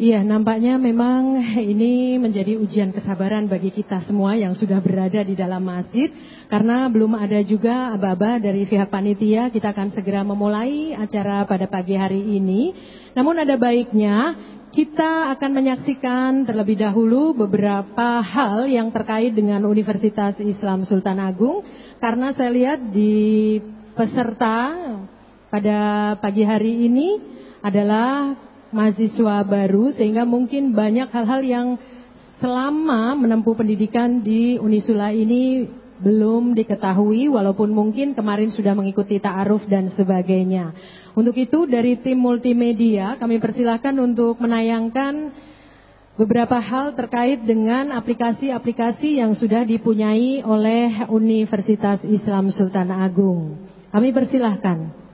Iya, nampaknya memang ini menjadi ujian kesabaran bagi kita semua yang sudah berada di dalam masjid. Karena belum ada juga aba-aba dari pihak panitia, kita akan segera memulai acara pada pagi hari ini. Namun ada baiknya kita akan menyaksikan terlebih dahulu beberapa hal yang terkait dengan Universitas Islam Sultan Agung. Karena saya lihat di peserta pada pagi hari ini adalah mahasiswa baru sehingga mungkin banyak hal-hal yang selama menempuh pendidikan di Unisula ini belum diketahui walaupun mungkin kemarin sudah mengikuti ta'aruf dan sebagainya. Untuk itu dari tim multimedia kami persilahkan untuk menayangkan beberapa hal terkait dengan aplikasi-aplikasi yang sudah dipunyai oleh Universitas Islam Sultan Agung. Kami persilahkan.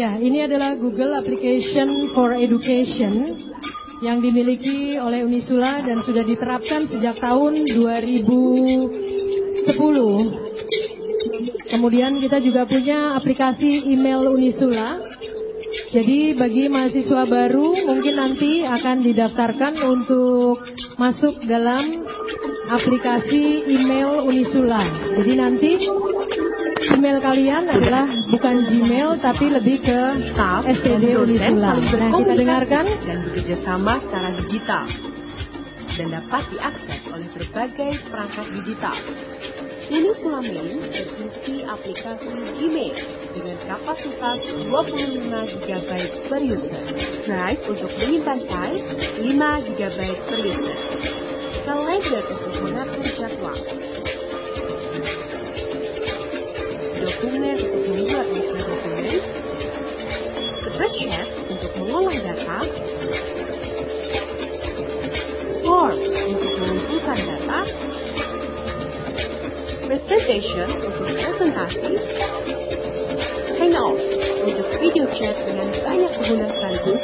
Ya, ini adalah Google Application for Education yang dimiliki oleh Unisula dan sudah diterapkan sejak tahun 2010. Kemudian kita juga punya aplikasi email Unisula. Jadi bagi mahasiswa baru mungkin nanti akan didaftarkan untuk masuk dalam aplikasi email Unisula. Jadi nanti email kalian adalah bukan Gmail tapi lebih ke Staff STD Unisula. Nah, kita dengarkan. dan bekerja sama secara digital dan dapat diakses oleh berbagai perangkat digital. Unisula Mail berfungsi aplikasi Gmail dengan kapasitas 25 GB per user. Drive untuk menyimpan file 5 GB per user. Kalender untuk mengatur jadwal. Dokumen untuk membuat naskah dokumen. Spreadsheet untuk mengolah data. Form untuk mengumpulkan data. Presentation untuk presentasi. Hangout untuk video chat dengan banyak pengguna sekaligus.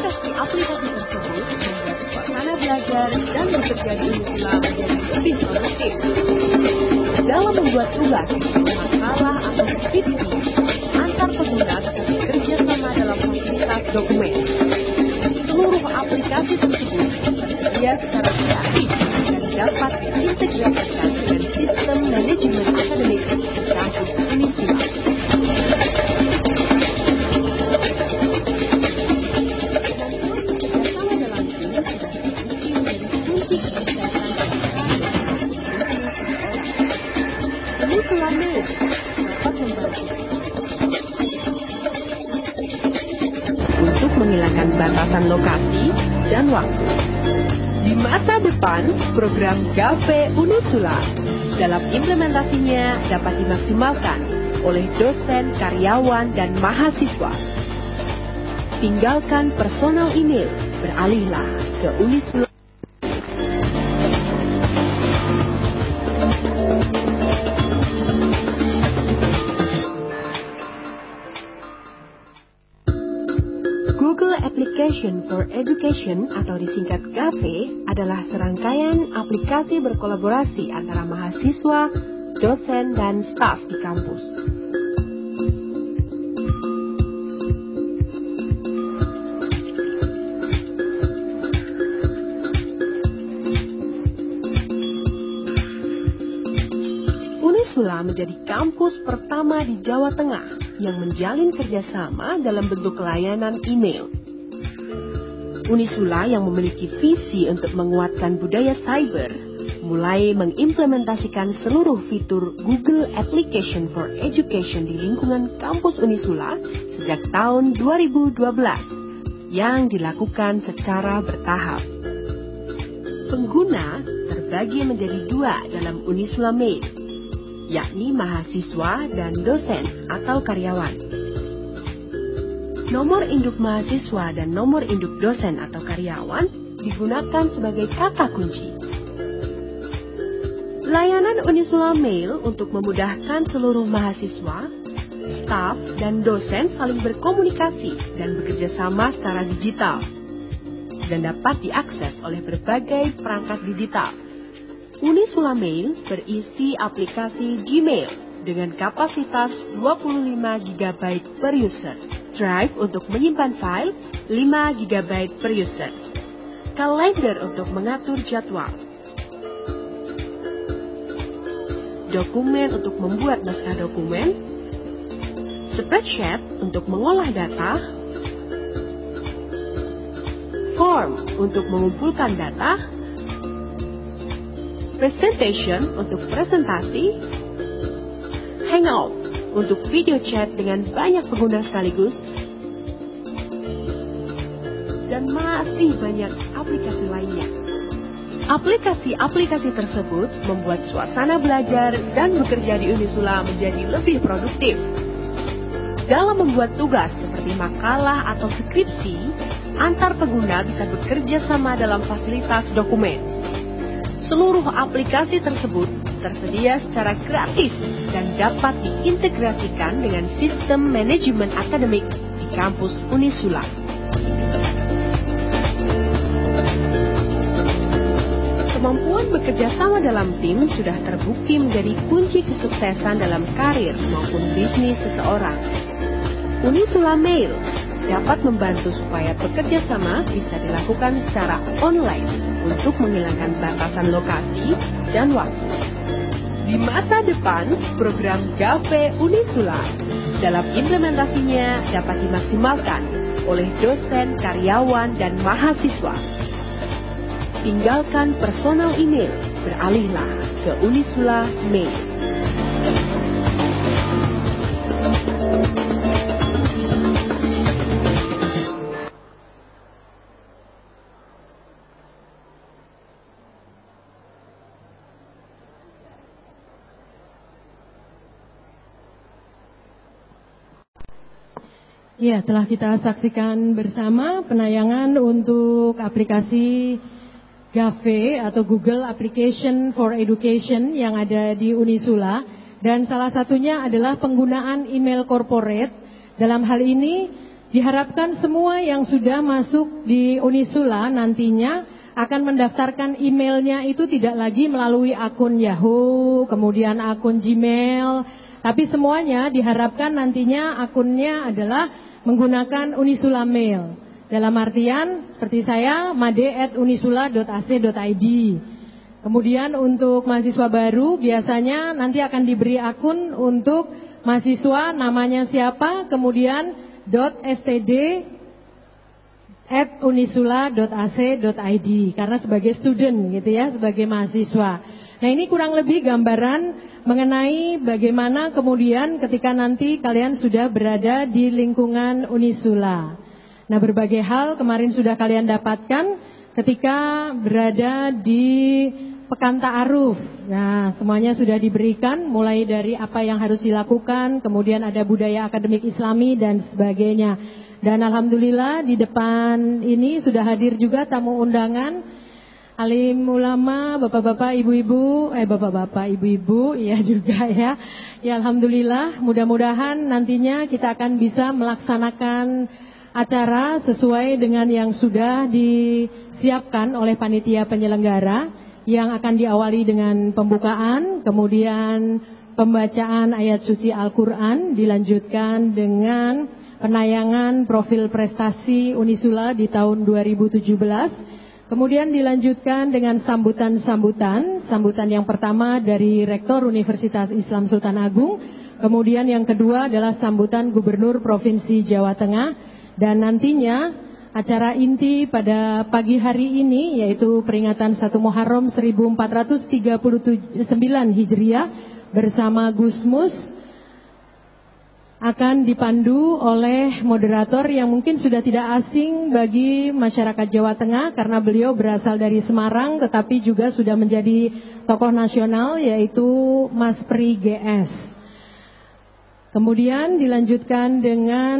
Aplikasi-aplikasi tersebut membuat suasana belajar dan bekerja di Unisula menjadi lebih produktif. Dalam membuat tugas, masalah atau skripsi, antar pengguna bisa bekerja sama dalam fasilitas dokumen. Seluruh aplikasi tersebut tersedia secara gratis dan dapat diintegrasikan dengan sistem manajemen masa depan, program GAVE Unisula dalam implementasinya dapat dimaksimalkan oleh dosen, karyawan, dan mahasiswa. Tinggalkan personal email, beralihlah ke Unisula. Google Application for Education atau disingkat GAPE adalah serangkaian aplikasi berkolaborasi antara mahasiswa, dosen, dan staf di kampus. Unisula menjadi kampus pertama di Jawa Tengah yang menjalin kerjasama dalam bentuk layanan email. Unisula yang memiliki visi untuk menguatkan budaya cyber mulai mengimplementasikan seluruh fitur Google Application for Education di lingkungan kampus Unisula sejak tahun 2012 yang dilakukan secara bertahap. Pengguna terbagi menjadi dua dalam Unisula Mail, yakni mahasiswa dan dosen atau karyawan. Nomor induk mahasiswa dan nomor induk dosen atau karyawan digunakan sebagai kata kunci. Layanan Unisula Mail untuk memudahkan seluruh mahasiswa, staf, dan dosen saling berkomunikasi dan bekerja sama secara digital dan dapat diakses oleh berbagai perangkat digital. Unisula Mail berisi aplikasi Gmail dengan kapasitas 25 GB per user, Drive untuk menyimpan file 5 GB per user, kalender untuk mengatur jadwal, dokumen untuk membuat naskah dokumen, spreadsheet untuk mengolah data, form untuk mengumpulkan data, presentation untuk presentasi, hangout untuk video chat dengan banyak pengguna sekaligus, dan masih banyak aplikasi lainnya. Aplikasi-aplikasi tersebut membuat suasana belajar dan bekerja di Unisula menjadi lebih produktif. Dalam membuat tugas seperti makalah atau skripsi, antar pengguna bisa bekerja sama dalam fasilitas dokumen. Seluruh aplikasi tersebut tersedia secara gratis dan dapat diintegrasikan dengan sistem manajemen akademik di kampus Unisula. Kemampuan bekerja sama dalam tim sudah terbukti menjadi kunci kesuksesan dalam karir maupun bisnis seseorang. Unisula Mail dapat membantu supaya bekerja sama bisa dilakukan secara online untuk menghilangkan batasan lokasi dan waktu. Di masa depan, program GAVE Unisula dalam implementasinya dapat dimaksimalkan oleh dosen, karyawan, dan mahasiswa tinggalkan personal email, beralihlah ke Unisula Mail. Ya, telah kita saksikan bersama penayangan untuk aplikasi GAVE atau Google Application for Education yang ada di Unisula dan salah satunya adalah penggunaan email corporate. Dalam hal ini diharapkan semua yang sudah masuk di Unisula nantinya akan mendaftarkan emailnya itu tidak lagi melalui akun Yahoo, kemudian akun Gmail, tapi semuanya diharapkan nantinya akunnya adalah menggunakan Unisula Mail. Dalam artian seperti saya made@unisula.ac.id. Kemudian untuk mahasiswa baru biasanya nanti akan diberi akun untuk mahasiswa namanya siapa, kemudian .std at unisula.ac.id karena sebagai student gitu ya, sebagai mahasiswa. Nah ini kurang lebih gambaran mengenai bagaimana kemudian ketika nanti kalian sudah berada di lingkungan Unisula. Nah berbagai hal kemarin sudah kalian dapatkan ketika berada di Pekan Ta'aruf. Nah semuanya sudah diberikan mulai dari apa yang harus dilakukan, kemudian ada budaya akademik islami dan sebagainya. Dan Alhamdulillah di depan ini sudah hadir juga tamu undangan alim ulama, bapak-bapak, ibu-ibu, eh bapak-bapak, ibu-ibu, iya juga ya. Ya Alhamdulillah, mudah-mudahan nantinya kita akan bisa melaksanakan acara sesuai dengan yang sudah disiapkan oleh panitia penyelenggara yang akan diawali dengan pembukaan, kemudian pembacaan ayat suci Al-Quran, dilanjutkan dengan penayangan profil prestasi Unisula di tahun 2017, kemudian dilanjutkan dengan sambutan-sambutan, sambutan yang pertama dari Rektor Universitas Islam Sultan Agung, kemudian yang kedua adalah sambutan Gubernur Provinsi Jawa Tengah, dan nantinya acara inti pada pagi hari ini yaitu peringatan 1 Muharram 1439 Hijriah bersama Gusmus akan dipandu oleh moderator yang mungkin sudah tidak asing bagi masyarakat Jawa Tengah karena beliau berasal dari Semarang tetapi juga sudah menjadi tokoh nasional yaitu Mas Pri GS. Kemudian dilanjutkan dengan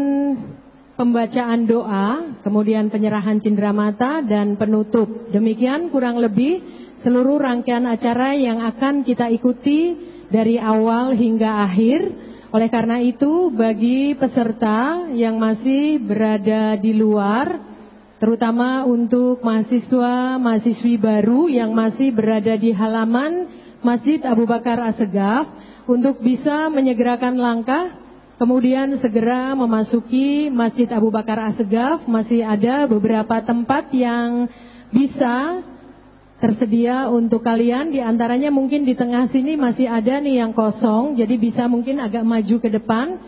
pembacaan doa, kemudian penyerahan cindera mata dan penutup. Demikian kurang lebih seluruh rangkaian acara yang akan kita ikuti dari awal hingga akhir. Oleh karena itu, bagi peserta yang masih berada di luar, terutama untuk mahasiswa, mahasiswi baru yang masih berada di halaman Masjid Abu Bakar Asegaf, untuk bisa menyegerakan langkah Kemudian segera memasuki Masjid Abu Bakar Asegaf, masih ada beberapa tempat yang bisa tersedia untuk kalian. Di antaranya mungkin di tengah sini masih ada nih yang kosong, jadi bisa mungkin agak maju ke depan.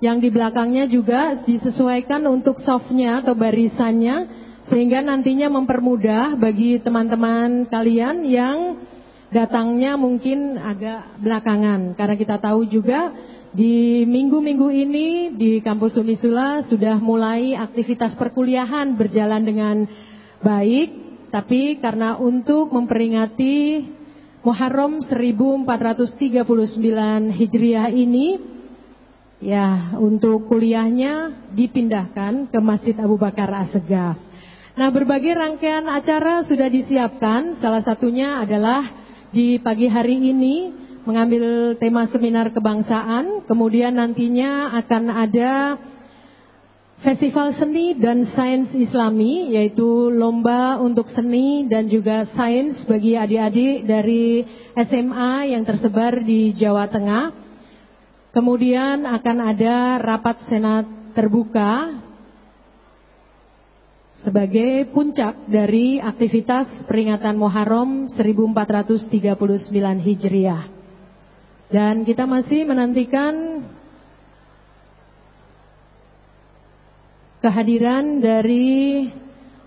Yang di belakangnya juga disesuaikan untuk softnya atau barisannya, sehingga nantinya mempermudah bagi teman-teman kalian yang datangnya mungkin agak belakangan. Karena kita tahu juga di minggu-minggu ini di kampus Unisula sudah mulai aktivitas perkuliahan berjalan dengan baik, tapi karena untuk memperingati Muharram 1439 Hijriah ini, ya untuk kuliahnya dipindahkan ke Masjid Abu Bakar Asegaf. Nah berbagai rangkaian acara sudah disiapkan, salah satunya adalah di pagi hari ini mengambil tema seminar kebangsaan, kemudian nantinya akan ada Festival Seni dan Sains Islami yaitu lomba untuk seni dan juga sains bagi adik-adik dari SMA yang tersebar di Jawa Tengah. Kemudian akan ada rapat senat terbuka sebagai puncak dari aktivitas peringatan Muharram 1439 Hijriah. Dan kita masih menantikan kehadiran dari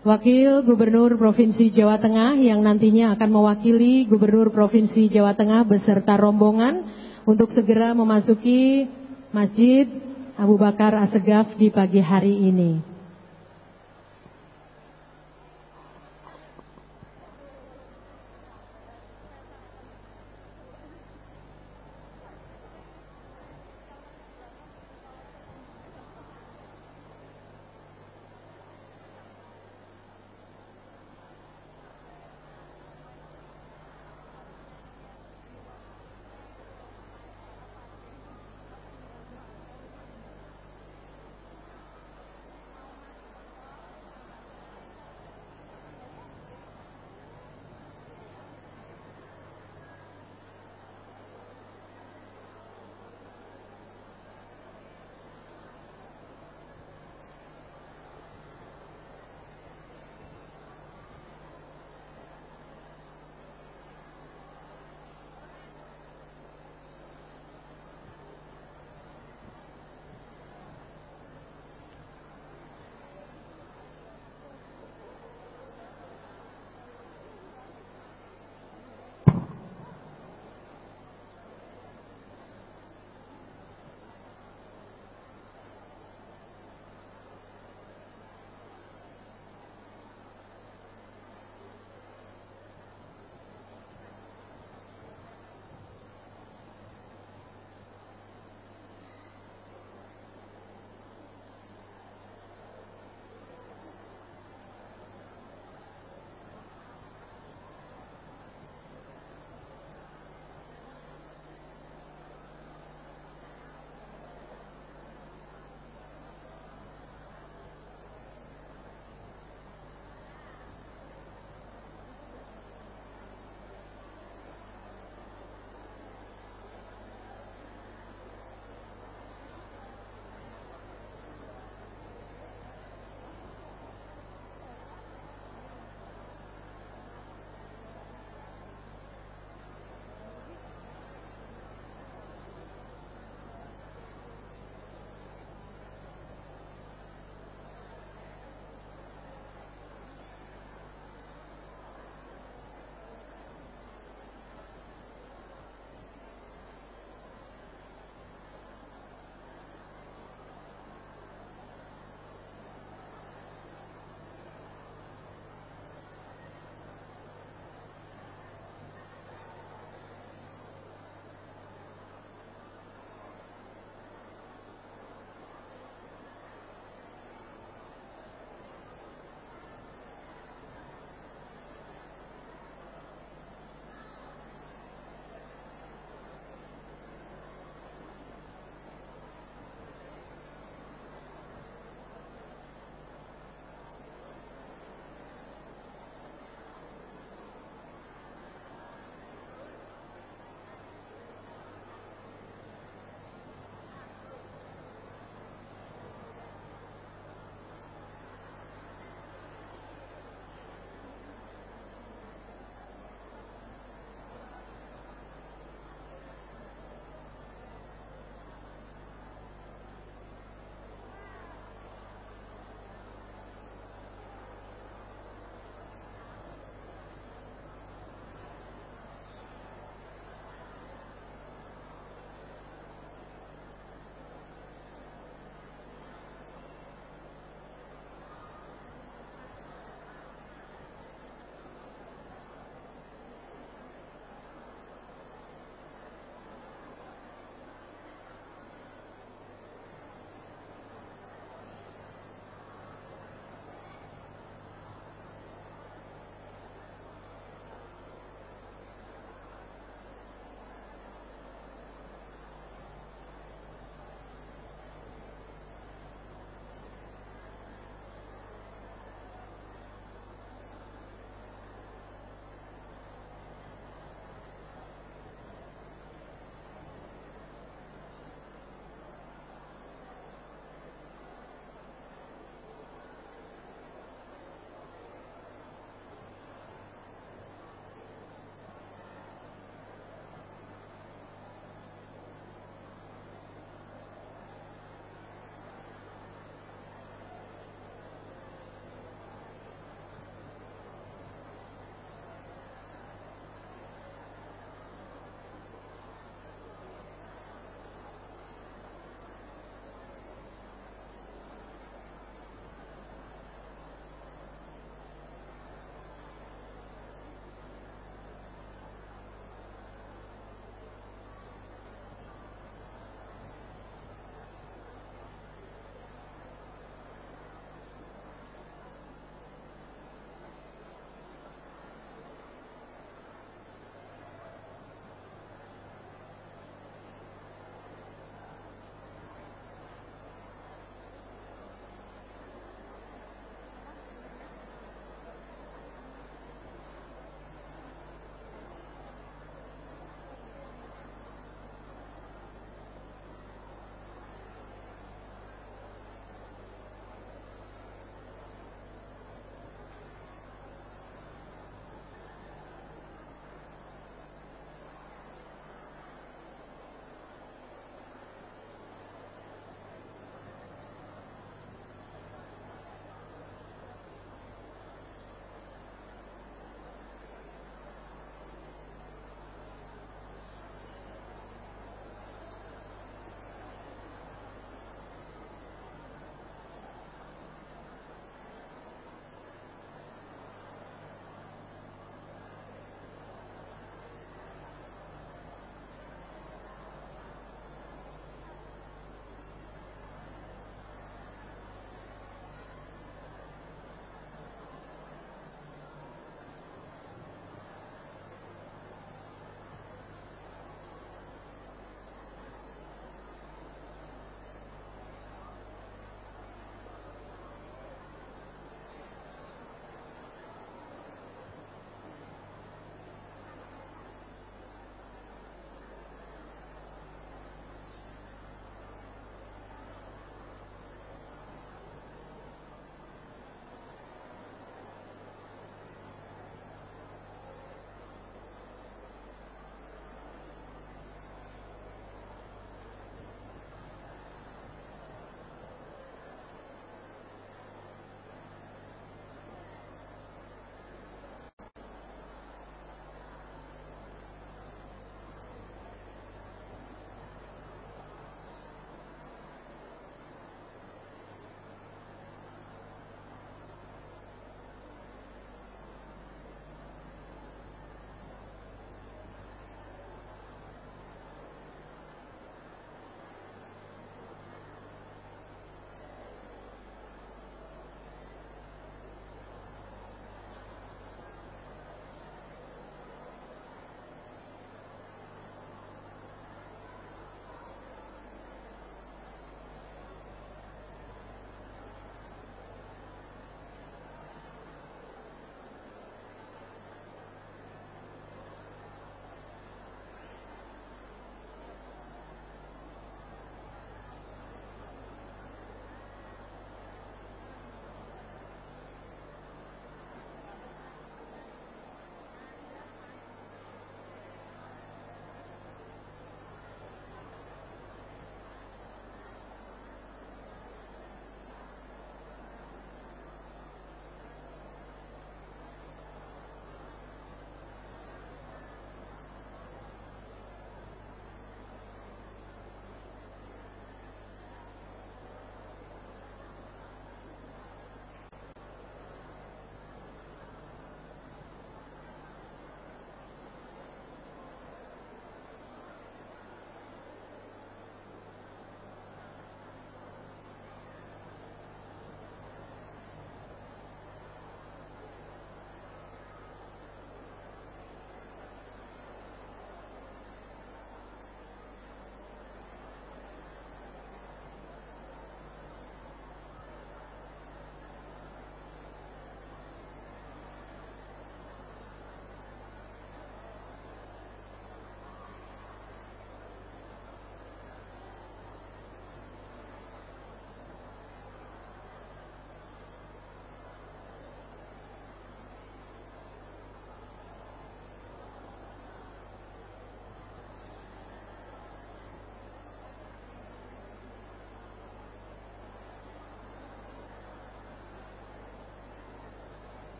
Wakil Gubernur Provinsi Jawa Tengah yang nantinya akan mewakili Gubernur Provinsi Jawa Tengah beserta rombongan untuk segera memasuki Masjid Abu Bakar Asegaf di pagi hari ini.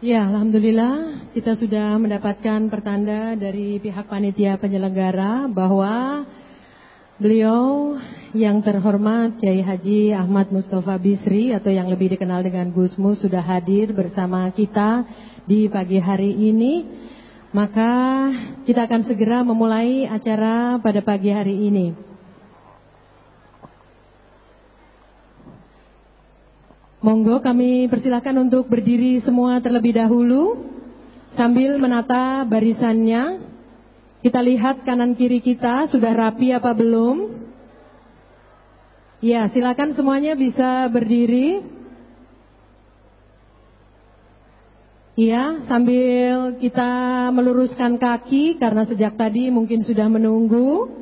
Ya, Alhamdulillah kita sudah mendapatkan pertanda dari pihak panitia penyelenggara bahwa beliau yang terhormat Kiai Haji Ahmad Mustafa Bisri atau yang lebih dikenal dengan Gusmu sudah hadir bersama kita di pagi hari ini. Maka kita akan segera memulai acara pada pagi hari ini. Monggo kami persilahkan untuk berdiri semua terlebih dahulu sambil menata barisannya. Kita lihat kanan kiri kita sudah rapi apa belum? Ya, silakan semuanya bisa berdiri. Iya, sambil kita meluruskan kaki karena sejak tadi mungkin sudah menunggu.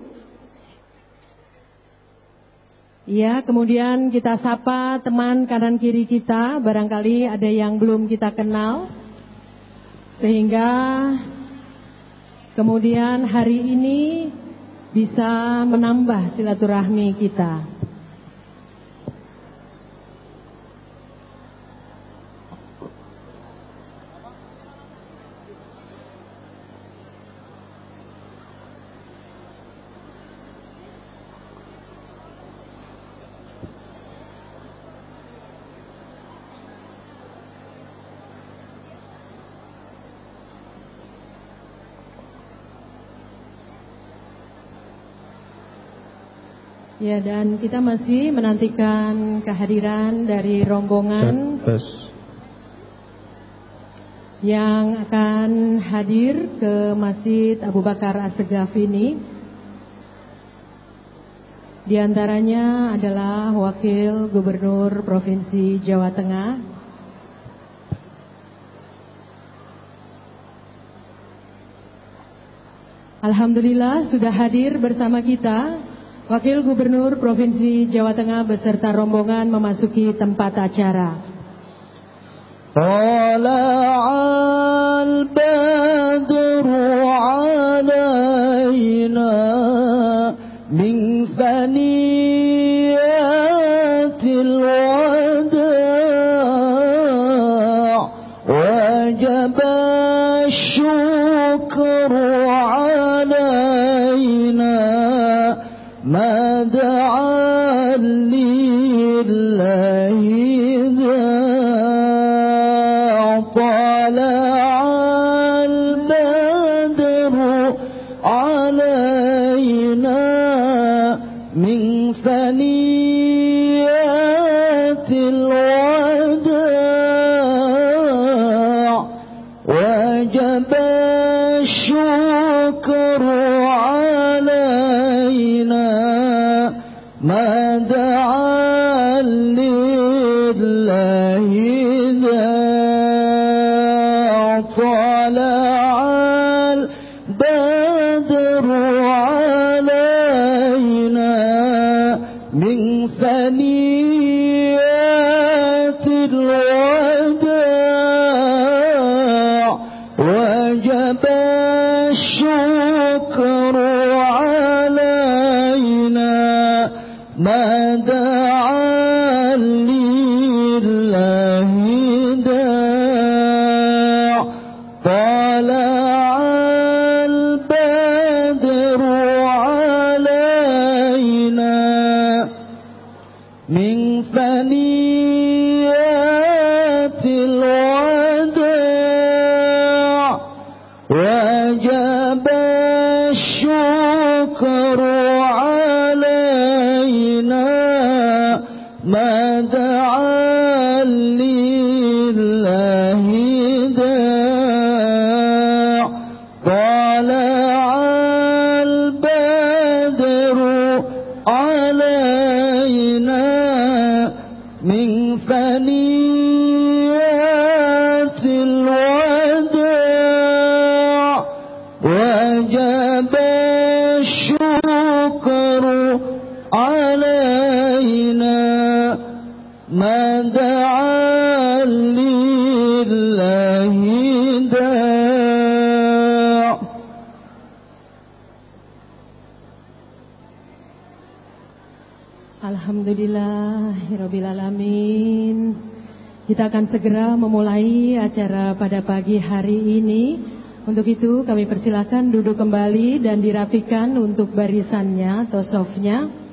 Ya, kemudian kita sapa teman kanan kiri kita, barangkali ada yang belum kita kenal. Sehingga kemudian hari ini bisa menambah silaturahmi kita. Ya dan kita masih menantikan kehadiran dari rombongan yang akan hadir ke Masjid Abu Bakar As-Segaf ini. Di antaranya adalah Wakil Gubernur Provinsi Jawa Tengah Alhamdulillah sudah hadir bersama kita Wakil Gubernur Provinsi Jawa Tengah beserta rombongan memasuki tempat acara. Kita ما دام segera memulai acara pada pagi hari ini. Untuk itu kami persilahkan duduk kembali dan dirapikan untuk barisannya atau softnya.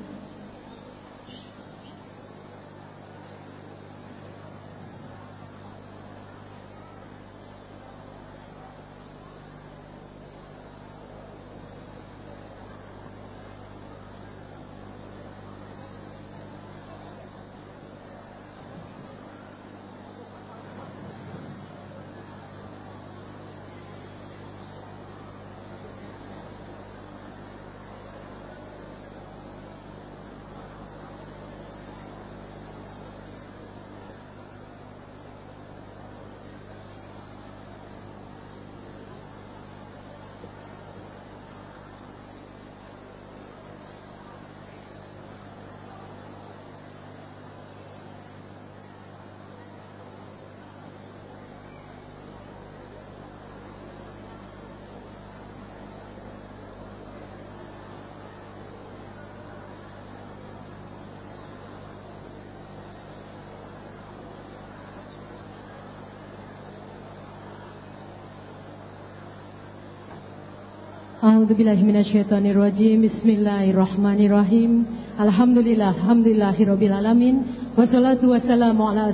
A'udzubillahiminasyaitonirrajim Bismillahirrahmanirrahim. Alhamdulillah Alhamdulillahirabbil alamin Wassalatu wassalamu ala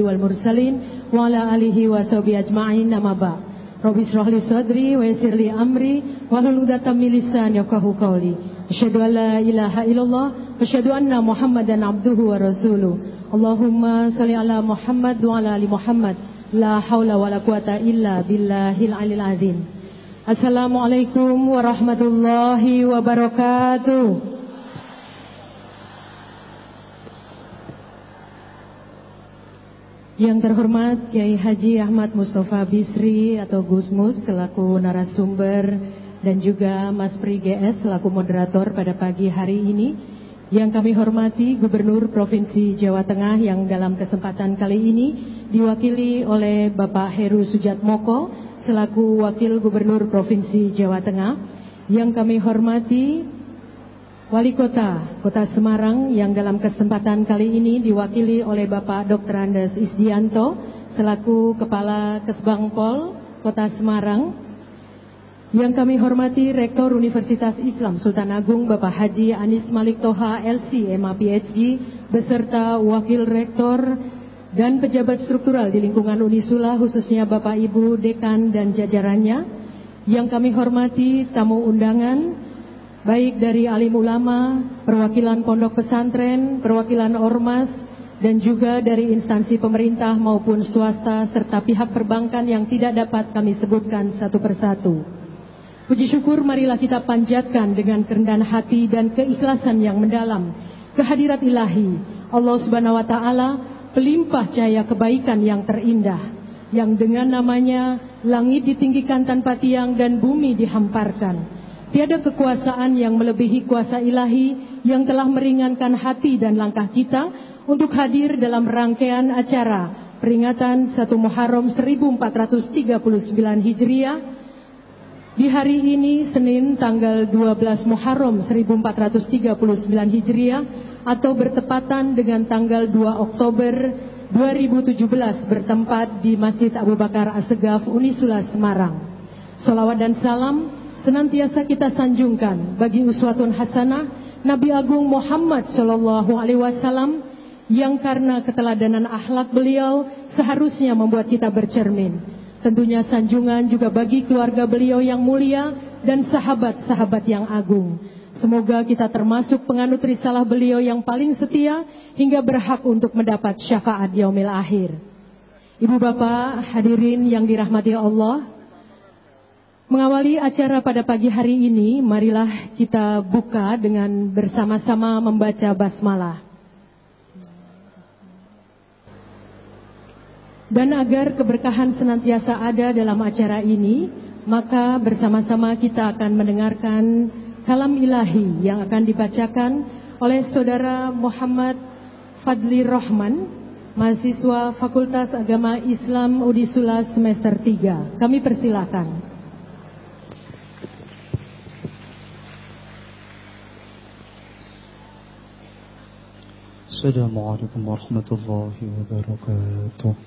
wal mursalin Wa ala alihi Rabbi sadri wa amri Wa qawli. An la ilaha illallah anna muhammadan abduhu wa rasuluh. Allahumma salli ala Muhammad wa ala ali Muhammad. La wa la quwata illa billahil azim Assalamualaikum warahmatullahi wabarakatuh. Yang terhormat Kiai Haji Ahmad Mustafa Bisri atau Gusmus selaku narasumber dan juga Mas Pri GS selaku moderator pada pagi hari ini. Yang kami hormati Gubernur Provinsi Jawa Tengah yang dalam kesempatan kali ini diwakili oleh Bapak Heru Sujatmoko selaku Wakil Gubernur Provinsi Jawa Tengah yang kami hormati Wali Kota Kota Semarang yang dalam kesempatan kali ini diwakili oleh Bapak Dr. Andes Isdianto selaku Kepala Kesbangpol Kota Semarang yang kami hormati Rektor Universitas Islam Sultan Agung Bapak Haji Anis Malik Toha LC MA PhD beserta Wakil Rektor dan pejabat struktural di lingkungan Unisula khususnya Bapak Ibu Dekan dan jajarannya yang kami hormati tamu undangan baik dari alim ulama, perwakilan pondok pesantren, perwakilan ormas dan juga dari instansi pemerintah maupun swasta serta pihak perbankan yang tidak dapat kami sebutkan satu persatu. Puji syukur marilah kita panjatkan dengan kerendahan hati dan keikhlasan yang mendalam kehadirat ilahi Allah Subhanahu wa taala pelimpah cahaya kebaikan yang terindah, yang dengan namanya langit ditinggikan tanpa tiang dan bumi dihamparkan. Tiada kekuasaan yang melebihi kuasa ilahi yang telah meringankan hati dan langkah kita untuk hadir dalam rangkaian acara peringatan 1 Muharram 1439 Hijriah di hari ini Senin tanggal 12 Muharram 1439 Hijriah atau bertepatan dengan tanggal 2 Oktober 2017 bertempat di Masjid Abu Bakar Assegaf Unisula Semarang. Salawat dan salam senantiasa kita sanjungkan bagi uswatun hasanah Nabi Agung Muhammad Shallallahu Alaihi Wasallam yang karena keteladanan akhlak beliau seharusnya membuat kita bercermin. Tentunya sanjungan juga bagi keluarga beliau yang mulia dan sahabat-sahabat yang agung. Semoga kita termasuk penganut risalah beliau yang paling setia hingga berhak untuk mendapat syafaat yaumil akhir. Ibu bapak hadirin yang dirahmati Allah, mengawali acara pada pagi hari ini, marilah kita buka dengan bersama-sama membaca basmalah. Dan agar keberkahan senantiasa ada dalam acara ini, maka bersama-sama kita akan mendengarkan kalam ilahi yang akan dibacakan oleh saudara Muhammad Fadli Rohman, mahasiswa Fakultas Agama Islam Udisula semester 3. Kami persilakan. السلام عليكم ورحمة الله وبركاته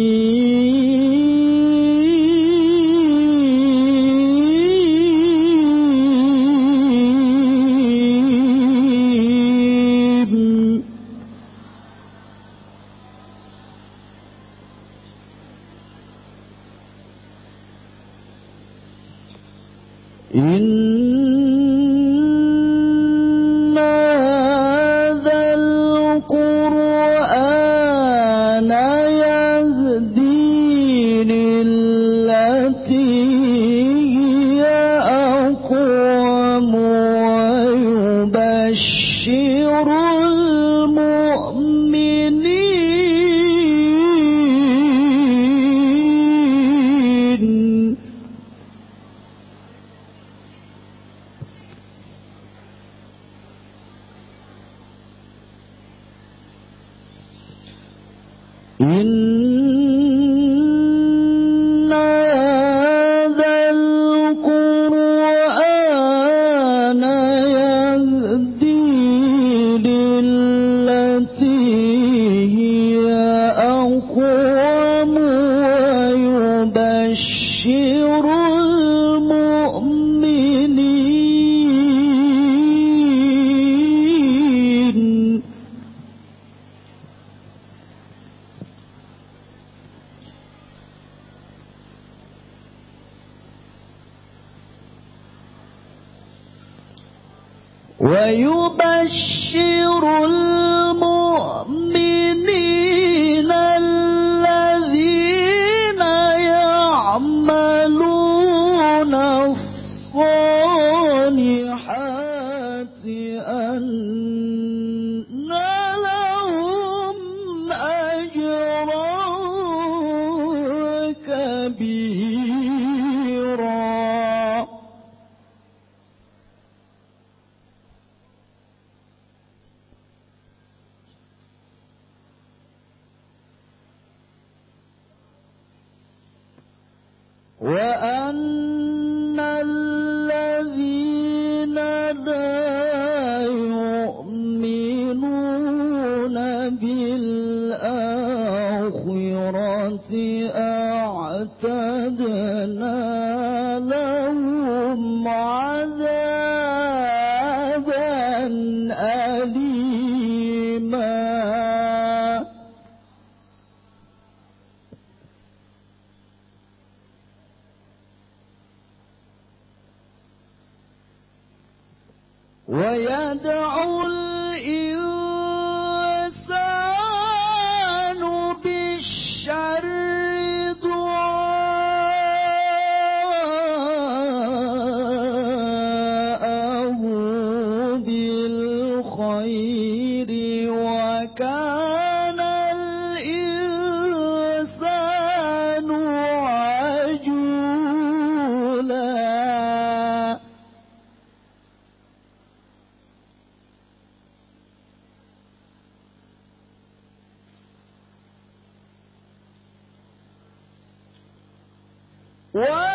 What?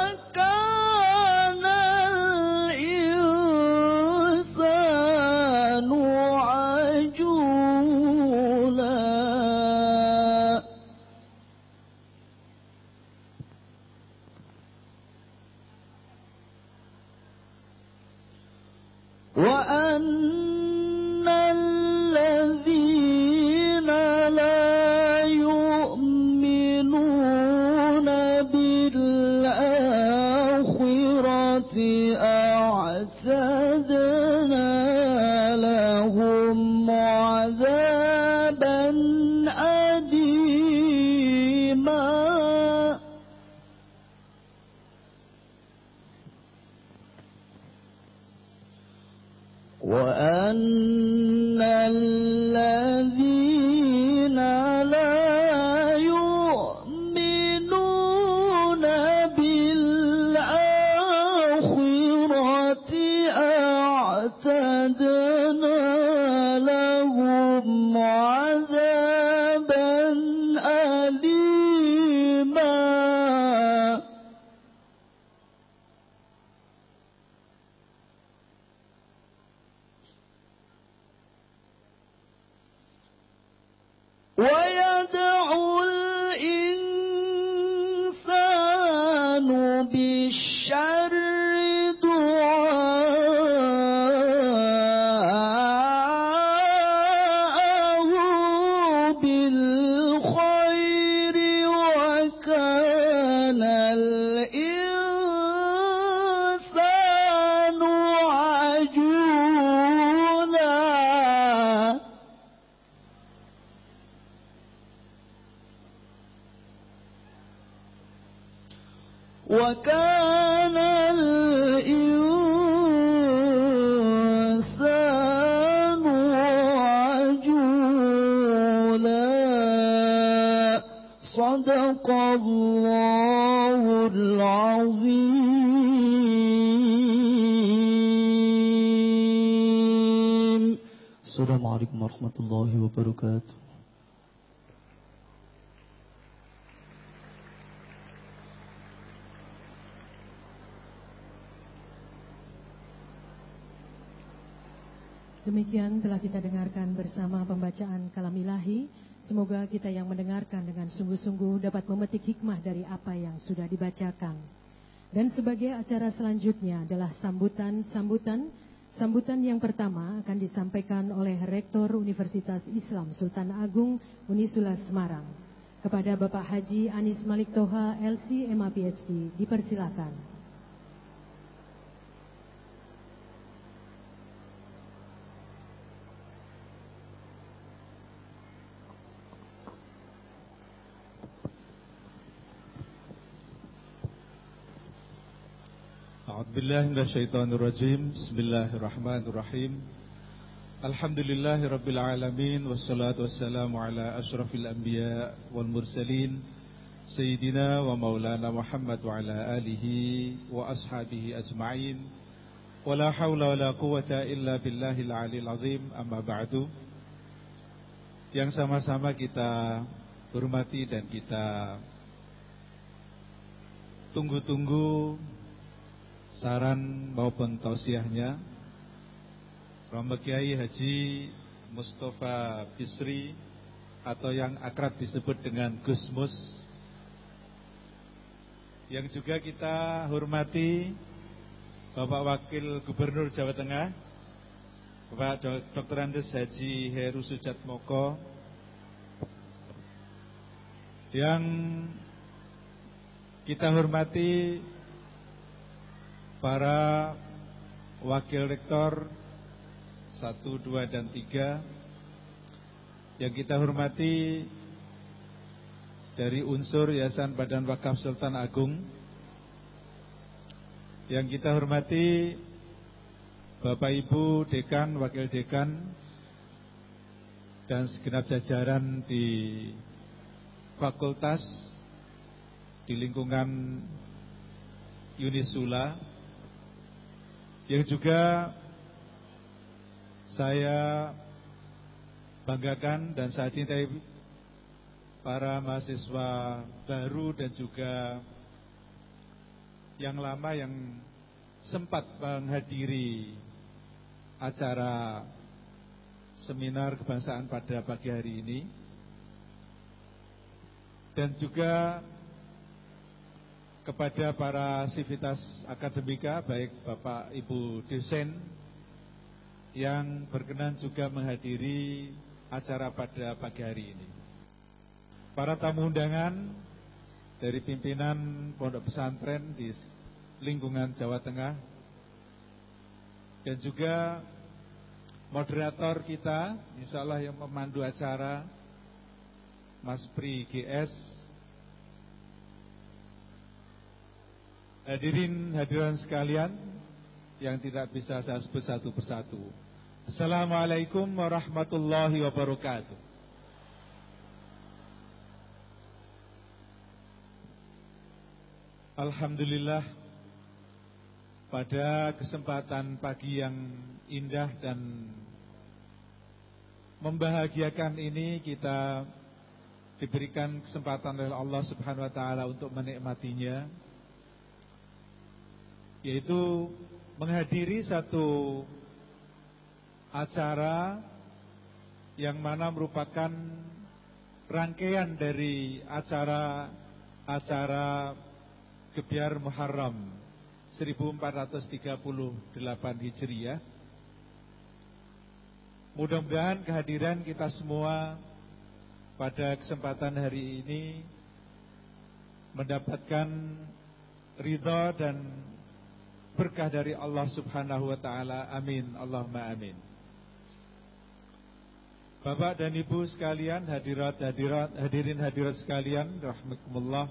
Demikian telah kita dengarkan bersama pembacaan kalam ilahi. Semoga kita yang mendengarkan dengan sungguh-sungguh dapat memetik hikmah dari apa yang sudah dibacakan. Dan sebagai acara selanjutnya adalah sambutan-sambutan. Sambutan yang pertama akan disampaikan oleh Rektor Universitas Islam Sultan Agung Unisula Semarang. Kepada Bapak Haji Anis Malik Toha, LC MA PhD, dipersilakan. بالله من الشيطان الرجيم بسم الله الرحمن الرحيم الحمد لله رب العالمين والصلاة والسلام على أشرف الأنبياء والمرسلين سيدنا ومولانا محمد وعلى آله وأصحابه أجمعين ولا حول ولا قوة إلا بالله العلي العظيم أما بعد yang sama-sama kita hormati dan kita tunggu-tunggu saran maupun tausiahnya Rombak Kiai Haji Mustafa Bisri atau yang akrab disebut dengan Gusmus yang juga kita hormati Bapak Wakil Gubernur Jawa Tengah Bapak Dr. Andes Haji Heru Sujat Moko yang kita hormati para wakil rektor 1, 2, dan 3 yang kita hormati dari unsur Yayasan Badan Wakaf Sultan Agung yang kita hormati Bapak Ibu Dekan, Wakil Dekan dan segenap jajaran di fakultas di lingkungan Unisula yang juga saya banggakan dan saya cintai para mahasiswa baru dan juga yang lama yang sempat menghadiri acara seminar kebangsaan pada pagi hari ini. Dan juga kepada para sivitas akademika baik Bapak Ibu dosen yang berkenan juga menghadiri acara pada pagi hari ini. Para tamu undangan dari pimpinan pondok pesantren di lingkungan Jawa Tengah dan juga moderator kita, insya Allah yang memandu acara Mas Pri GS Hadirin hadiran sekalian yang tidak bisa saya sebut satu persatu. Assalamualaikum warahmatullahi wabarakatuh. Alhamdulillah pada kesempatan pagi yang indah dan membahagiakan ini kita diberikan kesempatan oleh Allah Subhanahu wa taala untuk menikmatinya yaitu menghadiri satu acara yang mana merupakan rangkaian dari acara-acara Gebiar Muharram 1438 Hijriah. Mudah-mudahan kehadiran kita semua pada kesempatan hari ini mendapatkan ridha dan berkah dari Allah Subhanahu wa taala. Amin. Allahumma amin. Bapak dan Ibu sekalian, hadirat hadirat hadirin hadirat sekalian, rahmatullah.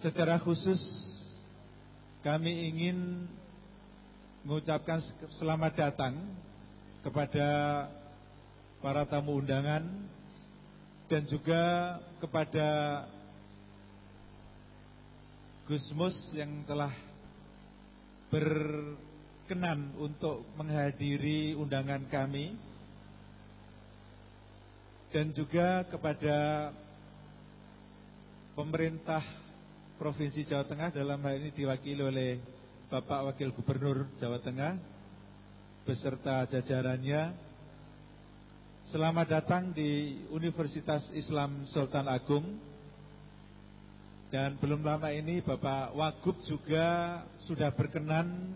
Secara khusus kami ingin mengucapkan selamat datang kepada para tamu undangan dan juga kepada Gusmus yang telah berkenan untuk menghadiri undangan kami dan juga kepada pemerintah Provinsi Jawa Tengah dalam hal ini diwakili oleh Bapak Wakil Gubernur Jawa Tengah beserta jajarannya. Selamat datang di Universitas Islam Sultan Agung. Dan belum lama ini Bapak Wagub juga sudah berkenan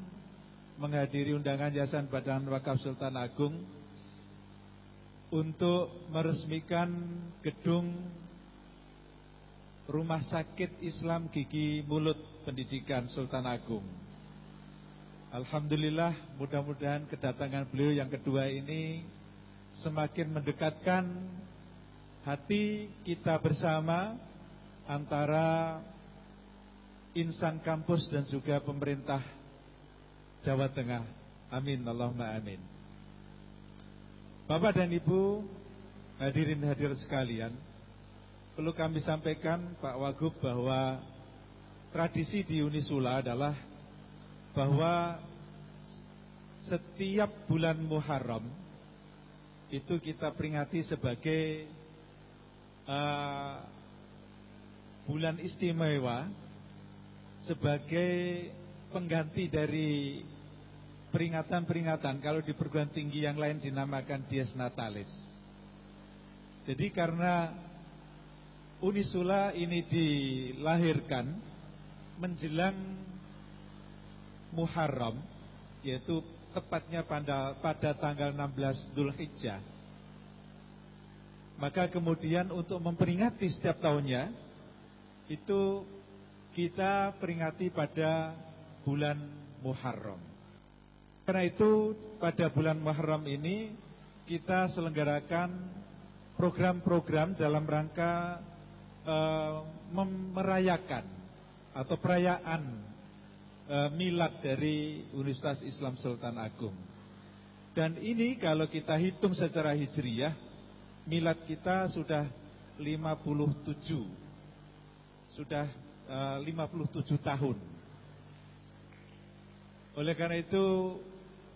menghadiri undangan Yayasan Badan Wakaf Sultan Agung untuk meresmikan gedung Rumah Sakit Islam Gigi Mulut Pendidikan Sultan Agung. Alhamdulillah mudah-mudahan kedatangan beliau yang kedua ini semakin mendekatkan hati kita bersama antara insan kampus dan juga pemerintah Jawa Tengah. Amin Allahumma amin. Bapak dan Ibu, hadirin hadir sekalian, perlu kami sampaikan Pak Wagub bahwa tradisi di Unisula adalah bahwa setiap bulan Muharram itu kita peringati sebagai uh, bulan istimewa sebagai pengganti dari peringatan-peringatan kalau di perguruan tinggi yang lain dinamakan Dies Natalis. Jadi karena Unisula ini dilahirkan menjelang Muharram yaitu tepatnya pada pada tanggal 16 Dzulhijjah. Maka kemudian untuk memperingati setiap tahunnya itu kita peringati pada bulan Muharram. Karena itu pada bulan Muharram ini kita selenggarakan program-program dalam rangka uh, merayakan atau perayaan uh, milad dari Universitas Islam Sultan Agung. Dan ini kalau kita hitung secara hijriyah, milad kita sudah 57. Sudah uh, 57 tahun. Oleh karena itu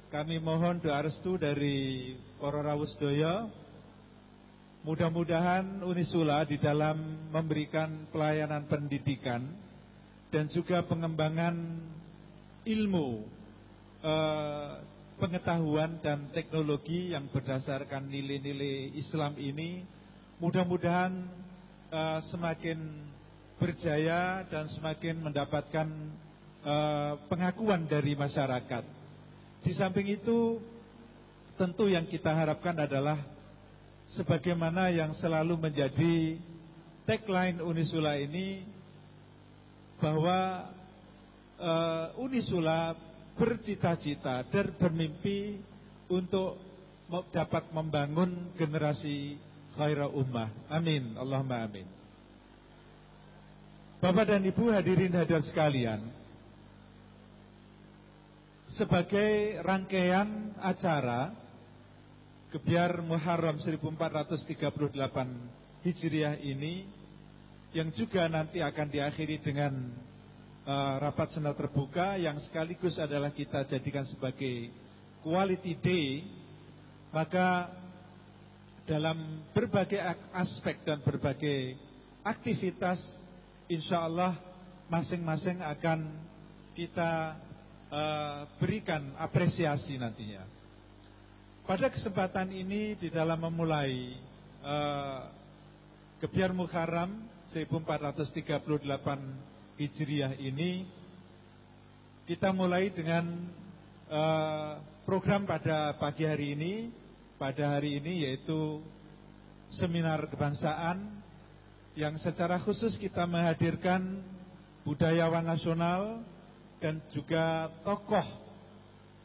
kami mohon doa restu dari para rawuh Mudah-mudahan Unisula di dalam memberikan pelayanan pendidikan dan juga pengembangan ilmu eh, pengetahuan dan teknologi yang berdasarkan nilai-nilai Islam ini mudah-mudahan eh, semakin berjaya dan semakin mendapatkan eh, pengakuan dari masyarakat. Di samping itu tentu yang kita harapkan adalah sebagaimana yang selalu menjadi tagline Unisula ini bahwa uh, Unisula bercita-cita dan bermimpi untuk dapat membangun generasi khairah ummah. Amin. Allahumma amin. Bapak dan Ibu hadirin hadir sekalian. sebagai rangkaian acara Gebiar Muharram 1438 Hijriah ini yang juga nanti akan diakhiri dengan uh, rapat senat terbuka yang sekaligus adalah kita jadikan sebagai quality day maka dalam berbagai aspek dan berbagai aktivitas insya Allah masing-masing akan kita uh, berikan apresiasi nantinya. Pada kesempatan ini di dalam memulai uh, Gebiar Muharram 1438 Hijriah ini kita mulai dengan uh, program pada pagi hari ini pada hari ini yaitu seminar kebangsaan yang secara khusus kita menghadirkan budayawan nasional dan juga tokoh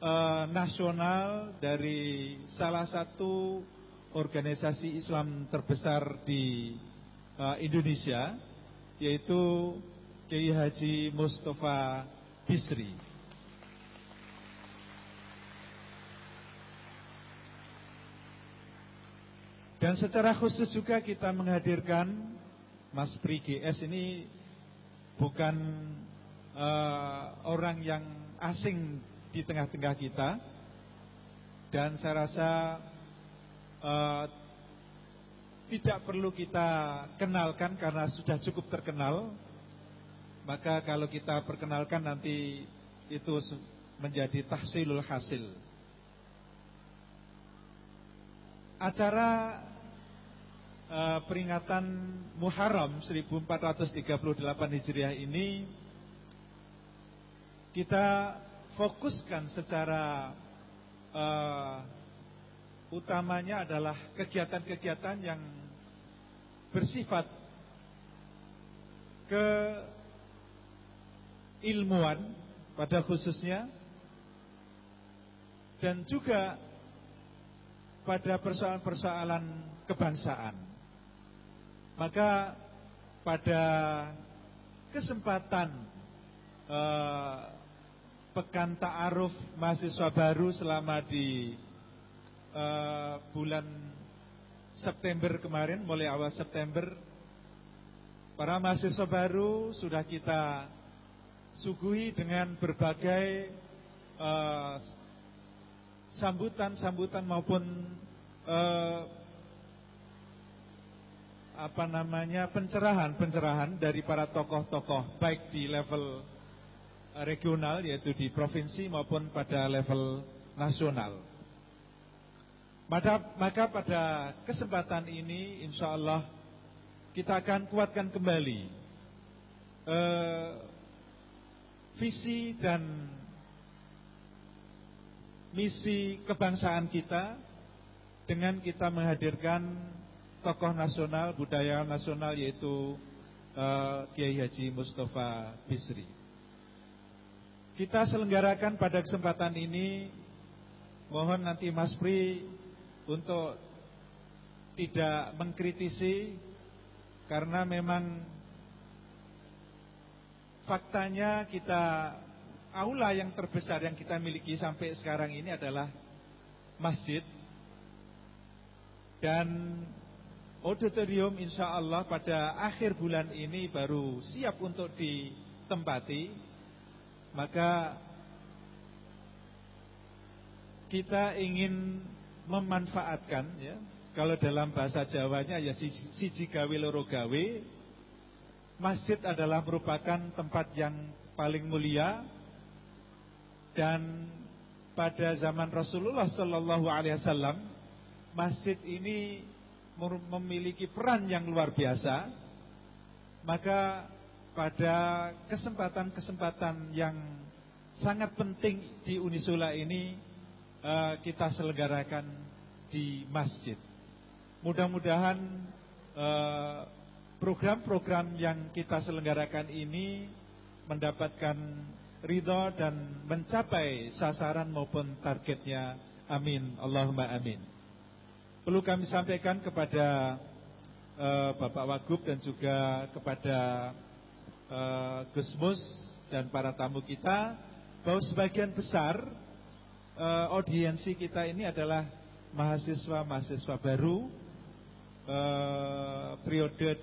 eh, nasional dari salah satu organisasi Islam terbesar di eh, Indonesia yaitu Kiai Haji Mustafa Bisri. Dan secara khusus juga kita menghadirkan Mas Pri GS ini bukan uh, orang yang asing di tengah-tengah kita. Dan saya rasa uh, tidak perlu kita kenalkan karena sudah cukup terkenal. Maka kalau kita perkenalkan nanti itu menjadi tahsilul hasil. Acara uh, peringatan Muharram 1438 Hijriah ini kita fokuskan secara uh, utamanya adalah kegiatan-kegiatan yang bersifat ke ilmuwan pada khususnya dan juga pada persoalan-persoalan kebangsaan. Maka pada kesempatan eh, pekan ta'aruf mahasiswa baru selama di eh, bulan September kemarin, mulai awal September, para mahasiswa baru sudah kita suguhi dengan berbagai eh, sambutan-sambutan maupun eh, apa namanya pencerahan-pencerahan dari para tokoh-tokoh baik di level regional yaitu di provinsi maupun pada level nasional. Maka, maka pada kesempatan ini insya Allah kita akan kuatkan kembali eh, visi dan misi kebangsaan kita dengan kita menghadirkan tokoh nasional, budaya nasional yaitu uh, Kiai Haji Mustafa Bisri. Kita selenggarakan pada kesempatan ini mohon nanti Mas Pri untuk tidak mengkritisi karena memang faktanya kita aula yang terbesar yang kita miliki sampai sekarang ini adalah masjid dan auditorium insya Allah pada akhir bulan ini baru siap untuk ditempati. Maka kita ingin memanfaatkan ya kalau dalam bahasa Jawanya ya siji gawe loro gawe. Masjid adalah merupakan tempat yang paling mulia. Dan pada zaman Rasulullah Shallallahu Alaihi Wasallam masjid ini memiliki peran yang luar biasa, maka pada kesempatan-kesempatan yang sangat penting di Unisula ini eh, kita selenggarakan di masjid. Mudah-mudahan eh, program-program yang kita selenggarakan ini mendapatkan ridho dan mencapai sasaran maupun targetnya. Amin. Allahumma amin. Perlu kami sampaikan kepada uh, Bapak Wagub dan juga kepada uh, Gusmus dan para tamu kita bahwa sebagian besar uh, audiensi kita ini adalah mahasiswa-mahasiswa baru uh, periode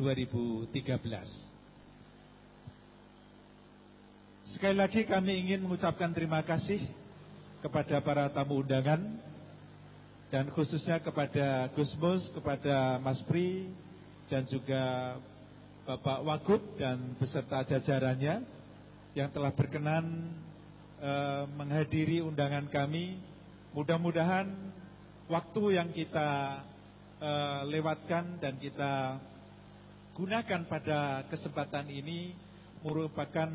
2017-2013. Sekali lagi kami ingin mengucapkan terima kasih kepada para tamu undangan dan khususnya kepada Gus Mus, kepada Mas Pri dan juga Bapak Wagub dan beserta jajarannya yang telah berkenan eh, menghadiri undangan kami. Mudah-mudahan waktu yang kita eh, lewatkan dan kita gunakan pada kesempatan ini merupakan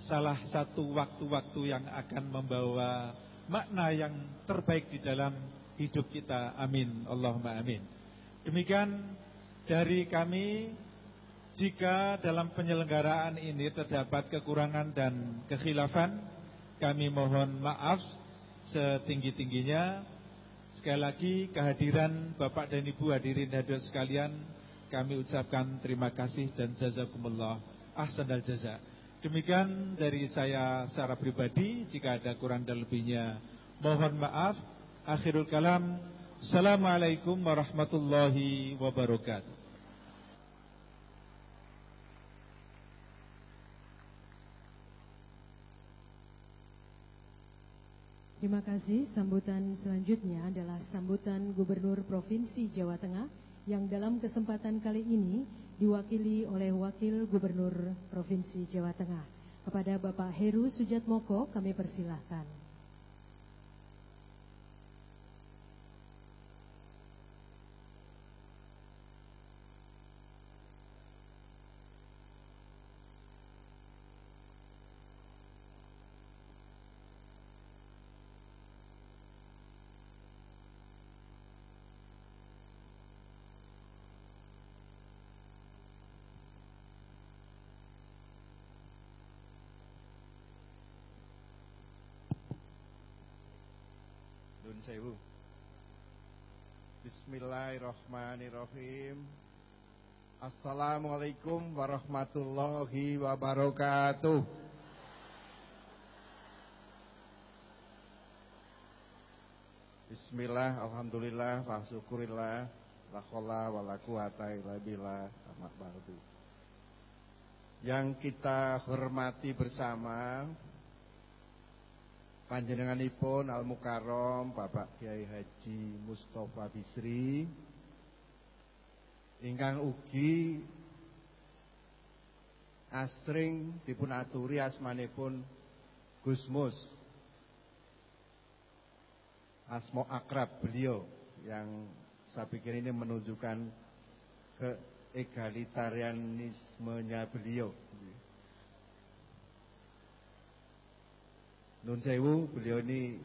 salah satu waktu-waktu yang akan membawa makna yang terbaik di dalam hidup kita. Amin. Allahumma amin. Demikian dari kami jika dalam penyelenggaraan ini terdapat kekurangan dan kekhilafan, kami mohon maaf setinggi-tingginya. Sekali lagi kehadiran Bapak dan Ibu hadirin hadirat sekalian, kami ucapkan terima kasih dan jazakumullah ahsan al jazak. Demikian dari saya secara pribadi Jika ada kurang dan lebihnya Mohon maaf Akhirul kalam Assalamualaikum warahmatullahi wabarakatuh Terima kasih. Sambutan selanjutnya adalah sambutan Gubernur Provinsi Jawa Tengah yang dalam kesempatan kali ini diwakili oleh Wakil Gubernur Provinsi Jawa Tengah. Kepada Bapak Heru Sujatmoko kami persilahkan. Sewu. Bismillahirrahmanirrahim. Assalamualaikum warahmatullahi wabarakatuh. Bismillah, alhamdulillah, wa syukurillah, la khola wa la quwata illa billah, Yang kita hormati bersama panjenenganipun Al Mukarrom Bapak Kiai Haji Mustafa Bisri ingkang ugi asring dipun aturi asmanipun Gusmus asmo akrab beliau yang saya pikir ini menunjukkan ke egalitarianismenya beliau Nun sewu beliau ini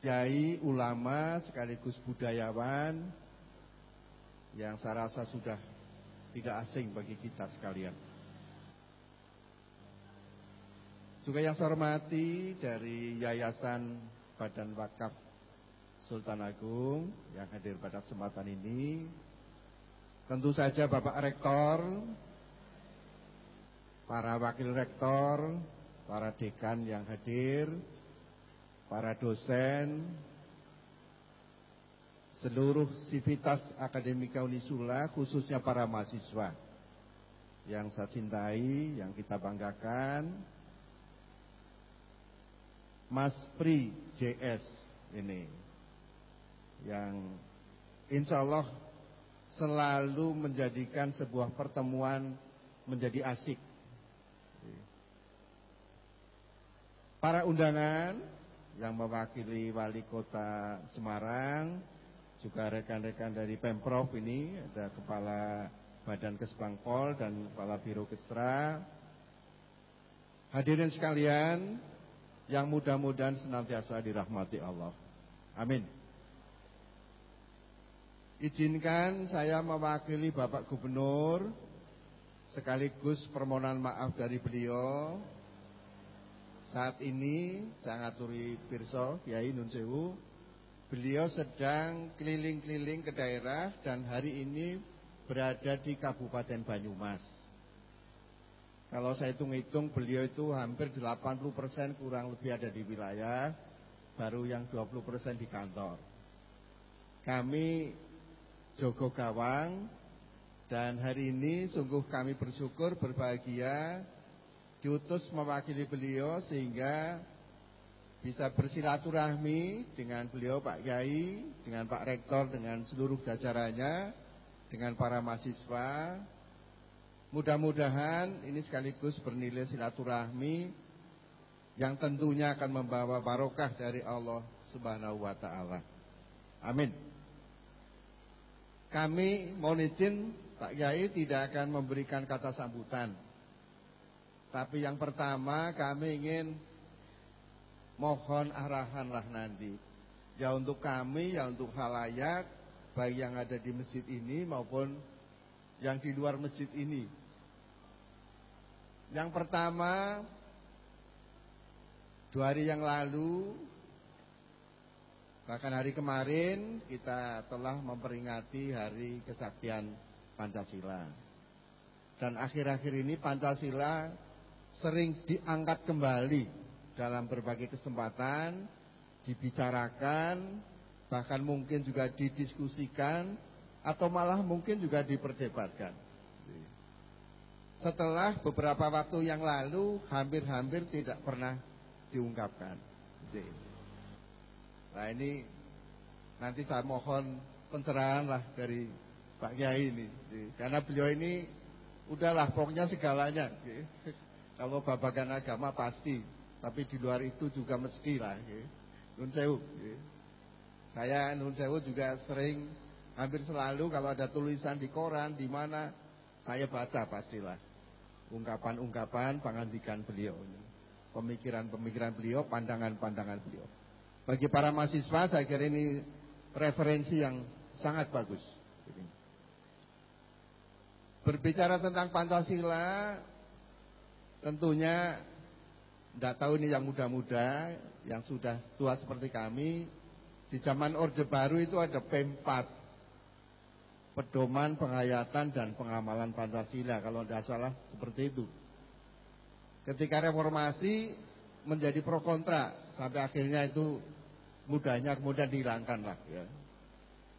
kiai ulama sekaligus budayawan yang saya rasa sudah tidak asing bagi kita sekalian. Juga yang saya hormati dari Yayasan Badan Wakaf Sultan Agung yang hadir pada kesempatan ini. Tentu saja Bapak Rektor, para wakil rektor, para dekan yang hadir, para dosen, seluruh sivitas akademika Unisula khususnya para mahasiswa yang saya cintai, yang kita banggakan. Mas Pri JS ini yang insya Allah selalu menjadikan sebuah pertemuan menjadi asik Para undangan yang mewakili wali kota Semarang, juga rekan-rekan dari Pemprov ini, ada kepala Badan Kesbangpol dan kepala Biro Kestra. Hadirin sekalian, yang mudah-mudahan senantiasa dirahmati Allah. Amin. Izinkan saya mewakili Bapak Gubernur sekaligus permohonan maaf dari beliau saat ini saya ngaturi Pirso Kiai Nun Sewu Beliau sedang keliling-keliling ke daerah Dan hari ini berada di Kabupaten Banyumas Kalau saya hitung-hitung beliau itu hampir 80% kurang lebih ada di wilayah, baru yang 20% di kantor. Kami Jogo Gawang dan hari ini sungguh kami bersyukur berbahagia diutus mewakili beliau sehingga bisa bersilaturahmi dengan beliau Pak Kiai, dengan Pak Rektor, dengan seluruh jajarannya, dengan para mahasiswa, Mudah-mudahan ini sekaligus bernilai silaturahmi yang tentunya akan membawa barokah dari Allah Subhanahu wa taala. Amin. Kami mohon izin Pak Kiai tidak akan memberikan kata sambutan. Tapi yang pertama kami ingin mohon arahanlah nanti. Ya untuk kami, ya untuk halayak, baik yang ada di masjid ini maupun yang di luar masjid ini yang pertama Dua hari yang lalu Bahkan hari kemarin Kita telah memperingati Hari Kesaktian Pancasila Dan akhir-akhir ini Pancasila Sering diangkat kembali Dalam berbagai kesempatan Dibicarakan Bahkan mungkin juga didiskusikan Atau malah mungkin juga diperdebatkan setelah beberapa waktu yang lalu hampir-hampir tidak pernah diungkapkan. Nah ini nanti saya mohon pencerahan lah dari Pak Kiai ini, karena beliau ini udahlah pokoknya segalanya. Kalau babagan agama pasti, tapi di luar itu juga mesti lah. Nun sewu. Saya Nun sewu juga sering hampir selalu kalau ada tulisan di koran di mana saya baca pastilah ungkapan-ungkapan pengantikan beliau Pemikiran-pemikiran beliau, pandangan-pandangan beliau. Bagi para mahasiswa saya kira ini referensi yang sangat bagus. Berbicara tentang Pancasila tentunya tidak tahu ini yang muda-muda yang sudah tua seperti kami di zaman Orde Baru itu ada P4 pedoman penghayatan dan pengamalan Pancasila kalau tidak salah seperti itu. Ketika reformasi menjadi pro kontra sampai akhirnya itu mudahnya kemudian dihilangkan lah ya.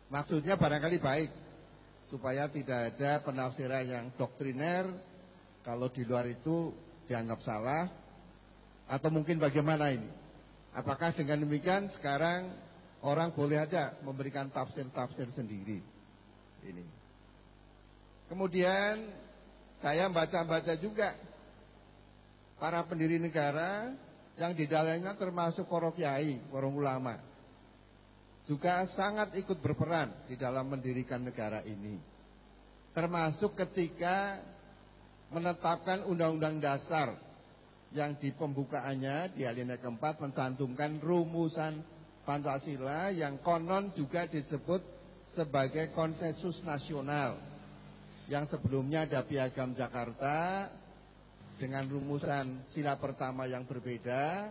Maksudnya barangkali baik supaya tidak ada penafsiran yang doktriner kalau di luar itu dianggap salah atau mungkin bagaimana ini? Apakah dengan demikian sekarang orang boleh aja memberikan tafsir-tafsir sendiri? ini. Kemudian saya baca-baca juga para pendiri negara yang di dalamnya termasuk para kiai, para ulama. Juga sangat ikut berperan di dalam mendirikan negara ini. Termasuk ketika menetapkan undang-undang dasar yang di pembukaannya di alinea keempat mencantumkan rumusan Pancasila yang konon juga disebut sebagai konsensus nasional. Yang sebelumnya ada piagam Jakarta dengan rumusan sila pertama yang berbeda.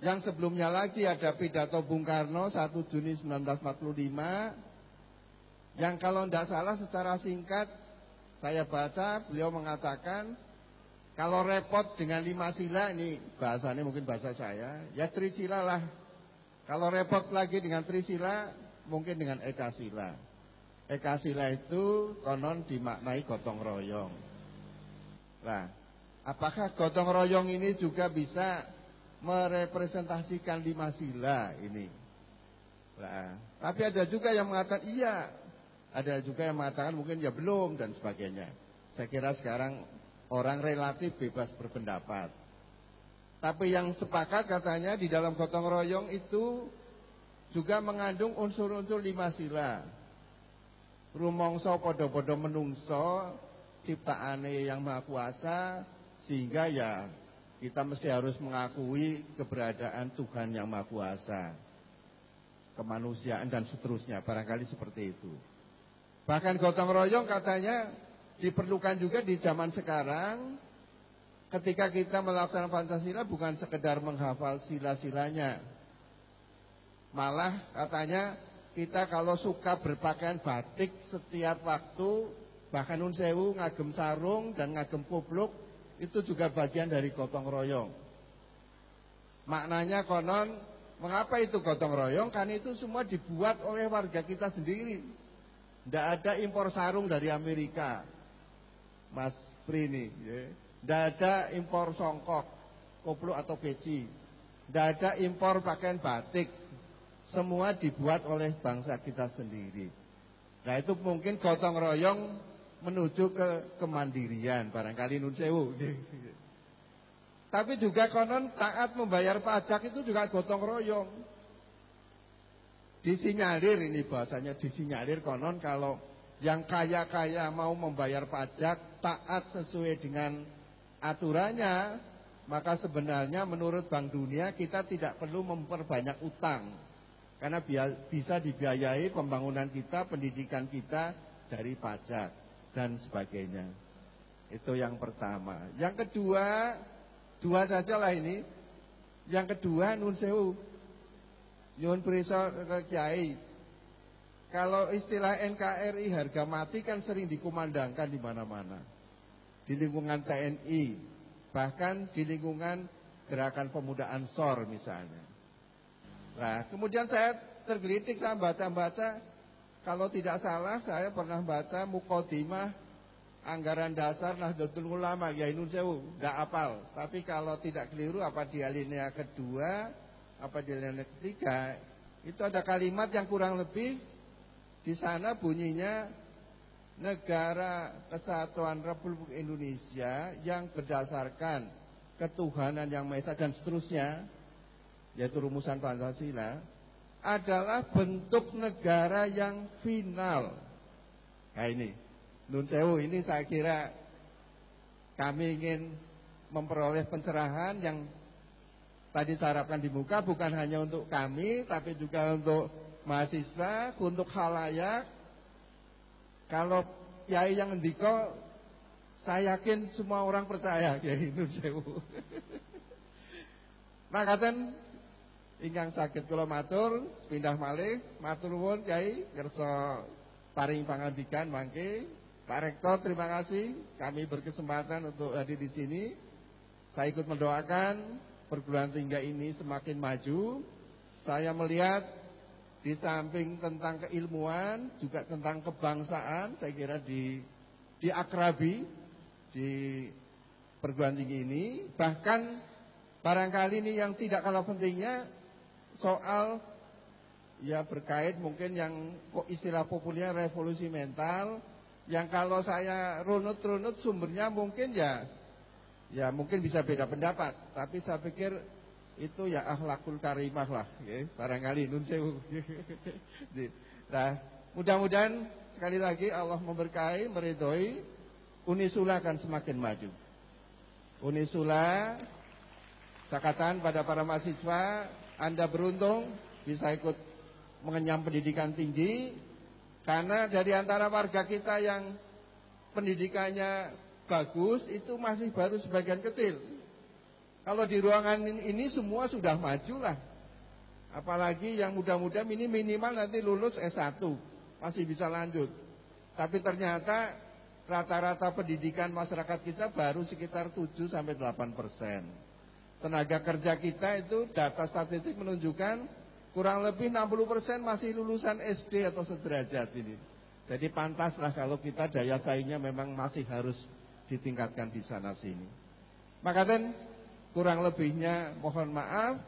Yang sebelumnya lagi ada pidato Bung Karno 1 Juni 1945 yang kalau tidak salah secara singkat saya baca beliau mengatakan kalau repot dengan lima sila ini bahasanya mungkin bahasa saya ya trisila lah kalau repot lagi dengan trisila mungkin dengan Eka Sila. Eka Sila itu konon dimaknai gotong royong. Nah, apakah gotong royong ini juga bisa merepresentasikan lima sila ini? Nah, tapi ada juga yang mengatakan iya, ada juga yang mengatakan mungkin ya belum dan sebagainya. Saya kira sekarang orang relatif bebas berpendapat. Tapi yang sepakat katanya di dalam gotong royong itu juga mengandung unsur-unsur lima sila. Rumongso podo-podo menungso ciptaane yang maha kuasa sehingga ya kita mesti harus mengakui keberadaan Tuhan yang maha kuasa. Kemanusiaan dan seterusnya barangkali seperti itu. Bahkan gotong royong katanya diperlukan juga di zaman sekarang ketika kita melaksanakan Pancasila bukan sekedar menghafal sila-silanya Malah katanya kita kalau suka berpakaian batik setiap waktu bahkan nun sewu ngagem sarung dan ngagem kupluk itu juga bagian dari gotong royong. Maknanya konon, mengapa itu gotong royong? Karena itu semua dibuat oleh warga kita sendiri. Tidak ada impor sarung dari Amerika, Mas Prini. Ya. Tidak ada impor songkok, koplo atau peci. Tidak ada impor pakaian batik. Semua dibuat oleh bangsa kita sendiri. Nah itu mungkin gotong royong menuju ke kemandirian barangkali nun sewu. Tapi juga konon taat membayar pajak itu juga gotong royong. Disinyalir ini bahasanya disinyalir konon kalau yang kaya-kaya mau membayar pajak taat sesuai dengan aturannya, maka sebenarnya menurut Bank Dunia kita tidak perlu memperbanyak utang. Karena bisa dibiayai pembangunan kita, pendidikan kita dari pajak dan sebagainya. Itu yang pertama. Yang kedua, Dua saja lah ini. Yang kedua nun sewu. Nyun prisa ke kiai. Kalau istilah NKRI harga mati kan sering dikumandangkan di mana-mana. Di lingkungan TNI, bahkan di lingkungan gerakan pemuda Ansor misalnya. Nah, kemudian saya tergelitik saya baca-baca kalau tidak salah saya pernah baca Mukodimah anggaran dasar Nahdlatul Ulama ya Nun Sewu, enggak apal. Tapi kalau tidak keliru apa di alinea kedua, apa di alinea ketiga, itu ada kalimat yang kurang lebih di sana bunyinya negara kesatuan Republik Indonesia yang berdasarkan ketuhanan yang Maha Esa dan seterusnya, yaitu rumusan Pancasila, adalah bentuk negara yang final. Nah ini, Nun Sewu ini saya kira kami ingin memperoleh pencerahan yang tadi saya harapkan di muka bukan hanya untuk kami tapi juga untuk mahasiswa, untuk halayak. Kalau kiai yang ndiko saya yakin semua orang percaya Kiai Nun Sewu. Makaten ingkang sakit kula matur pindah malih matur nuwun Kiai kersa paring pangandikan mangke Pak Rektor, terima kasih. Kami berkesempatan untuk hadir di sini. Saya ikut mendoakan perguruan tinggi ini semakin maju. Saya melihat di samping tentang keilmuan, juga tentang kebangsaan, saya kira di di akrabi di perguruan tinggi ini. Bahkan barangkali ini yang tidak kalah pentingnya soal ya berkait mungkin yang istilah populer revolusi mental yang kalau saya runut-runut sumbernya mungkin ya ya mungkin bisa beda pendapat, tapi saya pikir itu ya akhlakul karimah lah, ya, barangkali nun sewu. nah, mudah-mudahan sekali lagi Allah memberkahi, meridhoi, Unisula akan semakin maju. Unisula, sakatan pada para mahasiswa, Anda beruntung bisa ikut mengenyam pendidikan tinggi, karena dari antara warga kita yang pendidikannya bagus itu masih baru sebagian kecil. Kalau di ruangan ini semua sudah maju lah. Apalagi yang muda-muda ini minimal nanti lulus S1 masih bisa lanjut. Tapi ternyata rata-rata pendidikan masyarakat kita baru sekitar 7 sampai 8 persen. Tenaga kerja kita itu data statistik menunjukkan Kurang lebih 60% masih lulusan SD atau sederajat ini. Jadi pantaslah kalau kita daya saingnya memang masih harus ditingkatkan di sana sini. Maka dan kurang lebihnya mohon maaf.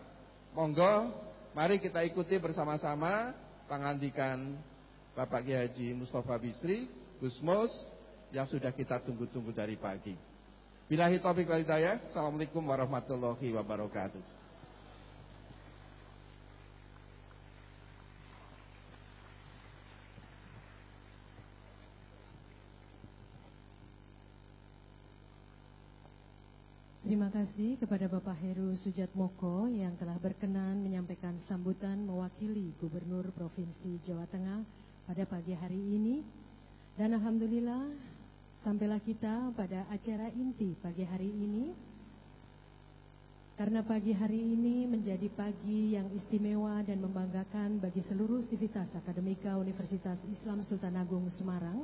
Monggo mari kita ikuti bersama-sama pengantikan Bapak Kiai Haji Mustafa Bisri, Gusmus yang sudah kita tunggu-tunggu dari pagi. Bilahi taufiq wal hidayah. Assalamualaikum warahmatullahi wabarakatuh. Terima kasih kepada Bapak Heru Sujatmoko yang telah berkenan menyampaikan sambutan mewakili Gubernur Provinsi Jawa Tengah pada pagi hari ini. Dan Alhamdulillah sampailah kita pada acara inti pagi hari ini. Karena pagi hari ini menjadi pagi yang istimewa dan membanggakan bagi seluruh sivitas akademika Universitas Islam Sultan Agung Semarang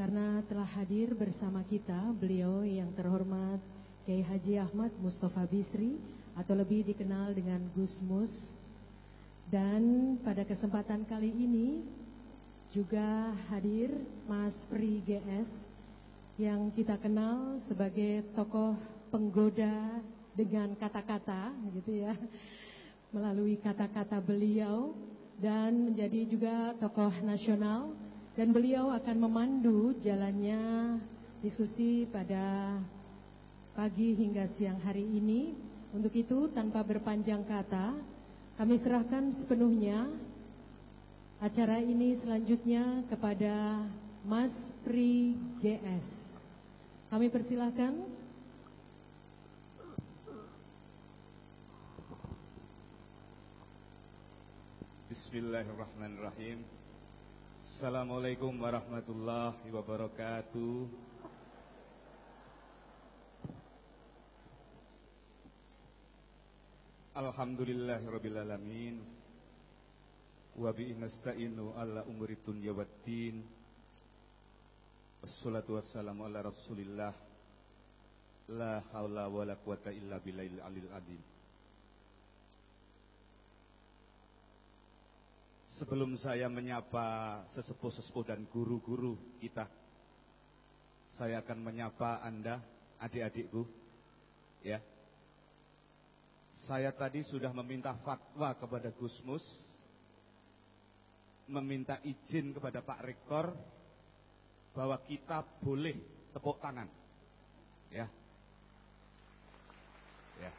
karena telah hadir bersama kita beliau yang terhormat Kiai Haji Ahmad Mustafa Bisri atau lebih dikenal dengan Gus Mus. Dan pada kesempatan kali ini juga hadir Mas Pri GS yang kita kenal sebagai tokoh penggoda dengan kata-kata gitu ya. Melalui kata-kata beliau dan menjadi juga tokoh nasional dan beliau akan memandu jalannya diskusi pada pagi hingga siang hari ini. Untuk itu tanpa berpanjang kata, kami serahkan sepenuhnya acara ini selanjutnya kepada Mas Pri GS. Kami persilahkan. Bismillahirrahmanirrahim. Assalamualaikum warahmatullahi wabarakatuh. Alhamdulillahirabbil alamin. Wa bihi nasta'inu ala umuri dunya waddin. Wassalamu ala Rasulillah. La haula wala quwata illa billahil alil azim. Sebelum saya menyapa sesepuh-sesepuh dan guru-guru kita, saya akan menyapa Anda, adik-adikku, ya. Saya tadi sudah meminta fatwa kepada Gusmus, meminta izin kepada Pak Rektor bahwa kita boleh tepuk tangan, ya. Ya.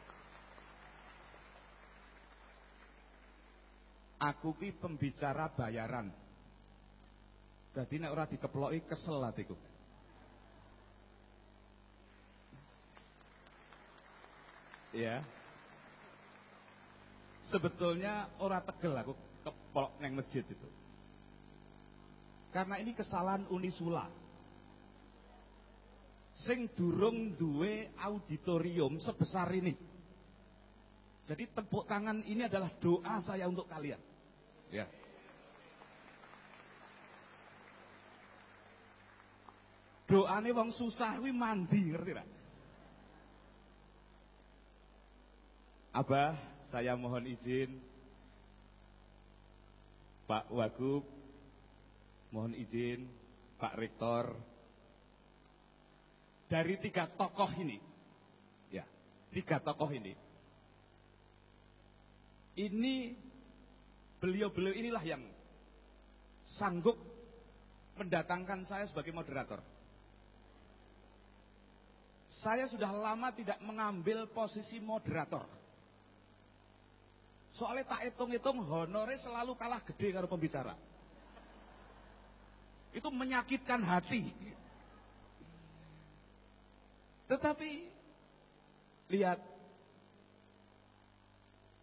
Aku ki pembicara bayaran. Jadi nek ora dikeploki kesel atiku. Ya. Sebetulnya ora tegel aku keplok neng masjid itu. Karena ini kesalahan Unisula. Sing durung duwe auditorium sebesar ini. Jadi tepuk tangan ini adalah doa saya untuk kalian. Ya. Doane wong susah kuwi mandi, ngerti tak? Abah, saya mohon izin Pak Wagub mohon izin Pak Rektor dari tiga tokoh ini ya tiga tokoh ini ini Beliau-beliau inilah yang sanggup mendatangkan saya sebagai moderator. Saya sudah lama tidak mengambil posisi moderator. Soalnya tak hitung-hitung honornya selalu kalah gede kalau pembicara. Itu menyakitkan hati. Tetapi lihat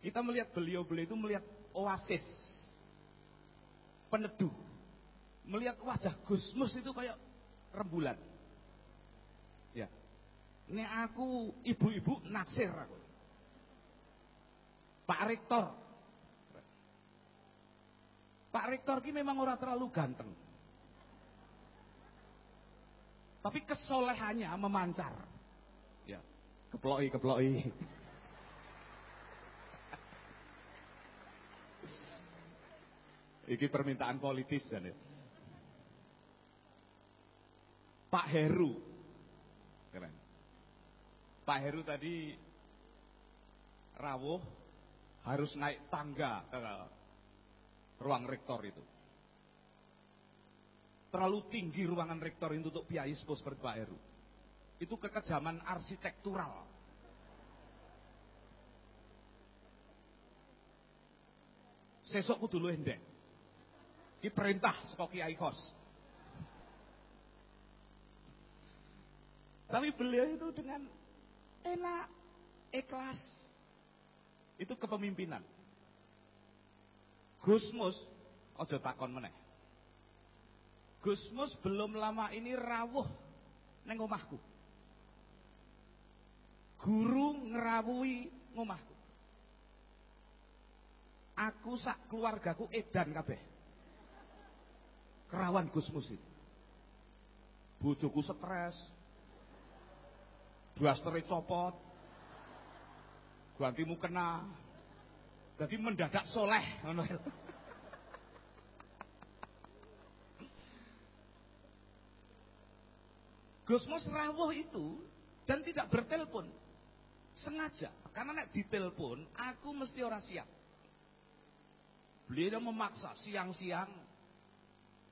kita melihat beliau-beliau itu melihat oasis peneduh melihat wajah Gusmus itu kayak rembulan ya ini aku ibu-ibu naksir aku Pak Rektor Pak Rektor ini memang orang terlalu ganteng tapi kesolehannya memancar ya keploi keploi Iki permintaan politis kan ya. Pak Heru. Keren. Pak Heru tadi rawuh harus naik tangga ke ruang rektor itu. Terlalu tinggi ruangan rektor itu untuk piaispo seperti Pak Heru. Itu kekejaman arsitektural. Sesok kudu luwih ndek. Ini perintah saka Kiai Kos. Tapi beliau itu dengan enak, ikhlas. Itu kepemimpinan. Gusmus, ojo takon meneh. Gusmus belum lama ini rawuh neng omahku. Guru ngerawui ngomahku. Aku sak keluargaku edan kabeh kerawan Gusmus itu. bojoku stres. Duastere copot. Gantimu kena. Jadi mendadak soleh. Gusmus rawuh itu dan tidak bertelpon. Sengaja, karena nek ditelepon, aku mesti ora siap. Beliau memaksa siang-siang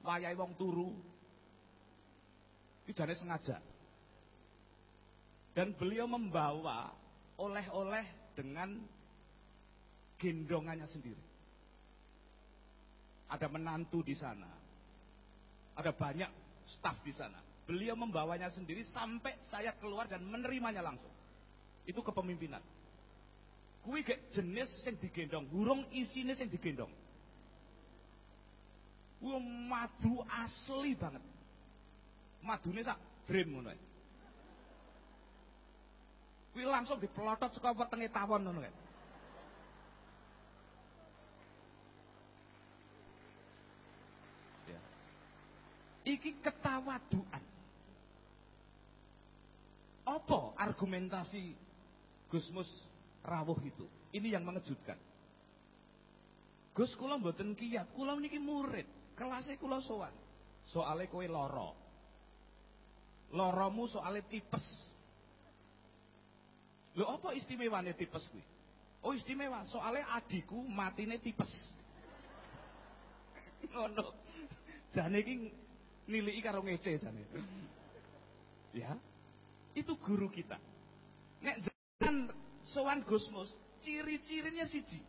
wayai wong turu. Itu jane sengaja. Dan beliau membawa oleh-oleh dengan gendongannya sendiri. Ada menantu di sana. Ada banyak staf di sana. Beliau membawanya sendiri sampai saya keluar dan menerimanya langsung. Itu kepemimpinan. Kuwi gak jenis yang digendong, burung isine yang digendong. Kuwi madu asli banget. Madune sak dream ngono Kuwi langsung dipelotot saka wetenge tawon ngono kae. Ya. Iki ketawaduan. Apa argumentasi Gusmus rawuh itu? Ini yang mengejutkan. Gus kula mboten kiat, kula niki murid, kelasnya kula sowan. Soale kowe lara. Laramu soale tipes. Lho apa istimewane tipes kuwi? Oh istimewa, soale adikku matine tipes. Ngono. Jane iki niliki karo ngece jane. Ya. Itu guru kita. Nek jangan sowan Gusmus, ciri-cirinya siji.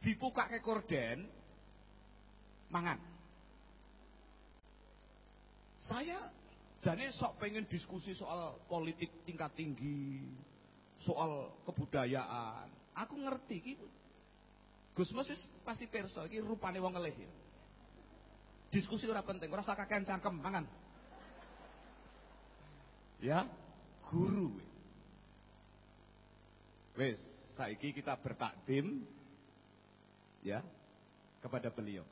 Dibuka ke korden, mangan. Saya jane sok pengen diskusi soal politik tingkat tinggi, soal kebudayaan. Aku ngerti ki Gusmus pasti perso iki rupane wong ngelih. Diskusi ora penting, ora usah kakean cangkem, mangan ya guru. Wes, saiki kita bertakdim ya kepada beliau.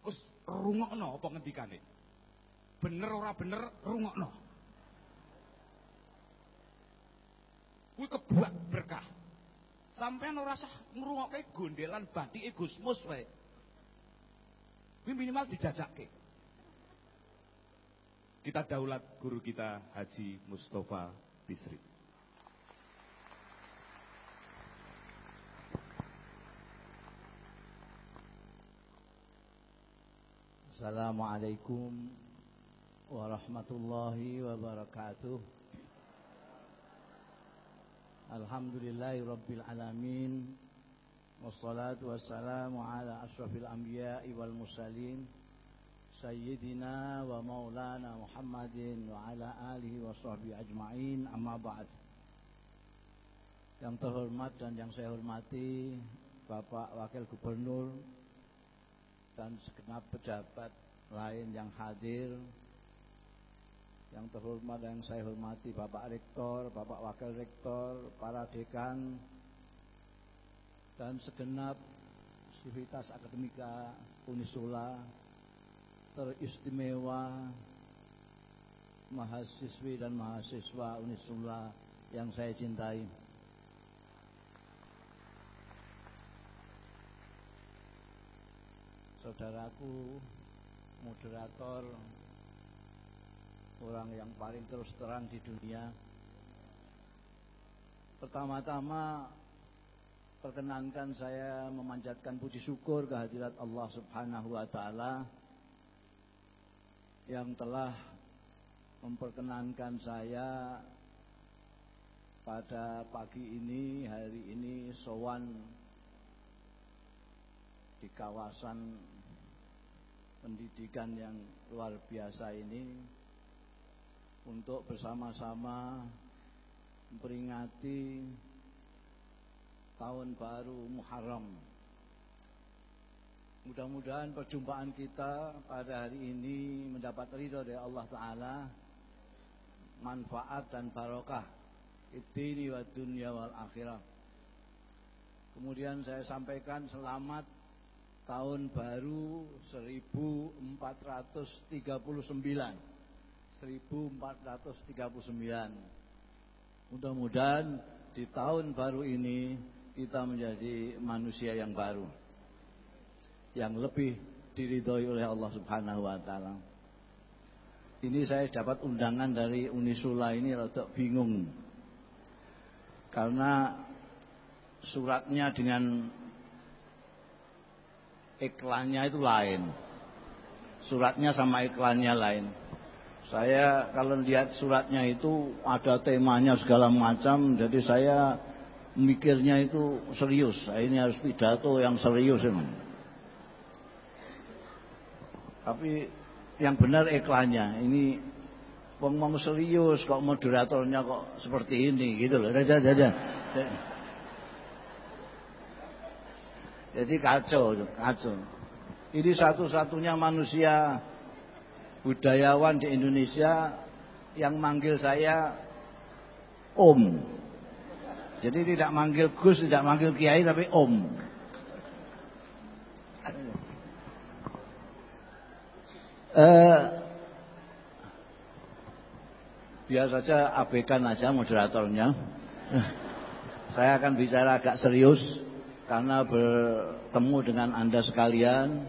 Terus rungokno apa ngendikane? Bener ora bener rungokno. Kuwi kebuak berkah. Sampean ora usah ngrungokke gondelan batike Gusmus wae. Kuwi minimal dijajake. Kita daulat guru kita Haji Mustafa Bisri. Assalamualaikum warahmatullahi wabarakatuh. Alhamdulillahi Rabbil Alamin. Wassalatu wassalamu ala ashrafil anbiya wal mursalin. Sayyidina wa maulana Muhammadin wa ala alihi wa sahbihi ajma'in. Amma ba'd. Yang terhormat dan yang saya hormati Bapak Wakil Gubernur dan segenap pejabat lain yang hadir yang terhormat dan yang saya hormati Bapak Rektor, Bapak Wakil Rektor, para dekan dan segenap sivitas akademika Unisula teristimewa mahasiswi dan mahasiswa Unisula yang saya cintai. Saudaraku, moderator, orang yang paling terus terang di dunia. Pertama-tama perkenankan saya memanjatkan puji syukur kehadirat Allah Subhanahu wa taala yang telah memperkenankan saya pada pagi ini, hari ini sowan di kawasan pendidikan yang luar biasa ini untuk bersama-sama memperingati tahun baru Muharram Mudah-mudahan perjumpaan kita pada hari ini mendapat ridho dari Allah Ta'ala Manfaat dan barokah Idini wa dunia wal akhirah Kemudian saya sampaikan selamat tahun baru 1439. 1439. Mudah-mudahan di tahun baru ini kita menjadi manusia yang baru. Yang lebih diridhoi oleh Allah Subhanahu wa taala. Ini saya dapat undangan dari Unisula ini rada bingung. Karena suratnya dengan iklannya itu lain. Suratnya sama iklannya lain. Saya kalau lihat suratnya itu ada temanya segala macam, jadi saya mikirnya itu serius. Ini harus pidato yang serius emang. Tapi yang benar iklannya ini wong mau serius kok moderatornya kok seperti ini gitu loh. Jadi, jadi, jadi kacau, kacau. Ini satu-satunya manusia budayawan di Indonesia yang manggil saya Om. Jadi tidak manggil Gus, tidak manggil Kiai tapi Om. Eh, biar saja abaikan aja moderatornya. Saya akan bicara agak serius karena bertemu dengan Anda sekalian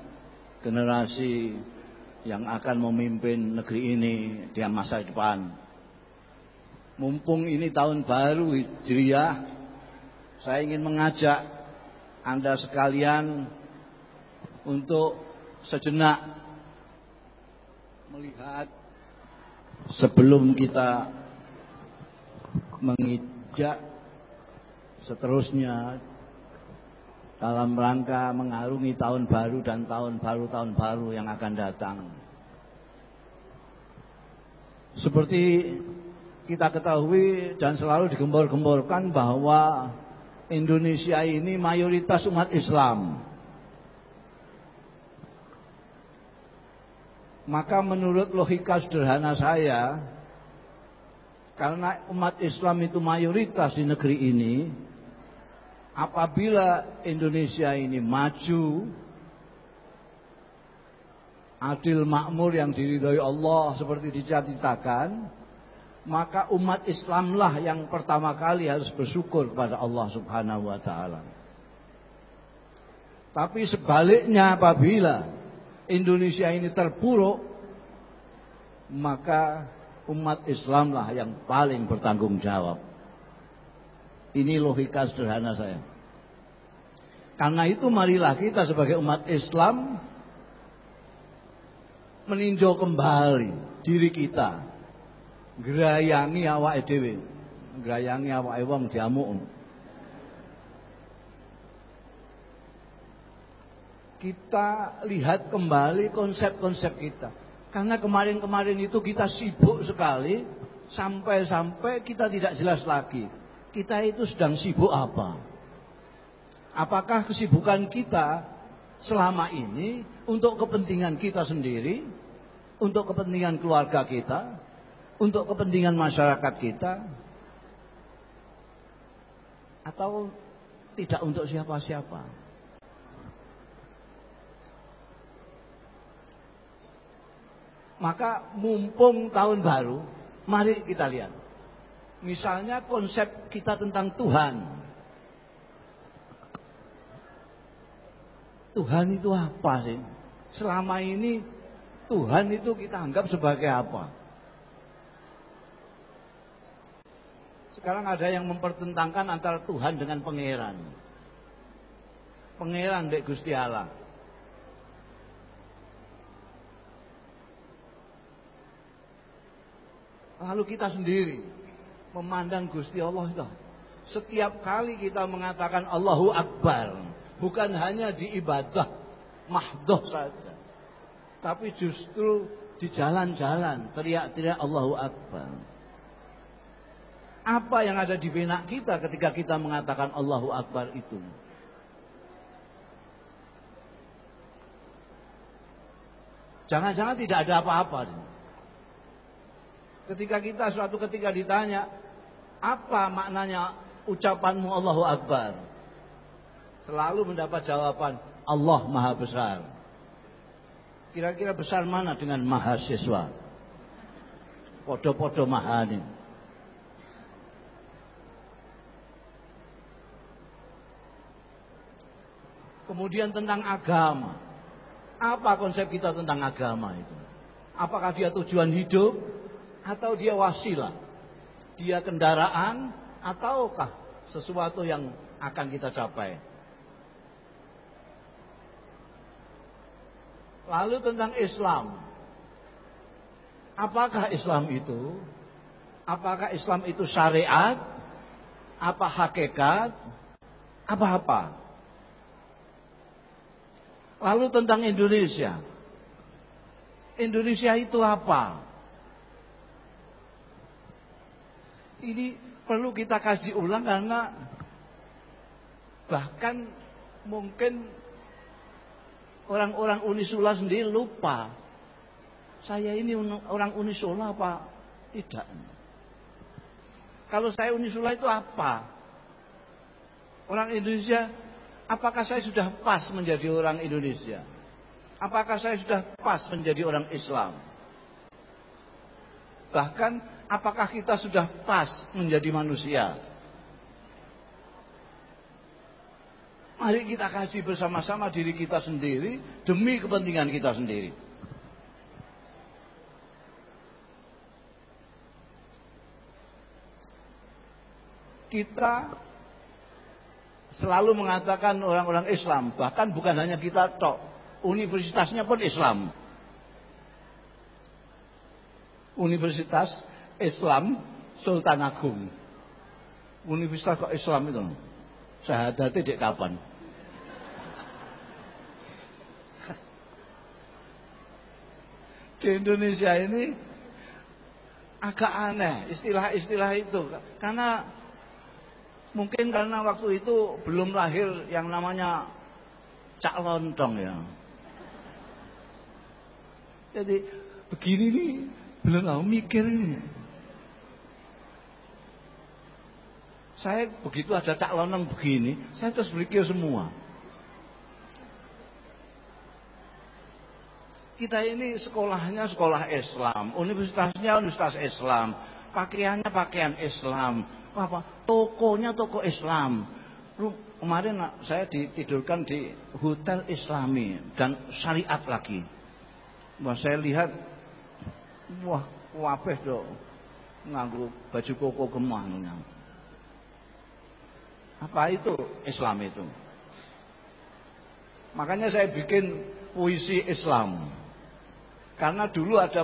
generasi yang akan memimpin negeri ini di masa depan. Mumpung ini tahun baru Hijriah, saya ingin mengajak Anda sekalian untuk sejenak melihat sebelum kita mengijak seterusnya dalam rangka mengarungi tahun baru dan tahun baru-tahun baru yang akan datang. Seperti kita ketahui dan selalu digembor-gemborkan bahwa Indonesia ini mayoritas umat Islam. Maka menurut logika sederhana saya, karena umat Islam itu mayoritas di negeri ini, apabila Indonesia ini maju adil makmur yang diridhoi Allah seperti dicita-citakan maka umat Islamlah yang pertama kali harus bersyukur kepada Allah Subhanahu wa taala. Tapi sebaliknya apabila Indonesia ini terpuruk maka umat Islamlah yang paling bertanggung jawab. Ini logika sederhana saya. Karena itu marilah kita sebagai umat Islam meninjau kembali diri kita. Gerayangi awak dhewe. Gerayangi awak wong diamuk. Kita lihat kembali konsep-konsep kita. Karena kemarin-kemarin itu kita sibuk sekali sampai-sampai kita tidak jelas lagi kita itu sedang sibuk apa? Apakah kesibukan kita selama ini untuk kepentingan kita sendiri, untuk kepentingan keluarga kita, untuk kepentingan masyarakat kita, atau tidak untuk siapa-siapa? Maka mumpung tahun baru, mari kita lihat. Misalnya konsep kita tentang Tuhan. Tuhan itu apa sih? Selama ini Tuhan itu kita anggap sebagai apa? Sekarang ada yang mempertentangkan antara Tuhan dengan pangeran. Pangeran dek Gusti Allah. Lalu kita sendiri memandang Gusti Allah itu. Setiap kali kita mengatakan Allahu Akbar, bukan hanya di ibadah mahdoh saja. Tapi justru di jalan-jalan teriak-teriak Allahu Akbar. Apa yang ada di benak kita ketika kita mengatakan Allahu Akbar itu? Jangan-jangan tidak ada apa-apa. Ketika kita suatu ketika ditanya, apa maknanya ucapanmu Allahu Akbar? Selalu mendapat jawaban, Allah maha besar. Kira-kira besar mana dengan mahasiswa? Podo-podo maha ini. Kemudian tentang agama. Apa konsep kita tentang agama itu? Apakah dia tujuan hidup atau dia wasilah? Dia kendaraan ataukah sesuatu yang akan kita capai? Lalu tentang Islam. Apakah Islam itu? Apakah Islam itu syariat? Apa hakikat? Apa-apa? Lalu tentang Indonesia. Indonesia itu apa? Ini perlu kita kasih ulang karena bahkan mungkin orang-orang Unisula sendiri lupa. Saya ini orang Unisula apa tidak? Kalau saya Unisula itu apa? Orang Indonesia Apakah saya sudah pas menjadi orang Indonesia? Apakah saya sudah pas menjadi orang Islam? Bahkan apakah kita sudah pas menjadi manusia? Mari kita kaji bersama-sama diri kita sendiri demi kepentingan kita sendiri. Kita selalu mengatakan orang-orang Islam, bahkan bukan hanya kita tok, universitasnya pun Islam. Universitas Islam Sultan Agung. Universitas kok Islam itu? Syahadatnya dek kapan? Di Indonesia ini agak aneh istilah-istilah itu karena Mungkin karena waktu itu belum lahir yang namanya cak lontong ya. Jadi begini nih belum tahu mikir ini. Saya begitu ada cak lontong begini, saya terus berpikir semua. Kita ini sekolahnya sekolah Islam, universitasnya universitas Islam, pakaiannya pakaian Islam, apa tokonya toko Islam. Kemarin saya ditidurkan di hotel Islami dan syariat lagi. Wah saya lihat, wah wabeh dong nganggu baju koko gemah Apa itu Islam itu? Makanya saya bikin puisi Islam. Karena dulu ada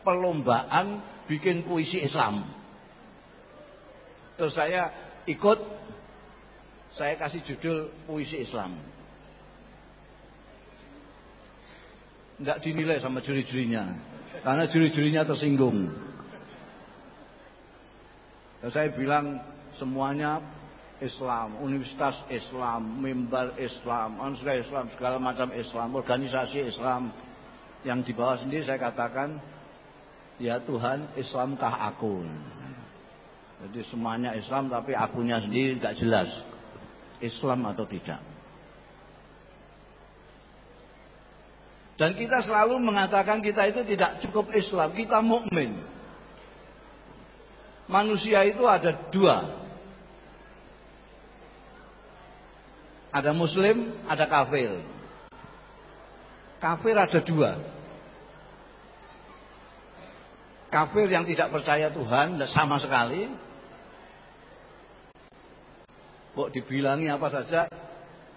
perlombaan bikin puisi Islam. Terus saya ikut saya kasih judul puisi Islam. Enggak dinilai sama juri-jurinya. Karena juri-jurinya tersinggung. Dan saya bilang semuanya Islam, universitas Islam, mimbar Islam, ansur Islam, segala macam Islam, organisasi Islam. Yang di bawah sendiri saya katakan, ya Tuhan, Islamkah aku? Jadi semuanya Islam tapi akunya sendiri nggak jelas Islam atau tidak. Dan kita selalu mengatakan kita itu tidak cukup Islam, kita mukmin. Manusia itu ada dua. Ada muslim, ada kafir. Kafir ada dua. Kafir yang tidak percaya Tuhan sama sekali Kok dibilangi apa saja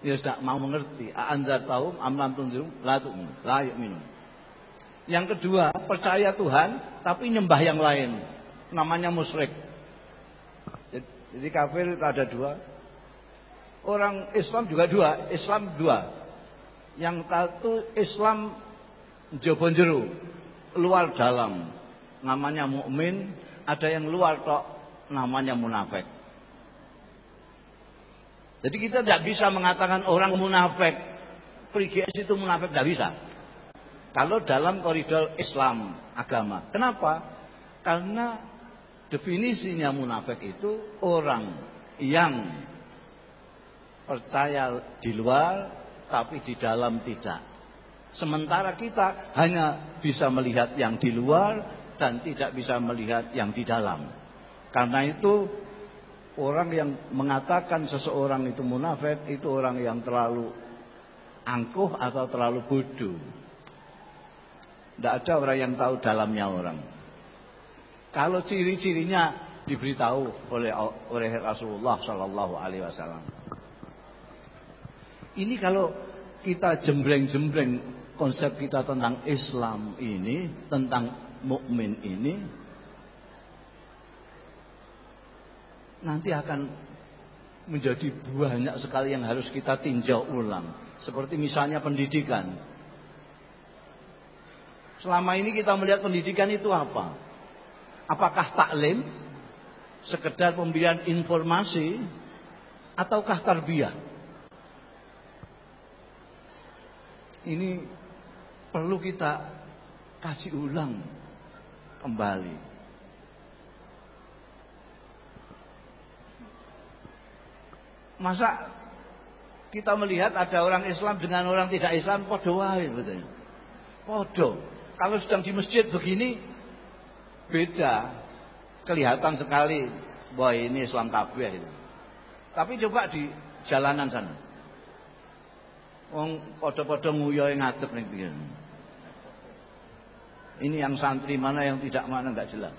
ya sudah mau mengerti. Anda tahu amlam tunjum latuk layuk minum. Yang kedua, percaya Tuhan tapi nyembah yang lain. Namanya musyrik. Jadi kafir itu ada dua. Orang Islam juga dua, Islam dua. Yang satu Islam jobon jeru, luar dalam. Namanya mukmin, ada yang luar tok namanya munafik. Jadi kita tidak bisa mengatakan orang munafik. Prigias itu munafik tidak bisa. Kalau dalam koridor Islam agama. Kenapa? Karena definisinya munafik itu orang yang percaya di luar tapi di dalam tidak. Sementara kita hanya bisa melihat yang di luar dan tidak bisa melihat yang di dalam. Karena itu orang yang mengatakan seseorang itu munafik itu orang yang terlalu angkuh atau terlalu bodoh. Tidak ada orang yang tahu dalamnya orang. Kalau ciri-cirinya diberitahu oleh oleh Rasulullah Shallallahu Alaihi Wasallam. Ini kalau kita jembreng-jembreng konsep kita tentang Islam ini, tentang mukmin ini, nanti akan menjadi banyak sekali yang harus kita tinjau ulang. Seperti misalnya pendidikan. Selama ini kita melihat pendidikan itu apa? Apakah taklim? sekedar pemberian informasi ataukah tarbiyah? Ini perlu kita kasih ulang kembali. Masa kita melihat ada orang Islam dengan orang tidak Islam podo wae betul. Podo. Kalau sedang di masjid begini beda kelihatan sekali bahwa ini Islam kabeh itu. Tapi coba di jalanan sana. Wong padha-padha nguyohe ngadep ning pinggir. Ini yang santri mana yang tidak mana nggak jelas.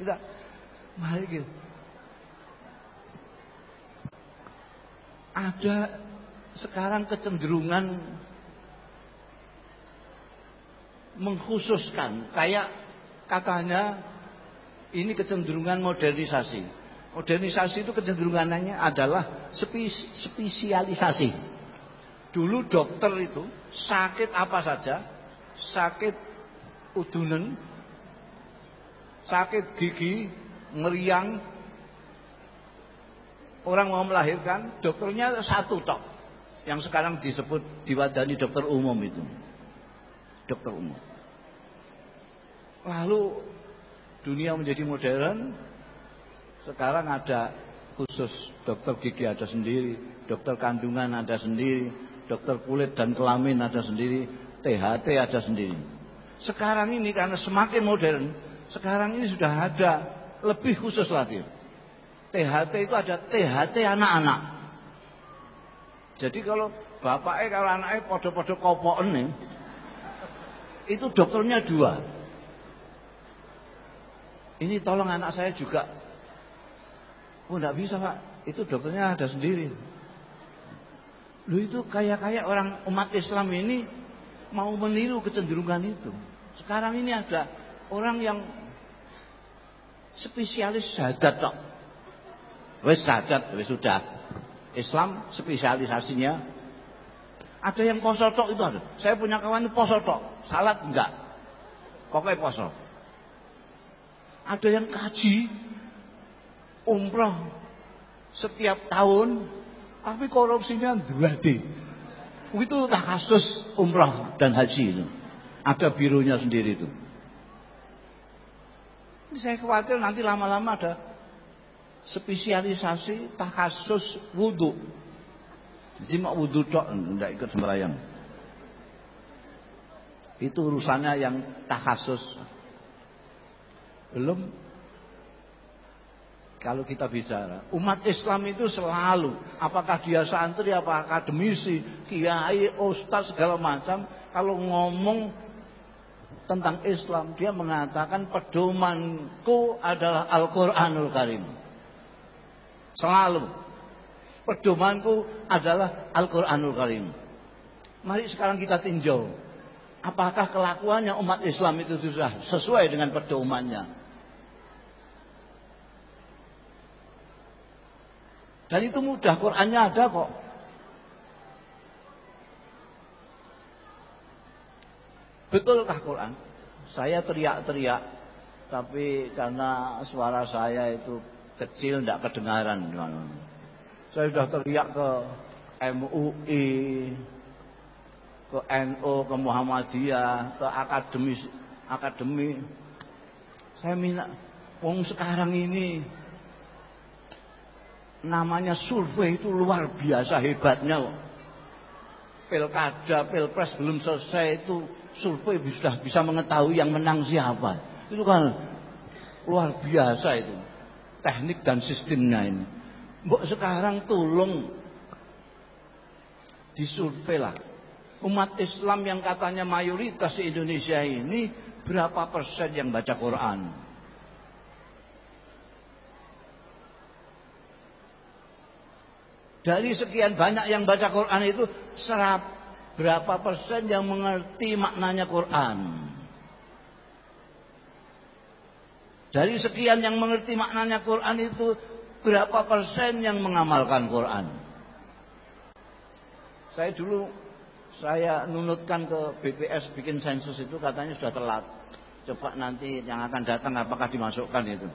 Kita mari gitu. Ada sekarang kecenderungan mengkhususkan kayak katanya ini kecenderungan modernisasi. Modernisasi itu kecenderungannya adalah spesialisasi. Dulu dokter itu sakit apa saja, sakit udunan, sakit gigi, meriang, orang mau melahirkan, dokternya satu tok. Yang sekarang disebut diwadani dokter umum itu. Dokter umum. Lalu dunia menjadi modern. Sekarang ada khusus dokter gigi ada sendiri, dokter kandungan ada sendiri, dokter kulit dan kelamin ada sendiri, THT ada sendiri. Sekarang ini karena semakin modern, sekarang ini sudah ada lebih khusus lagi. THT itu ada THT anak-anak. Jadi kalau bapaknya kalau anaknya podo-podo kopok nih, itu dokternya dua. Ini tolong anak saya juga. Oh enggak bisa pak, itu dokternya ada sendiri. Lu itu kayak-kayak orang umat Islam ini mau meniru kecenderungan itu. Sekarang ini ada orang yang spesialis sadat. Wes sadat, wes sudah. Islam spesialisasinya ada yang poso tok itu ada. Saya punya kawan itu salat enggak. Pokoknya poso. Ada yang kaji umroh setiap tahun, tapi korupsinya dua d. Itu tak kasus umroh dan haji itu. Ada birunya sendiri itu. Ini saya khawatir nanti lama-lama ada spesialisasi kasus wudhu. Zima wudhu tok tidak ikut sembahyang. Itu urusannya yang kasus. Belum kalau kita bicara umat Islam itu selalu apakah dia santri apa akademisi kiai ustaz segala macam kalau ngomong tentang Islam dia mengatakan pedomanku adalah Al-Qur'anul Karim selalu pedomanku adalah Al-Qur'anul Karim mari sekarang kita tinjau apakah kelakuannya umat Islam itu sudah sesuai dengan pedomannya Dan itu mudah, Qurannya ada kok. Betulkah Quran? Saya teriak-teriak, tapi karena suara saya itu kecil, tidak kedengaran. Saya sudah teriak ke MUI, ke NU, ke Muhammadiyah, ke akademi, akademi. Saya minta, wong sekarang ini namanya survei itu luar biasa hebatnya loh. Pilkada, pilpres belum selesai itu survei sudah bisa mengetahui yang menang siapa. Itu kan luar biasa itu. Teknik dan sistemnya ini. Mbok sekarang tolong disurvei lah. Umat Islam yang katanya mayoritas di Indonesia ini berapa persen yang baca Quran? Dari sekian banyak yang baca Quran itu serap berapa persen yang mengerti maknanya Quran? Dari sekian yang mengerti maknanya Quran itu berapa persen yang mengamalkan Quran? Saya dulu saya nunutkan ke BPS bikin sensus itu katanya sudah telat. Coba nanti yang akan datang apakah dimasukkan itu.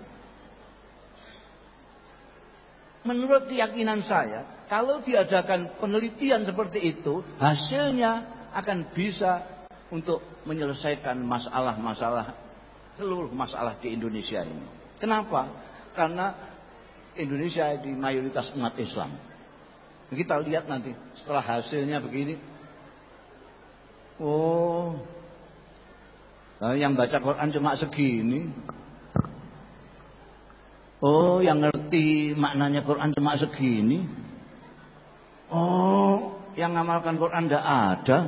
Menurut keyakinan saya, kalau diadakan penelitian seperti itu, hasilnya akan bisa untuk menyelesaikan masalah-masalah seluruh masalah di Indonesia ini. Kenapa? Karena Indonesia di mayoritas umat Islam. Kita lihat nanti setelah hasilnya begini. Oh, yang baca Quran cuma segini. Oh, yang ngerti maknanya Quran cuma segini. Oh, yang ngamalkan Quran tidak ada.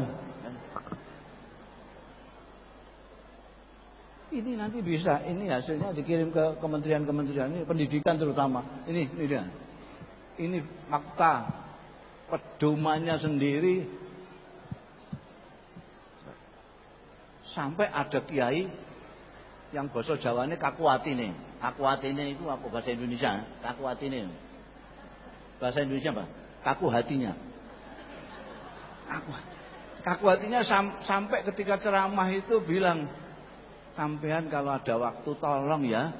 Ini nanti bisa, ini hasilnya dikirim ke kementerian-kementerian ini, pendidikan terutama. Ini, ini dia. Ini fakta pedomannya sendiri. Sampai ada kiai yang bahasa Jawa ini kakuati nih. Kaku hatinya itu apa bahasa Indonesia? Kaku hatinya. Bahasa Indonesia apa? Kaku hatinya. Kaku, kaku hatinya sam, sampai ketika ceramah itu bilang, sampean kalau ada waktu tolong ya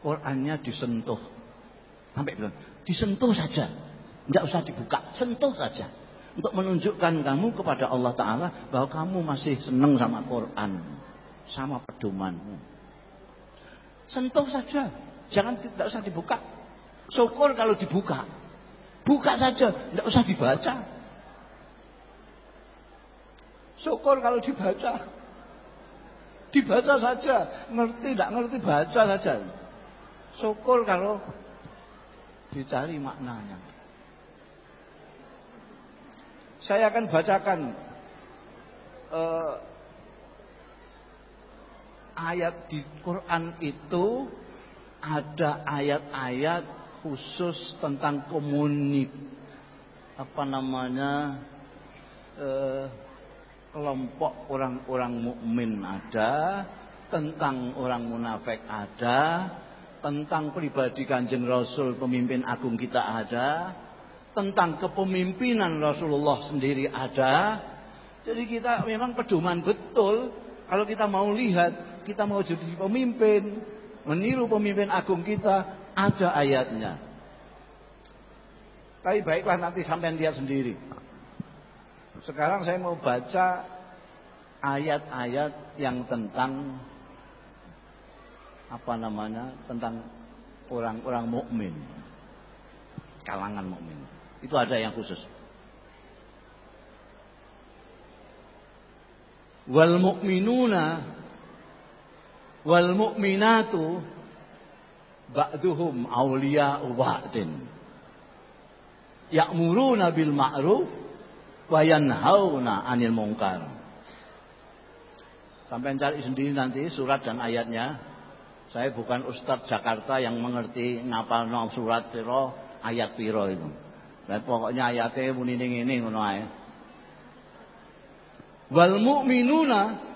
Qurannya disentuh. Sampai bilang, disentuh saja. Tidak usah dibuka, sentuh saja. Untuk menunjukkan kamu kepada Allah Ta'ala bahwa kamu masih senang sama Quran. Sama pedomanmu. Sentuh saja. Jangan tidak usah dibuka. Syukur kalau dibuka. Buka saja, tidak usah dibaca. Syukur kalau dibaca. Dibaca saja, ngerti tidak ngerti baca saja. Syukur kalau dicari maknanya. Saya akan bacakan uh, ayat di Quran itu ada ayat-ayat khusus tentang komunik apa namanya eh, kelompok orang-orang mukmin ada tentang orang munafik ada tentang pribadi kanjeng Rasul pemimpin agung kita ada tentang kepemimpinan Rasulullah sendiri ada jadi kita memang pedoman betul kalau kita mau lihat kita mau jadi pemimpin, meniru pemimpin agung kita, ada ayatnya. Tapi baiklah nanti sampai lihat sendiri. Sekarang saya mau baca ayat-ayat yang tentang apa namanya? tentang orang-orang mukmin. Kalangan mukmin. Itu ada yang khusus. Wal mu'minuna wal mu'minatu ba'duhum awliya'u ba'din ya'muruna bil ma'ruf wa yanhauna 'anil munkar sampai cari sendiri nanti surat dan ayatnya saya bukan ustadz Jakarta yang mengerti ngapal no surat piro ayat piro itu nah, pokoknya ayatnya muni ini ngono ae wal mu'minuna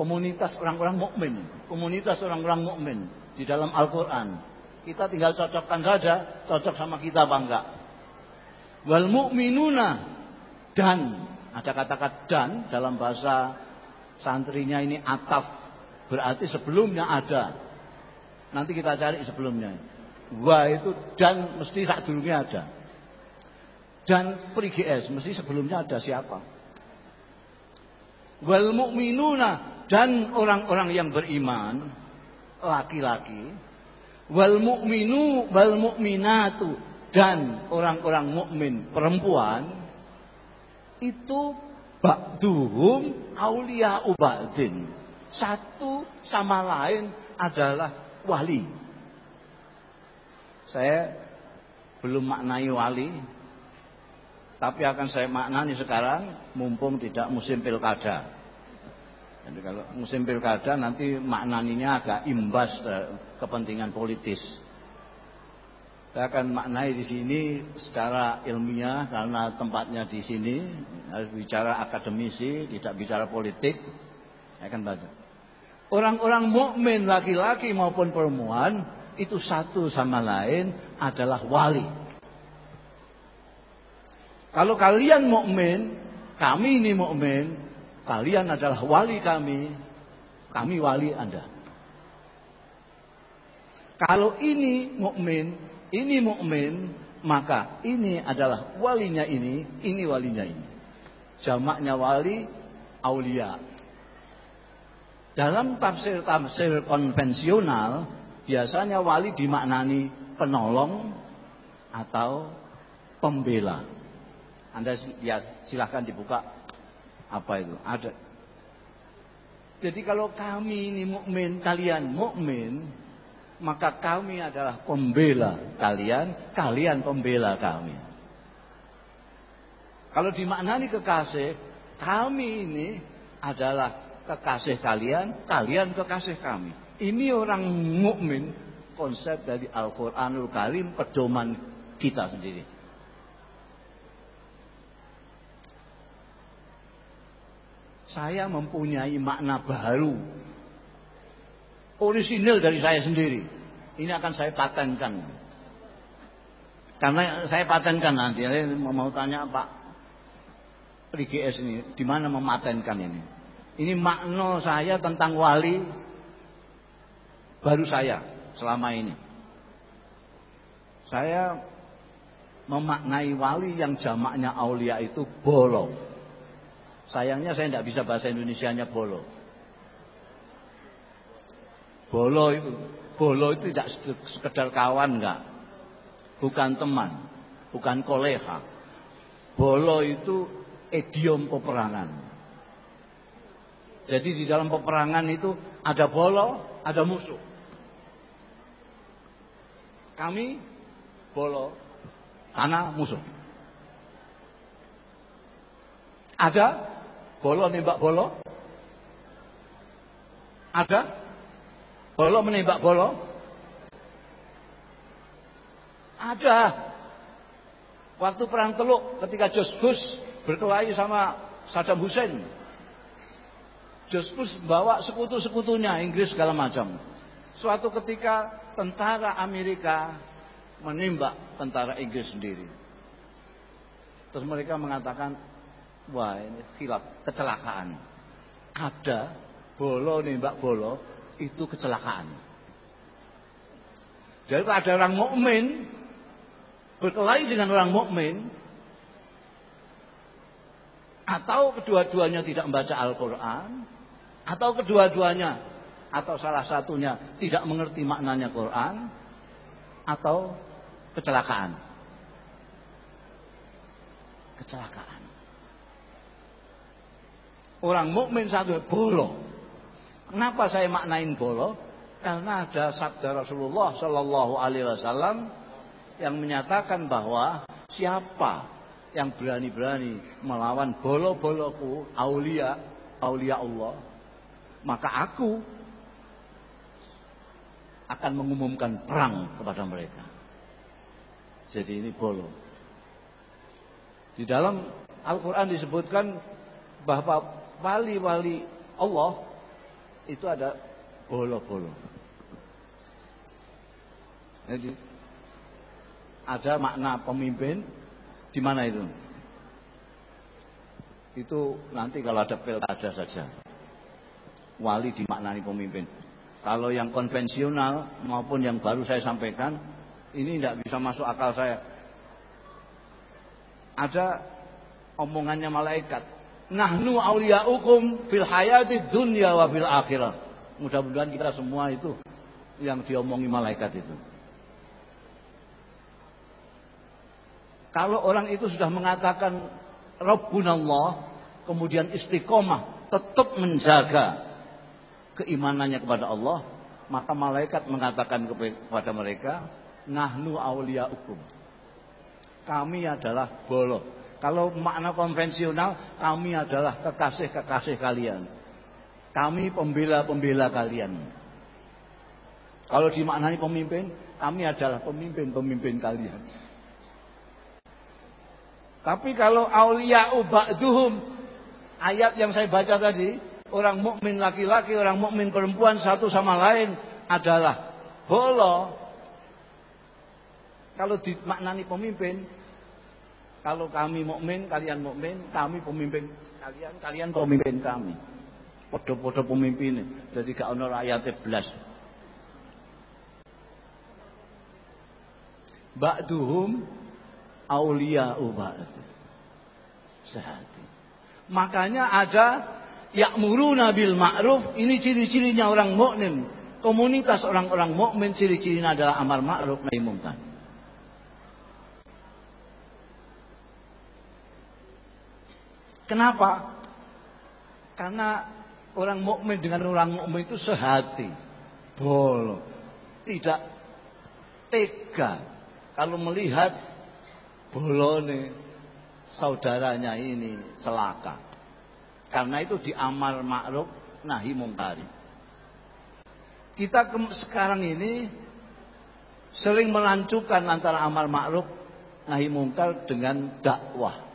komunitas orang-orang mukmin, komunitas orang-orang mukmin di dalam Al-Qur'an. Kita tinggal cocokkan saja, cocok sama kita apa enggak. Wal mu'minuna dan ada kata-kata dan dalam bahasa santrinya ini ataf berarti sebelumnya ada. Nanti kita cari sebelumnya. Wa itu dan mesti saat dulunya ada. Dan pergi es mesti sebelumnya ada siapa? Wal mu'minuna dan orang-orang yang beriman laki-laki wal mu'minu wal mu'minatu dan orang-orang mukmin perempuan itu ba'duhum aulia ubadin. Satu sama lain adalah wali. Saya belum maknai wali, tapi akan saya maknani sekarang mumpung tidak musim pilkada. Jadi kalau musim pilkada nanti maknaninya agak imbas kepentingan politis. Saya akan maknai di sini secara ilmiah karena tempatnya di sini harus bicara akademisi, tidak bicara politik. Saya akan baca. Orang-orang mukmin laki-laki maupun perempuan itu satu sama lain adalah wali. Kalau kalian mukmin, kami ini mukmin, kalian adalah wali kami, kami wali Anda. Kalau ini mukmin, ini mukmin, maka ini adalah walinya ini, ini walinya ini. Jamaknya wali, aulia. Dalam tafsir-tafsir konvensional, biasanya wali dimaknani penolong atau pembela. Anda ya silahkan dibuka apa itu ada. Jadi kalau kami ini mukmin, kalian mukmin, maka kami adalah pembela kalian, kalian pembela kami. Kalau dimaknani kekasih, kami ini adalah kekasih kalian, kalian kekasih kami. Ini orang mukmin, konsep dari Al-Qur'anul Karim pedoman kita sendiri. Saya mempunyai makna baru orisinil dari saya sendiri. Ini akan saya patenkan. Karena saya patenkan nanti, saya mau tanya Pak PGS ini, di mana mematenkan ini? Ini makna saya tentang wali baru saya selama ini. Saya memaknai wali yang jamaknya aulia itu bolo. Sayangnya saya tidak bisa bahasa Indonesia-nya bolo. Bolo itu, bolo itu tidak sekedar kawan enggak. Bukan teman, bukan kolega. Bolo itu idiom peperangan. Jadi di dalam peperangan itu ada bolo, ada musuh. Kami bolo, karena musuh. Ada bolo nembak bolo? Ada Bolo menembak bolo? Ada. Waktu perang Teluk ketika Jos berkelahi sama Saddam Hussein. Jos bawa sekutu-sekutunya Inggris segala macam. Suatu ketika tentara Amerika menembak tentara Inggris sendiri. Terus mereka mengatakan, wah ini hilap, kecelakaan. Ada bolo nembak bolo, itu kecelakaan. Jadi kalau ada orang mukmin berkelahi dengan orang mukmin atau kedua-duanya tidak membaca Al-Qur'an atau kedua-duanya atau salah satunya tidak mengerti maknanya Quran atau kecelakaan. Kecelakaan. Orang mukmin satu bolong Kenapa saya maknain bolo? Karena ada sabda Rasulullah Shallallahu Alaihi Wasallam yang menyatakan bahwa siapa yang berani-berani melawan bolo-boloku aulia aulia Allah maka aku akan mengumumkan perang kepada mereka. Jadi ini bolo. Di dalam Al-Quran disebutkan bahwa wali-wali Allah itu ada bolo-bolo. Jadi ada makna pemimpin di mana itu? Itu nanti kalau ada pilkada saja. Wali dimaknani pemimpin. Kalau yang konvensional maupun yang baru saya sampaikan, ini tidak bisa masuk akal saya. Ada omongannya malaikat Nahnu awliya'ukum fil hayati dunya wa fil akhirah. Mudah-mudahan kita semua itu yang diomongi malaikat itu. Kalau orang itu sudah mengatakan Rabbunallah, kemudian istiqomah, tetap menjaga keimanannya kepada Allah, maka malaikat mengatakan kepada mereka, Nahnu hukum. Kami adalah bolo. Kalau makna konvensional, kami adalah kekasih-kekasih kalian. Kami pembela-pembela kalian. Kalau dimaknai pemimpin, kami adalah pemimpin-pemimpin kalian. Tapi kalau aulia ba'duhum ayat yang saya baca tadi, orang mukmin laki-laki, orang mukmin perempuan satu sama lain adalah bolo. Kalau dimaknani pemimpin, kalau kami mukmin, kalian mukmin, kami pemimpin kalian, kalian pemimpin kami. Podo-podo pemimpin. Jadi gak ono ayat belas. Ba'duhum aulia ubat sehati. Makanya ada yakmuruna bil ma'ruf ini ciri-cirinya orang mukmin. Komunitas orang-orang mukmin ciri-cirinya adalah amar ma'ruf nahi munkar. Kenapa? Karena orang mukmin dengan orang mukmin itu sehati. Bolo. Tidak tega kalau melihat bolone saudaranya ini celaka. Karena itu di amal ma'ruf nahi mungkari. Kita sekarang ini sering melancukan antara amal ma'ruf nahi mungkar dengan dakwah.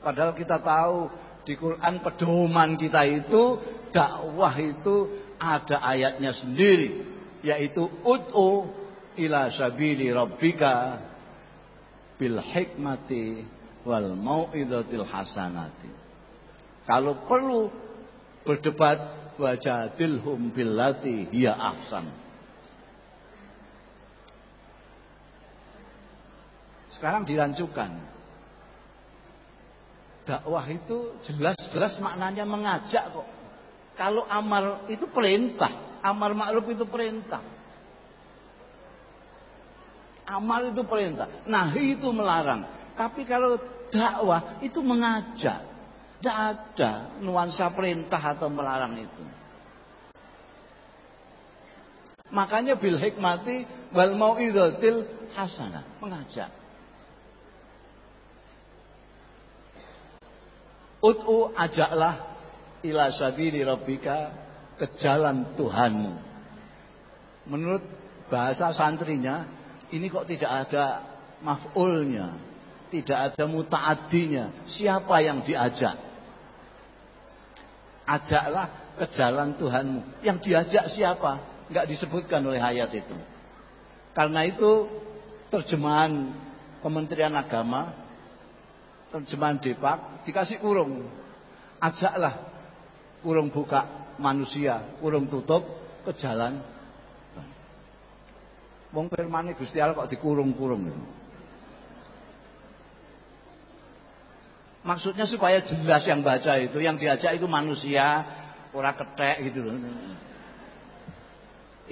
Padahal kita tahu di Quran pedoman kita itu dakwah itu ada ayatnya sendiri yaitu ud'u ila sabili rabbika bil hikmati wal mau'izatil hasanati. Kalau perlu berdebat wajadilhum billati hiya ahsan. Sekarang dilanjutkan. Dakwah itu jelas-jelas maknanya mengajak kok. Kalau amal itu perintah, amal maklum itu perintah. Amal itu perintah, nahi itu melarang. Tapi kalau dakwah itu mengajak. Tidak ada nuansa perintah atau melarang itu. Makanya bil hikmati wal mau'izatil hasanah, mengajak. Ut'u ajaklah ila sabili rabbika ke jalan Tuhanmu. Menurut bahasa santrinya, ini kok tidak ada maf'ulnya, tidak ada muta'addinya. Siapa yang diajak? Ajaklah ke jalan Tuhanmu. Yang diajak siapa? Enggak disebutkan oleh ayat itu. Karena itu terjemahan Kementerian Agama, terjemahan Depak dikasih kurung. Ajaklah kurung buka manusia, kurung tutup ke jalan Wong firmane Gusti Allah kok dikurung-kurung. Maksudnya supaya jelas yang baca itu, yang diajak itu manusia, ora ketek gitu.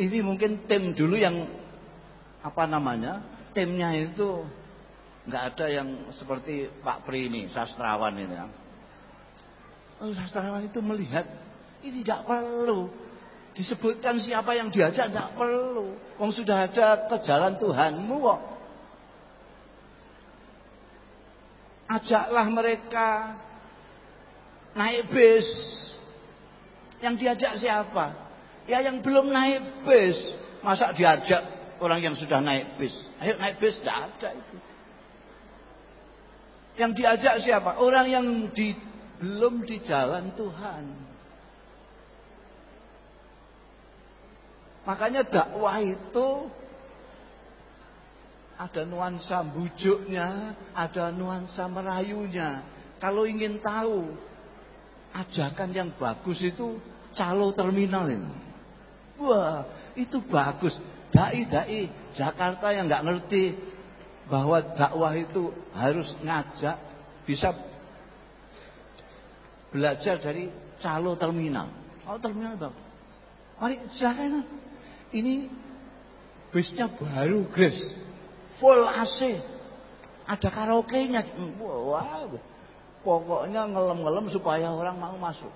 Ini mungkin tim dulu yang apa namanya? Timnya itu nggak ada yang seperti Pak Pri ini, sastrawan ini. Oh, sastrawan itu melihat ini tidak perlu Disebutkan siapa yang diajak tidak perlu. Wong sudah ada ke jalan Tuhanmu kok. Ajaklah mereka naik bis. Yang diajak siapa? Ya yang belum naik bis. Masa diajak orang yang sudah naik bis? Ayo naik bis, tidak ada itu. Yang diajak siapa? Orang yang di, belum di jalan Tuhan. Makanya dakwah itu ada nuansa bujuknya, ada nuansa merayunya. Kalau ingin tahu ajakan yang bagus itu calo terminal ini. Wah, itu bagus. Dai-dai Jakarta yang nggak ngerti bahwa dakwah itu harus ngajak bisa belajar dari calo terminal. Oh terminal bang. Mari silakan. Ini bisnya baru, Grace. full AC. Ada karaoke-nya. Wah, pokoknya ngelem-ngelem supaya orang mau masuk.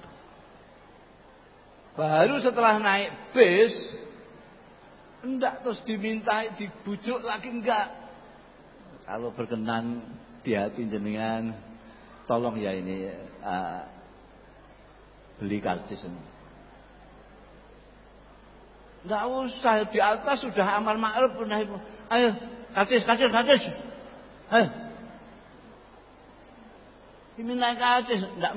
Baru setelah naik bis, enggak terus diminta dibujuk lagi enggak. Kalau berkenan di hati jenengan, tolong ya ini uh, beli karcis ini. Enggak usah di atas sudah amal ma'ruf pernah Ayo, karcis, karcis, karcis. Ayo. Diminta karcis, enggak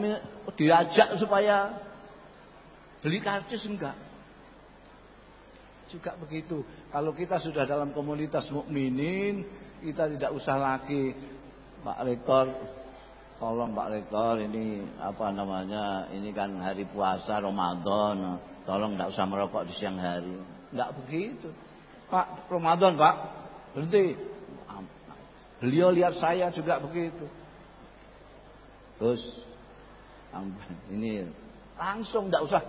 diajak supaya beli karcis enggak. Juga begitu. Kalau kita sudah dalam komunitas mukminin, kita tidak usah lagi Pak Rektor tolong Pak Rektor ini apa namanya ini kan hari puasa Ramadan tolong tidak usah merokok di siang hari. Nggak begitu. Pak Ramadan Pak berhenti. Beliau lihat saya juga begitu. Terus ini langsung tidak usah.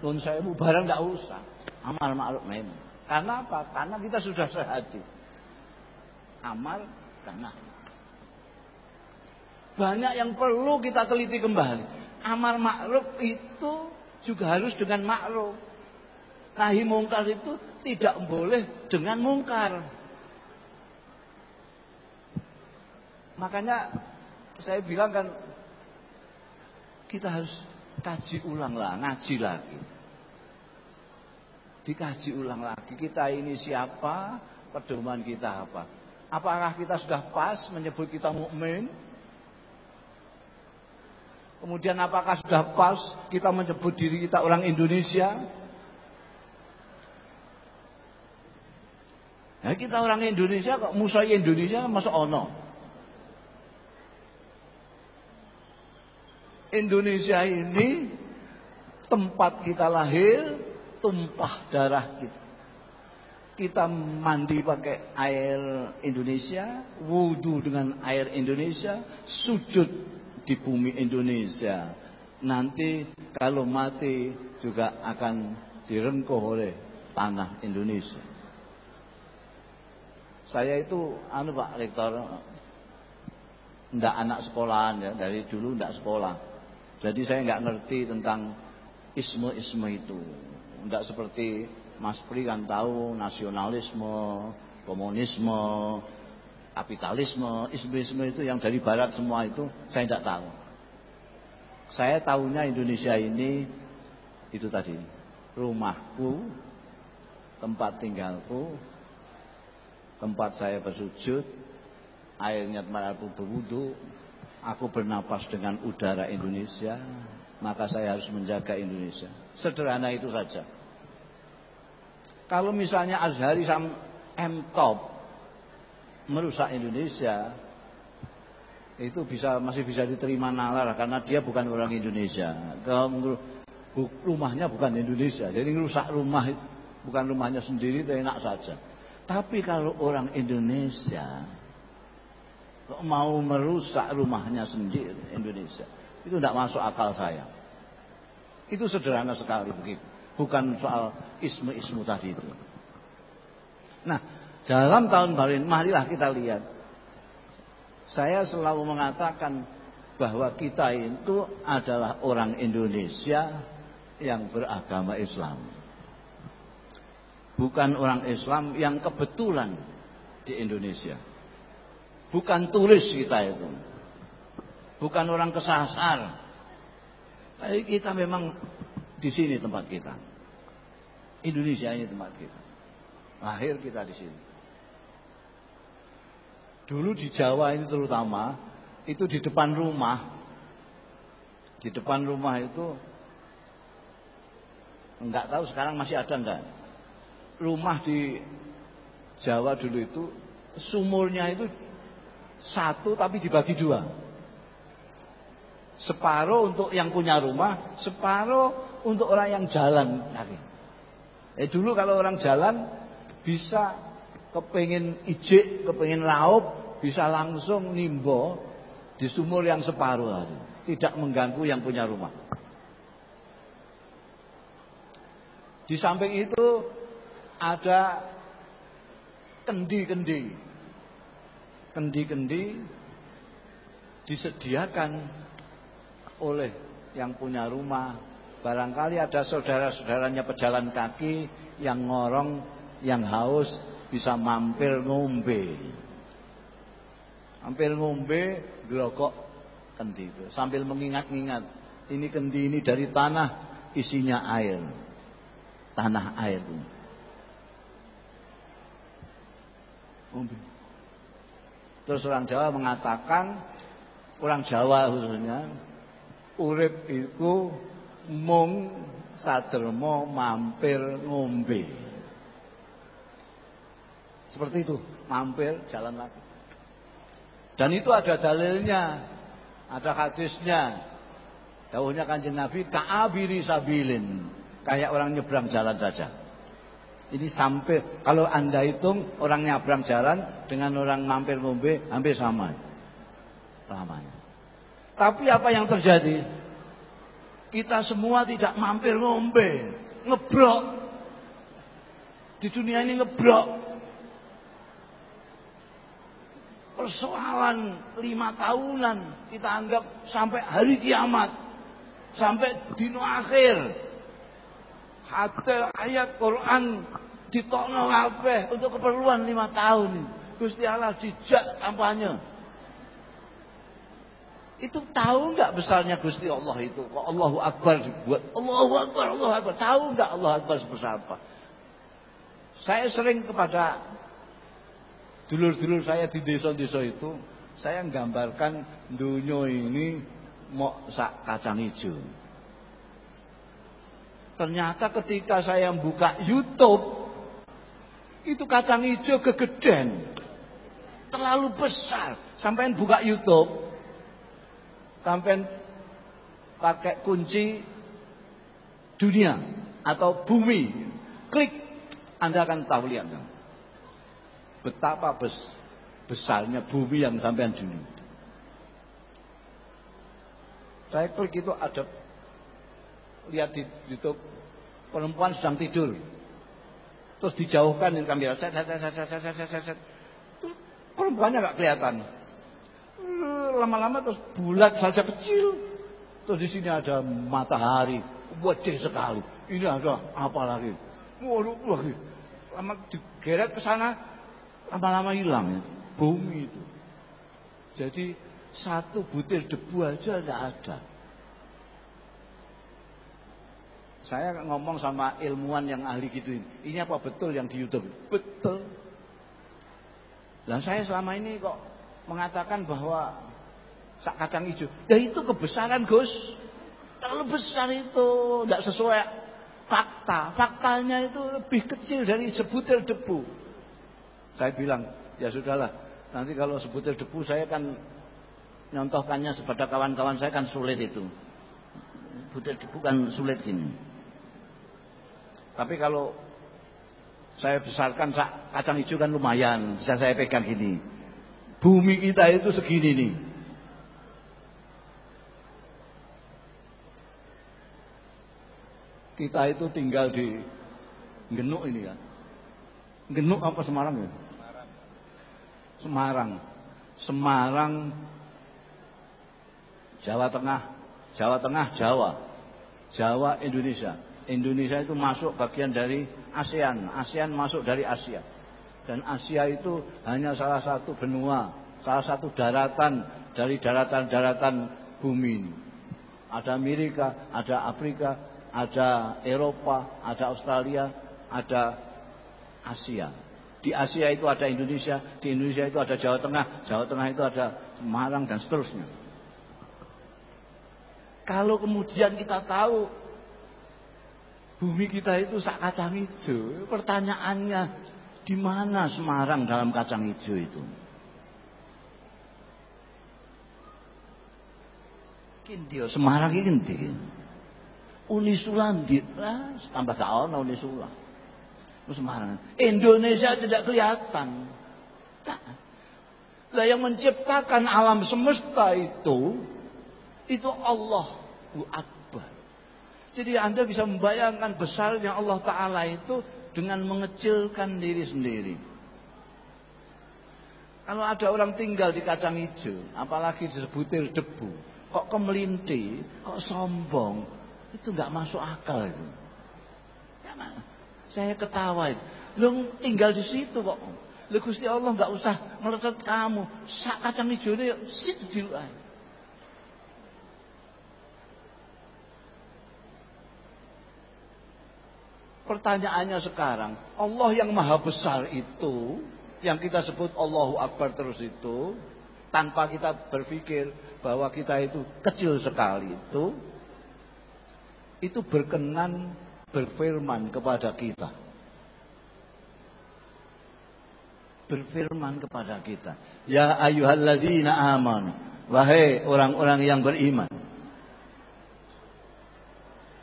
Nun saya barang tidak usah. Amal ma'ruf memang karena apa? Karena kita sudah sehati amal karena banyak yang perlu kita teliti kembali. Amar ma'ruf itu juga harus dengan ma'ruf. Nahi mungkar itu tidak boleh dengan mungkar. Makanya saya bilang kan kita harus kaji ulang lah, ngaji lagi. Dikaji ulang lagi kita ini siapa, pedoman kita apa. Apakah kita sudah pas menyebut kita mukmin? Kemudian apakah sudah pas kita menyebut diri kita orang Indonesia? Nah, kita orang Indonesia kok musuh Indonesia masuk ono. Indonesia ini tempat kita lahir, tumpah darah kita. Kita mandi pakai air Indonesia, wudhu dengan air Indonesia, sujud di bumi Indonesia. Nanti kalau mati juga akan direngkuh oleh tanah Indonesia. Saya itu anu Pak Rektor ndak anak sekolahan ya, dari dulu ndak sekolah. Jadi saya nggak ngerti tentang isme-isme itu. Nggak seperti Mas Pri kan tahu nasionalisme, komunisme, kapitalisme, isme-isme itu yang dari barat semua itu saya tidak tahu. Saya tahunya Indonesia ini itu tadi rumahku, tempat tinggalku, tempat saya bersujud, airnya tempat aku berwudu, aku bernapas dengan udara Indonesia, maka saya harus menjaga Indonesia. Sederhana itu saja. Kalau misalnya Azhari sam M top merusak Indonesia itu bisa masih bisa diterima nalar karena dia bukan orang Indonesia. Kalau rumahnya bukan Indonesia, jadi merusak rumah bukan rumahnya sendiri itu enak saja. Tapi kalau orang Indonesia kok mau merusak rumahnya sendiri Indonesia, itu tidak masuk akal saya. Itu sederhana sekali begitu. Bukan soal isme-ismu tadi itu. Nah, dalam tahun baru ini, marilah kita lihat. Saya selalu mengatakan bahwa kita itu adalah orang Indonesia yang beragama Islam. Bukan orang Islam yang kebetulan di Indonesia. Bukan turis kita itu. Bukan orang kesasar. Tapi kita memang di sini tempat kita. Indonesia ini tempat kita. Lahir kita di sini. Dulu di Jawa ini terutama itu di depan rumah. Di depan rumah itu enggak tahu sekarang masih ada enggak. Rumah di Jawa dulu itu sumurnya itu satu tapi dibagi dua. Separuh untuk yang punya rumah, separuh untuk orang yang jalan Eh dulu kalau orang jalan bisa kepengen ijik, kepengen raup, bisa langsung nimbo di sumur yang separuh tadi. Tidak mengganggu yang punya rumah. Di samping itu ada kendi-kendi. Kendi-kendi disediakan oleh yang punya rumah. Barangkali ada saudara-saudaranya pejalan kaki yang ngorong, yang haus bisa mampir ngombe. Hampir ngombe glokok kendi itu sambil mengingat-ingat ini kendi ini dari tanah isinya air. Tanah air itu. Ngombe. Terus orang Jawa mengatakan orang Jawa khususnya urip iku mung sadermo mampir ngombe. Seperti itu, mampir jalan lagi. Dan itu ada dalilnya, ada hadisnya. Dawuhnya kanjeng Nabi, ka'abiri sabilin. Kayak orang nyebrang jalan saja. Ini sampai, kalau anda hitung orang nyebrang jalan dengan orang mampir ngombe hampir sama. Lamanya. Tapi apa yang terjadi? Kita semua tidak mampir ngombe, ngebrok. Di dunia ini ngebrok. Persoalan lima tahunan kita anggap sampai hari kiamat, sampai dino akhir. Hatta ayat Quran ditokno kabeh untuk keperluan lima tahun. Gusti Allah dijak kampanye. Itu tahu nggak besarnya Gusti Allah itu? Kok Allahu Akbar dibuat? Allahu Akbar, Allahu Akbar. Tahu nggak Allah Akbar sebesar apa? Saya sering kepada dulur-dulur saya di desa-desa itu, saya menggambarkan dunia ini mau sak kacang hijau. Ternyata ketika saya buka YouTube, itu kacang hijau kegeden. Terlalu besar. Sampai buka YouTube, sampai pakai kunci dunia atau bumi, klik Anda akan tahu lihat betapa bes, besarnya bumi yang sampai dunia. Saya klik itu ada lihat di YouTube perempuan sedang tidur. Terus dijauhkan dengan kamera. Set, set, set, set, set, set, set. Terus perempuannya nggak kelihatan lama-lama terus bulat saja kecil. Terus di sini ada matahari, wajah sekali. Ini ada apa lagi? Waduh, lagi. Lama digeret ke sana, lama-lama hilang ya. Bumi itu. Jadi satu butir debu aja nggak ada. Saya ngomong sama ilmuwan yang ahli gitu ini. Ini apa betul yang di YouTube? Betul. Dan saya selama ini kok mengatakan bahwa sak kacang hijau. Ya itu kebesaran Gus. Terlalu besar itu, tidak sesuai fakta. Faktanya itu lebih kecil dari sebutir debu. Saya bilang, ya sudahlah. Nanti kalau sebutir debu saya kan nyontohkannya kepada kawan-kawan saya kan sulit itu. Butir debu kan sulit gini. Tapi kalau saya besarkan kacang hijau kan lumayan, bisa saya pegang gini. Bumi kita itu segini nih. Kita itu tinggal di Genuk ini kan. Genuk apa Semarang ya? Semarang. Semarang. Jawa Tengah. Jawa Tengah, Jawa. Jawa, Indonesia. Indonesia itu masuk bagian dari ASEAN. ASEAN masuk dari Asia. Dan Asia itu hanya salah satu benua, salah satu daratan dari daratan-daratan bumi ini. Ada Amerika, ada Afrika, ada Eropa, ada Australia, ada Asia. Di Asia itu ada Indonesia, di Indonesia itu ada Jawa Tengah, Jawa Tengah itu ada Semarang dan seterusnya. Kalau kemudian kita tahu bumi kita itu sak kacang hijau, pertanyaannya di mana Semarang dalam kacang hijau itu? Kindio Semarang ini kendi. Unisula di ah, tambah gak ono Unisula. Semarang. Indonesia tidak kelihatan. Nah, yang menciptakan alam semesta itu itu Allah Akbar. Jadi Anda bisa membayangkan besarnya Allah Ta'ala itu dengan mengecilkan diri sendiri. Kalau ada orang tinggal di kacang hijau, apalagi disebutir debu, kok kemelinti, kok sombong, itu nggak masuk akal itu. Ya, saya ketawa itu. Lu tinggal di situ kok. Lu Gusti Allah nggak usah meletot kamu. Sak kacang hijau itu sit di luar. Pertanyaannya sekarang, Allah yang maha besar itu, yang kita sebut Allahu Akbar terus itu, tanpa kita berpikir bahwa kita itu kecil sekali itu, itu berkenan berfirman kepada kita. Berfirman kepada kita. Ya ayuhalladzina aman. Wahai orang-orang yang beriman.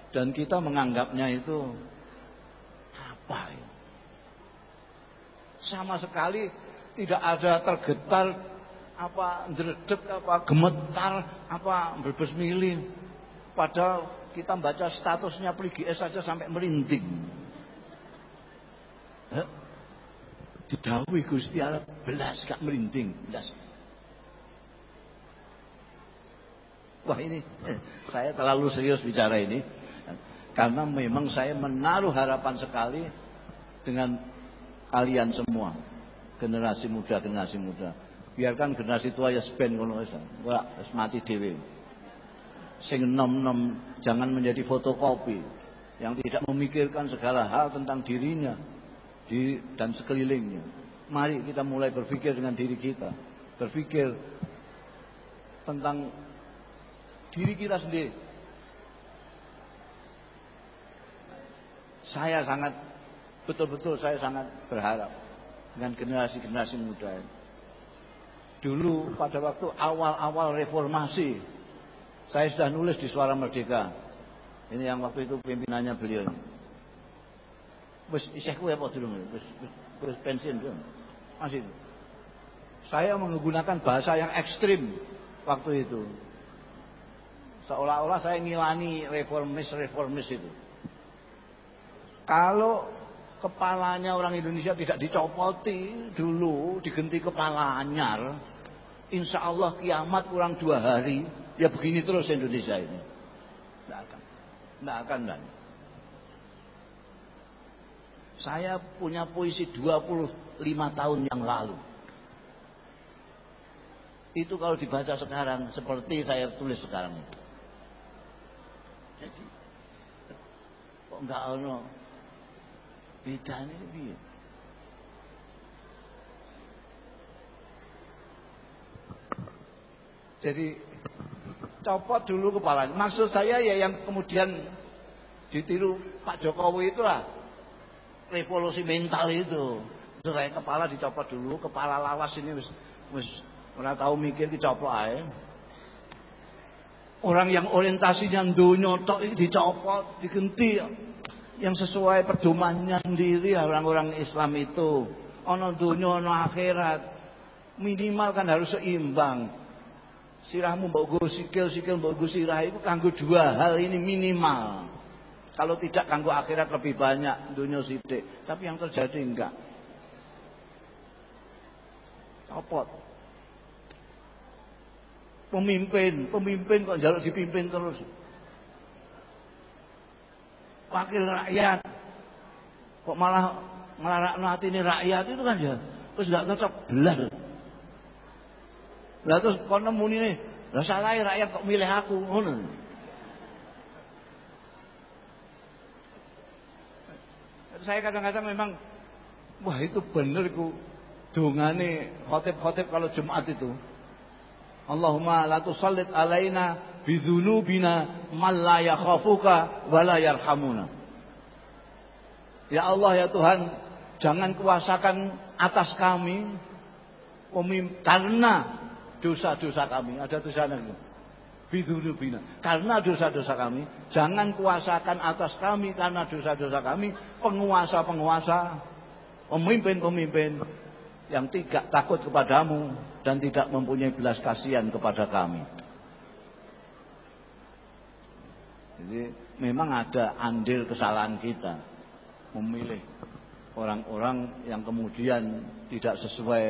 Dan kita menganggapnya itu apa ya? Sama sekali tidak ada tergetar apa ndredeg apa gemetar apa berbes milih. Padahal kita baca statusnya es saja sampai merinding. Didawi Gusti Allah belas gak merinding belas. Wah ini eh, saya terlalu serius bicara ini karena memang saya menaruh harapan sekali dengan kalian semua. Generasi muda, generasi muda. Biarkan generasi tua ya spend ngono wis. Ora mati dhewe. Sing nom-nom jangan menjadi fotokopi yang tidak memikirkan segala hal tentang dirinya diri dan sekelilingnya. Mari kita mulai berpikir dengan diri kita. Berpikir tentang diri kita sendiri. Saya sangat betul-betul saya sangat berharap dengan generasi-generasi muda ini. Dulu pada waktu awal-awal reformasi saya sudah nulis di Suara Merdeka. Ini yang waktu itu pimpinannya beliau. Wis isih kowe apa durung? Wis wis pensiun belum? Masih. Saya menggunakan bahasa yang ekstrim waktu itu. Seolah-olah saya ngilani reformis-reformis itu. Kalau kepalanya orang Indonesia tidak dicopoti dulu, diganti kepala anyar, insya Allah kiamat kurang dua hari, ya begini terus Indonesia ini. Tidak akan. Tidak akan dan. Saya punya puisi 25 tahun yang lalu. Itu kalau dibaca sekarang seperti saya tulis sekarang itu. Jadi kok enggak ono Bedanya piye? Jadi copot dulu kepala. Maksud saya ya yang kemudian ditiru Pak Jokowi itulah revolusi mental itu. Saya kepala dicopot dulu, kepala lawas ini wis wis ora tahu mikir dicopot aja. Orang yang orientasinya dunia tok dicopot, digenti yang sesuai pedomannya sendiri orang-orang Islam itu. Ono dunia, ono akhirat. Minimal kan harus seimbang. Sirahmu mbok go sikil, sikil mbok go sirah itu kanggo dua hal ini minimal. Kalau tidak kanggo akhirat lebih banyak dunia sidik. Tapi yang terjadi enggak. Copot. Pemimpin, pemimpin kok jaluk dipimpin terus wakil rakyat. Kok malah ngelarak hati ini rakyat itu kan ya terus nggak cocok belar lah terus kono muni nih lah salah rakyat kok milih aku saya kadang-kadang memang wah itu bener ku dongane khotib-khotib kalau Jumat itu. Allahumma la tusallit alaina bidzunubina man la yakhafuka. Ya Allah ya Tuhan, jangan kuasakan atas kami karena dosa-dosa kami. Ada tulisannya itu. Bidzunubina. Karena dosa-dosa kami, jangan kuasakan atas kami karena dosa-dosa kami, penguasa-penguasa, pemimpin-pemimpin yang tidak takut kepadamu dan tidak mempunyai belas kasihan kepada kami. Jadi memang ada andil kesalahan kita memilih orang-orang yang kemudian tidak sesuai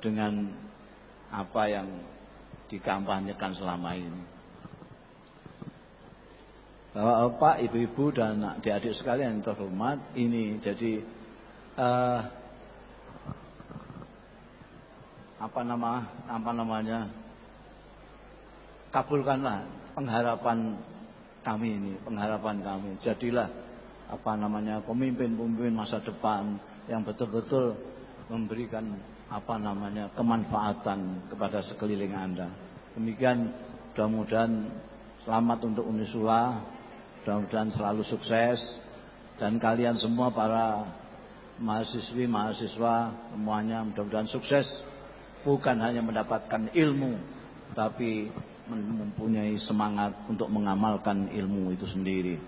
dengan apa yang dikampanyekan selama ini. Bapak, ibu-ibu dan adik-adik sekalian yang terhormat, ini jadi uh, apa nama apa namanya kabulkanlah pengharapan kami ini, pengharapan kami. Jadilah apa namanya pemimpin-pemimpin masa depan yang betul-betul memberikan apa namanya kemanfaatan kepada sekeliling Anda. Demikian mudah-mudahan selamat untuk Unisula, mudah-mudahan selalu sukses dan kalian semua para mahasiswi, mahasiswa semuanya mudah-mudahan sukses bukan hanya mendapatkan ilmu tapi mempunyai semangat untuk mengamalkan ilmu itu sendiri.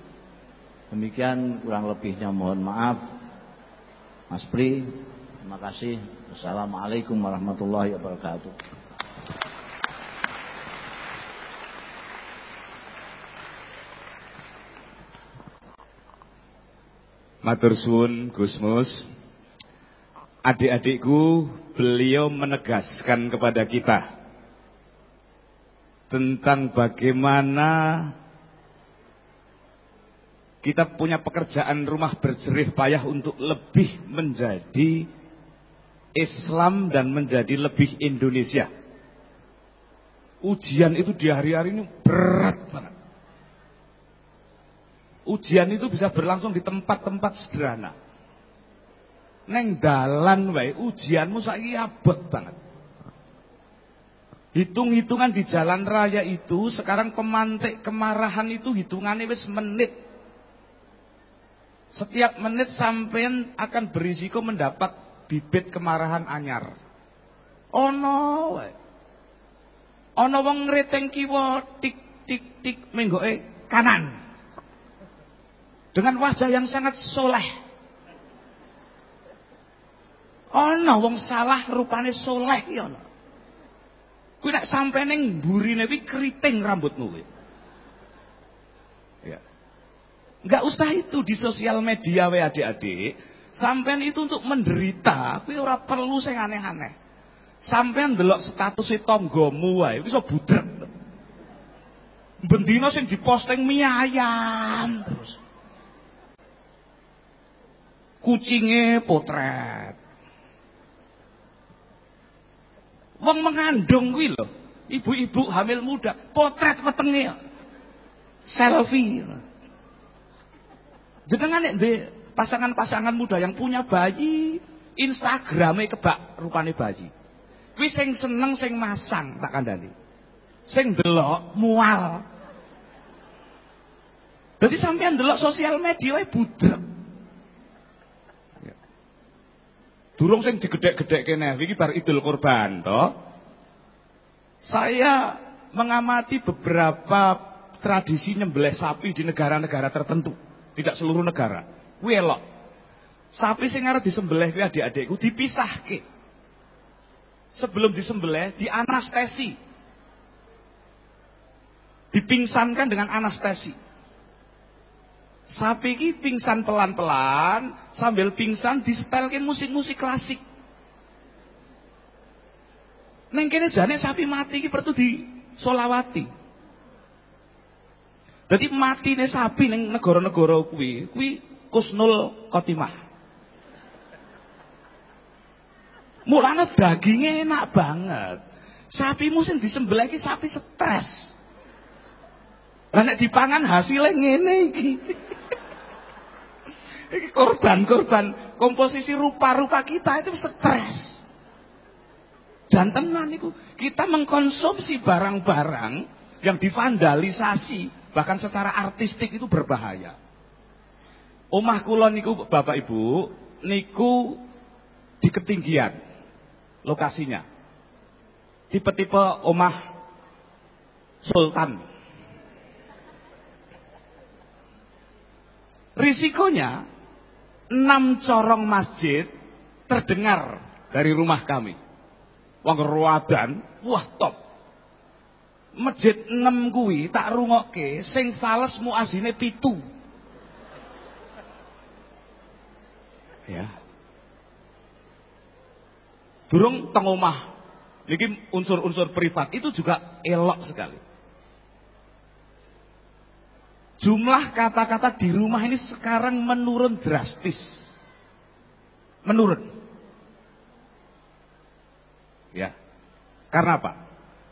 Demikian kurang lebihnya mohon maaf. Mas Pri, terima kasih. Assalamualaikum warahmatullahi wabarakatuh. Matur suwun Gusmus. Adik-adikku, beliau menegaskan kepada kita tentang bagaimana kita punya pekerjaan rumah berjerih payah untuk lebih menjadi Islam dan menjadi lebih Indonesia. Ujian itu di hari-hari ini berat banget. Ujian itu bisa berlangsung di tempat-tempat sederhana. Neng dalan wae ujianmu saiki abot banget. Hitung-hitungan di jalan raya itu sekarang pemantik kemarahan itu hitungannya wis menit. Setiap menit sampean akan berisiko mendapat bibit kemarahan anyar. Ono wae. Ono wong ngreteng kiwa tik tik tik menggoke kanan. Dengan wajah yang sangat soleh. Ana wong salah rupane soleh ya. Kuwi nek sampe ning mburine kuwi keriting rambutmu kuwi. Ya. Enggak usah itu di sosial media we adik-adik. Sampean itu untuk menderita, kuwi ora perlu sing aneh-aneh. Sampean delok status tanggamu wae iso budrek. Bendina sing diposting mie ayam terus. Kucinge potret. Wong mengandung kuwi lho. Ibu-ibu hamil muda, potret wetenge. Selfie. Jenengan nek pasangan-pasangan muda yang punya bayi, Instagrame kebak rupane bayi. Kuwi sing seneng sing masang tak kandhani. Sing delok mual. Jadi sampean delok sosial media wae. Durung sing digedhek-gedhekke kene iki bar Idul Kurban toh. Saya mengamati beberapa tradisi nyembelih sapi di negara-negara tertentu, tidak seluruh negara. Kuwi elok. Sapi sing arep disembelih kuwi adik-adikku dipisahke. Sebelum disembelih di anestesi. Dipingsankan dengan anestesi. Sapi ki pingsan pelan-pelan, sambil pingsan disetelke musik-musik klasik. Neng kene jane sapi mati ki perlu di solawati. Jadi mati nih sapi neng negara-negara kuwi, kuwi kusnul khotimah. Mulane dagingnya enak banget. Sapi musim disembelih sapi stres. Lah nek dipangan hasilnya ngene iki. Ini korban-korban komposisi rupa-rupa kita itu stres. Jantenan itu kita mengkonsumsi barang-barang yang divandalisasi bahkan secara artistik itu berbahaya. Omah kula niku Bapak Ibu niku di ketinggian lokasinya. Tipe-tipe omah sultan. Risikonya enam corong masjid terdengar dari rumah kami. Wong ruadan, wah top. Masjid enam kuwi tak rungokke sing fales muazine pitu. Ya. Durung teng omah. Niki unsur-unsur privat itu juga elok sekali. Jumlah kata-kata di rumah ini sekarang menurun drastis. Menurun. Ya. Karena apa?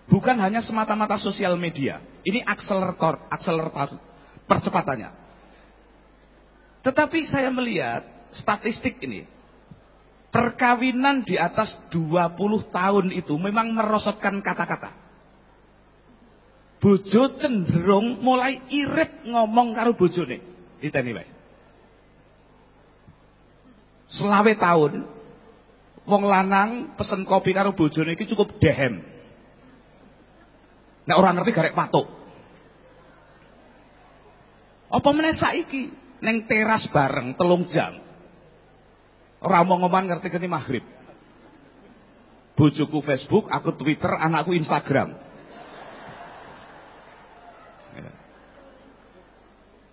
Bukan hanya semata-mata sosial media. Ini akselerator, akselerator percepatannya. Tetapi saya melihat statistik ini. Perkawinan di atas 20 tahun itu memang merosotkan kata-kata bojo cenderung mulai irit ngomong karo bojone. Diteni wae. Selawe tahun wong lanang pesen kopi karo bojone iki cukup dehem. Nek orang ngerti garek patuk. Apa meneh saiki neng teras bareng telung jam. Ora mau ngomongan ngerti kene maghrib. Bojoku Facebook, aku Twitter, anakku Instagram.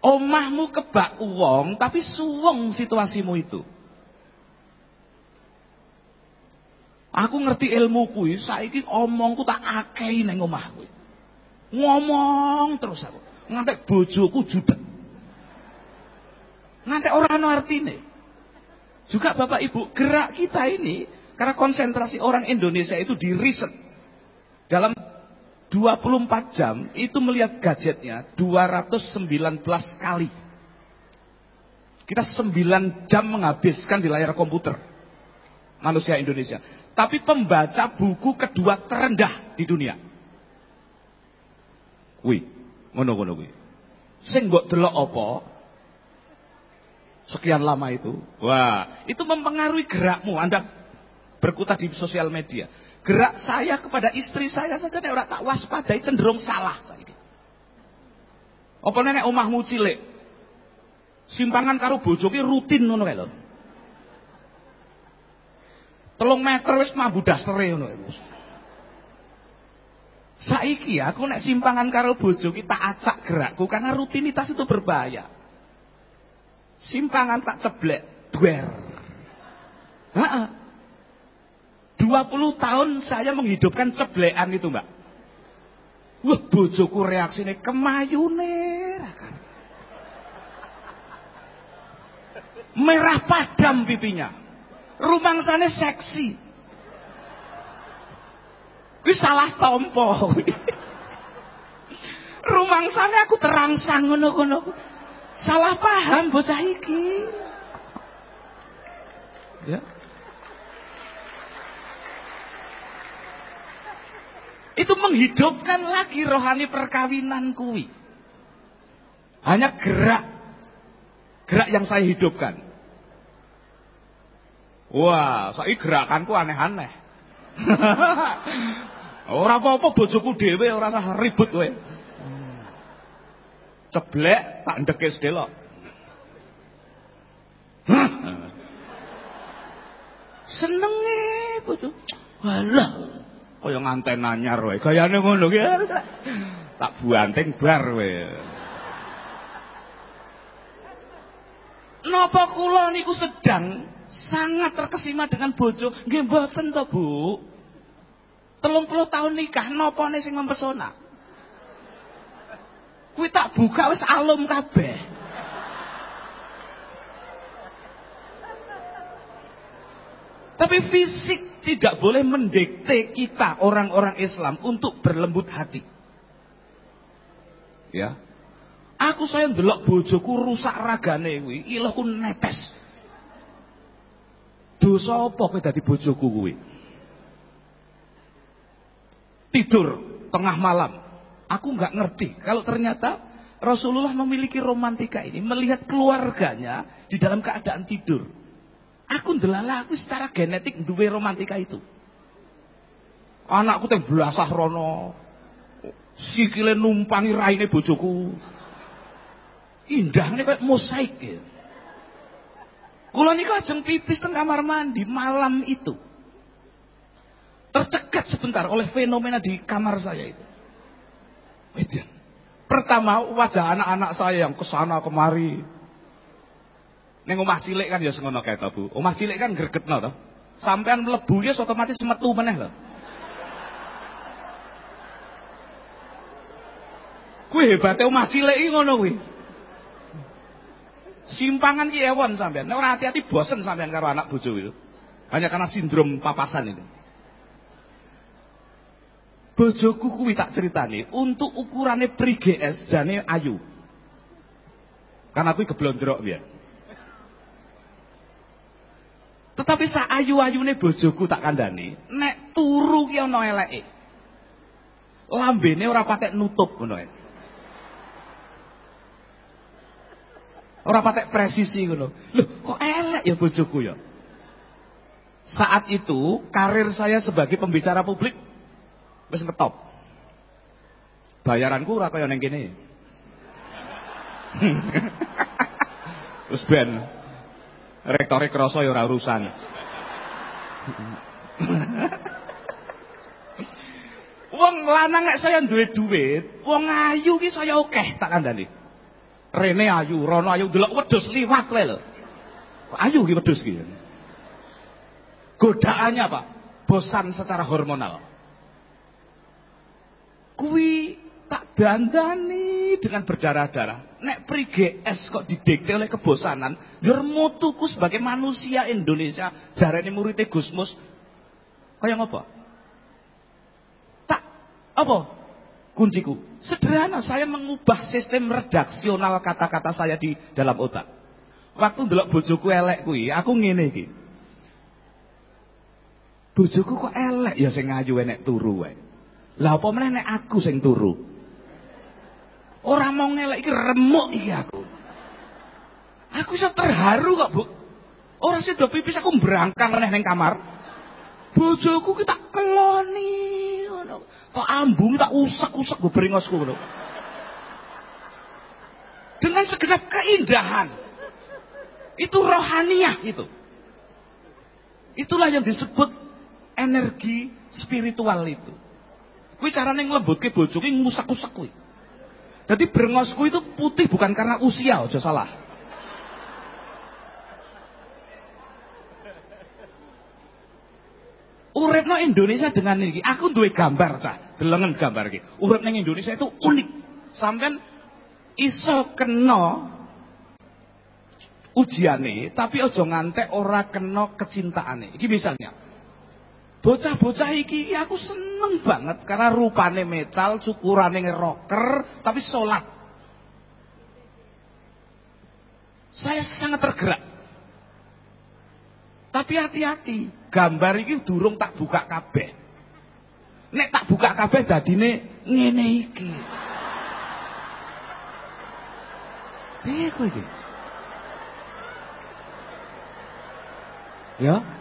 Omahmu kebak uang, tapi suwong situasimu itu. Aku ngerti ilmu kuwi, saiki omongku tak akei neng omah kuwi. Ngomong terus aku. Ngantek bojoku judek. Ngantek ora ono artine. Juga Bapak Ibu, gerak kita ini karena konsentrasi orang Indonesia itu di riset dalam 24 jam itu melihat gadgetnya 219 kali. Kita 9 jam menghabiskan di layar komputer. Manusia Indonesia. Tapi pembaca buku kedua terendah di dunia. Wih, ngono-ngono wih. Sing mbok delok? Sekian lama itu. Wah, itu mempengaruhi gerakmu. Anda berkutat di sosial media. Gerak saya kepada istri saya saja nek ora tak waspadai cenderung salah saiki. Apa nek omahmu cilik? Simpangan karo bojo ki rutin ngono kae lho. Telung meter wis mambu dasere ngono wis. Saiki aku nek simpangan karo bojo ki tak acak gerakku karena rutinitas itu berbahaya. Simpangan tak ceblek, duer. Heeh. 20 tahun saya menghidupkan ceblekan itu mbak. Wah bojoku reaksinya kemayune. Merah padam pipinya. Rumang sana seksi. Kuwi salah tompo. Rumang sana aku terangsang ngono-ngono. Salah paham bocah iki. Ya. Itu menghidupkan lagi rohani perkawinan kui. Hanya gerak. Gerak yang saya hidupkan. Wah, saya gerakanku aneh-aneh. Ora apa-apa bojoku dhewe ora usah ribut kowe. Ceblek tak ndekis delok. Senenge bojo. Walah, kaya nganten anyar wae. Gayane ngono ki. Tak buanting bar wae. Napa kula niku sedang sangat terkesima dengan bojo? Nggih mboten to, Bu. Telung puluh tahun nikah napa sing mempesona? Kuwi tak buka wis alum kabeh. Tapi fisik tidak boleh mendekte kita orang-orang Islam untuk berlembut hati. Ya. Aku saya ndelok bojoku rusak ragane kuwi, ilahku netes. Dosa apa kowe dadi bojoku kuwi? Tidur tengah malam. Aku nggak ngerti kalau ternyata Rasulullah memiliki romantika ini melihat keluarganya di dalam keadaan tidur. Aku ndelala aku secara genetik duwe romantika itu. Anakku teh blasah rono. Sikile numpangi raine bojoku. Indahnya kayak mosaik ya. Kula niku ajeng pipis teng kamar mandi malam itu. Tercekat sebentar oleh fenomena di kamar saya itu. Pertama wajah anak-anak saya yang ke sana kemari Neng omah cilik kan ya ngono kae to, Bu. Omah cilik kan gregetno to. Sampean mlebu ya otomatis metu meneh lho. Kuwi hebate omah cilik iki ngono kuwi. Simpangan ki ewon sampean. Nek ora hati-hati bosen sampean karo anak bojo itu. Hanya karena sindrom papasan itu. Bojoku kuwi tak ceritani, untuk ukurannya pri GS jane ayu. Karena kuwi geblondrok biar. Tetapi sa ayu-ayune bojoku tak kandhani, nek turu ki ana eleke. Lambene ora patek nutup ngono ae. Ora patek presisi ngono. Loh, kok elek ya bojoku ya? Saat itu karir saya sebagai pembicara publik wis ngetop. Bayaranku ora kaya ning kene. Wis ben rektore krasa ya ora urusan. Wong lanang nek saya duwe duit, wong ayu ki saya akeh tak kandhani. Rene ayu, Rono ayu, delok wedhus liwat wae lho. Ayu ki wedhus ki. Godaannya apa? Bosan secara hormonal. Kui tak dandani dengan berdarah-darah. Nek pri GS kok didikte oleh kebosanan, dermutuku sebagai manusia Indonesia, jarane muridnya Gusmus, kaya ngapa? Tak apa? Kunciku. Sederhana, saya mengubah sistem redaksional kata-kata saya di dalam otak. Waktu ndelok bojoku elek aku ngene iki. Bojoku kok elek ya sing ayu enek turu. Lah apa meneh nek aku sing turu? Ora mau ngelek iki remuk iki aku. Aku iso terharu kok, Bu. Ora sida pipis aku berangkang meneh ning kamar. Bojoku ki tak keloni ngono. Ambung tak usek-usek go bringosku ngono. Dengan segenap keindahan. Itu rohaniah itu. Itulah yang disebut energi spiritual itu. Kuwi carane nglembutke bojo kuwi ngusak-usak kuwi. Jadi brengosku itu putih bukan karena usia, aja salah. Uripno Indonesia dengan ini, aku duwe gambar cah, delengen gambar iki. Urip ning Indonesia itu unik. Sampean iso kena ujiane, tapi aja ngantek ora kena kecintaane. Iki misalnya, Bocah-bocah iki aku seneng banget karena rupane metal, cukurane rocker, tapi sholat. Saya sangat tergerak. Tapi hati-hati, gambar iki durung tak buka kabeh. Nek tak buka kabeh dadine ngene iki. Piye kowe iki? Ya,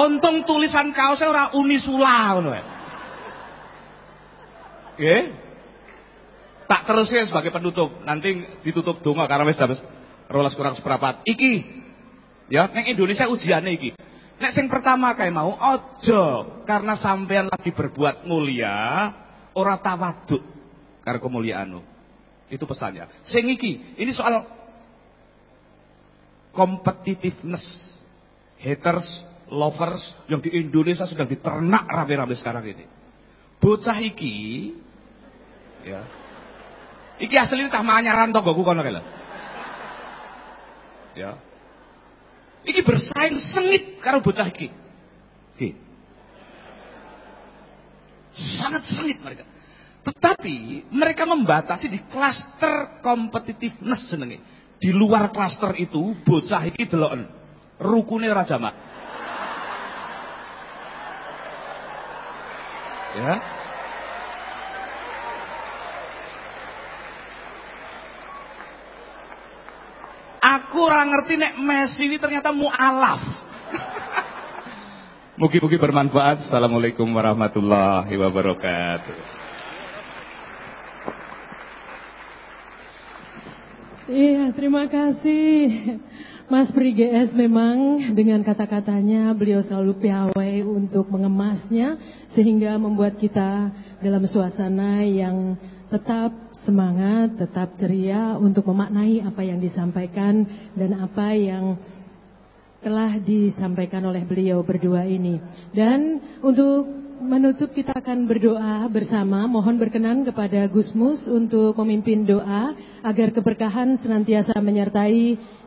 Untung tulisan kaosnya ora Unisula ngono ya. Nggih. Tak terusnya sebagai penutup. Nanti ditutup donga karena wis jam 12 kurang seperempat. Iki ya ning Indonesia ujiannya iki. Nek sing pertama kayak mau ojo karena sampean lagi berbuat mulia ora tawaduk karo kemuliaanmu. Itu pesannya. Sing iki, ini soal competitiveness. Haters lovers yang di Indonesia sedang diternak rame-rame sekarang ini. Bocah iki ya. Iki asli cah manyaran tonggoku kono kala. Ya. Iki bersaing sengit karo bocah iki. Iki. Sangat sengit mereka. Tetapi mereka membatasi di cluster competitiveness jenenge. Di luar cluster itu bocah iki deloken rukune ora Ya. Aku orang ngerti nek Messi ini ternyata mualaf. Mugi-mugi bermanfaat. Assalamualaikum warahmatullahi wabarakatuh. Iya, terima kasih. Mas Pri GS memang dengan kata-katanya beliau selalu piawai untuk mengemasnya sehingga membuat kita dalam suasana yang tetap semangat, tetap ceria untuk memaknai apa yang disampaikan dan apa yang telah disampaikan oleh beliau berdua ini. Dan untuk menutup kita akan berdoa bersama. Mohon berkenan kepada Gusmus untuk memimpin doa agar keberkahan senantiasa menyertai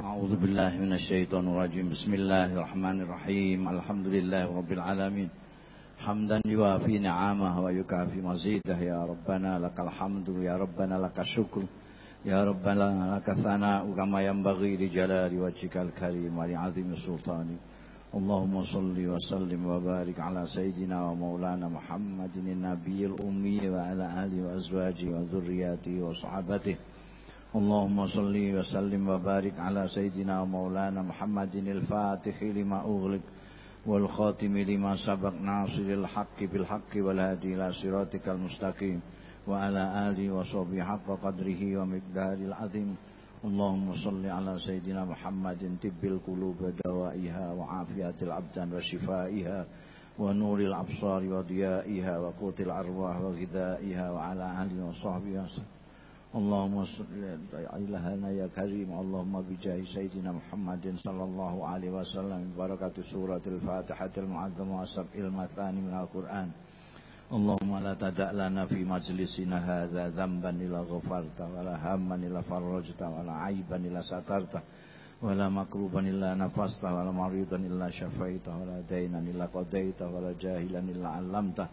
أعوذ بالله من الشيطان الرجيم بسم الله الرحمن الرحيم الحمد لله رب العالمين حمدا يوافي نعمه ويكافي مزيده يا ربنا لك الحمد يا ربنا لك الشكر يا ربنا لك الثناء كما ينبغي لجلال وجهك الكريم ولعظيم سلطانك اللهم صل وسلم وبارك على سيدنا ومولانا محمد النبي الأمي وعلى آله وأزواجه وذرياته وصحابته اللهم صل وسلم وبارك على سيدنا ومولانا محمد الفاتح لما أغلق والخاتم لما سبق ناصر الحق بالحق والهادي إلى صراطك المستقيم وعلى آله وصحبه حق قدره ومقداره العظيم. اللهم صل على سيدنا محمد طب القلوب دوائها وعافية الأبدان وشفائها ونور الأبصار وضيائها وقوت الأرواح وغذائها وعلى آله وصحبه وسلم. اللهم صل إلهنا يا كريم اللهم بجاه سيدنا محمد صلى الله عليه وسلم بركة سورة الفاتحة المعظمة وسبع المثاني من القرآن اللهم لا تدع لنا في مجلسنا هذا ذنبا إلا غفرت ولا هما إلا فرجت ولا عيبا إلا سترت ولا مكروبا إلا نفست ولا مريضا إلا شفيت ولا دينا إلا قضيت ولا جاهلا إلا علمته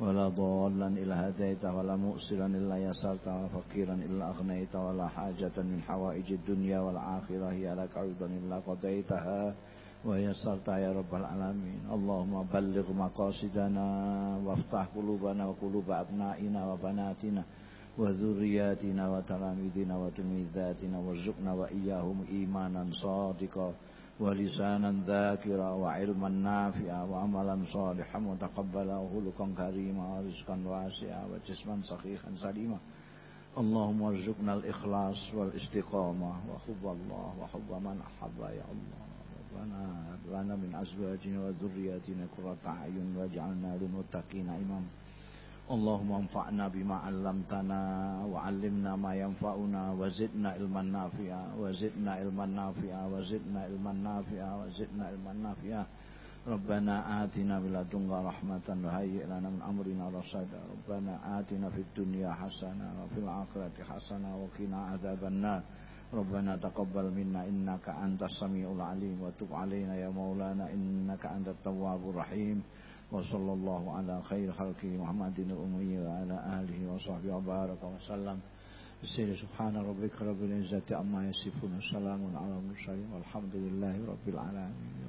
ولا ضالا إلا هديت ولا مؤسرا إلا يسرت ولا فقيرا إلا أغنيت ولا حاجة من حوائج الدنيا والآخرة هي لك أيضا إلا قضيتها ويسرت يا رب العالمين. اللهم بلغ مقاصدنا وافتح قلوبنا وقلوب أبنائنا وبناتنا وذرياتنا وتلاميذنا وتلميذاتنا وارزقنا وإياهم إيمانا صادقا. ولسانا ذاكرا وعلما نافعا وعملا صالحا متقبلا وخلقا كريما ورزقا واسعا وجسما صحيحا سليما. اللهم ارزقنا الإخلاص والاستقامة وحب الله وحب من أحب يا الله. ربنا لنا من أزواجنا وذرياتنا قرة أعين واجعلنا للمتقين إماما. Allahumma anfa'na bima 'allamtana wa 'allimna ma yanfa'una wa zidna ilman nafi'a wa zidna ilman nafi'a wa zidna ilman nafi'a wa zidna ilman nafi'a. Rabbana atina min ladunka rahmatan wa hayyi' lana min amrina rashada Rabbana atina fid dunya hasanah wa fil akhirati hasanah wa qina adzabannar Rabbana taqabbal minna innaka antas samiul alim wa tub 'alaina ya maulana innaka antat tawwabur rahim. وصلى الله على خير خلقه محمد الأمي وعلى آله وصحبه وبارك وسلم بسير سبحان ربك رب العزة عما يصفون السلام على المرسلين والحمد لله رب العالمين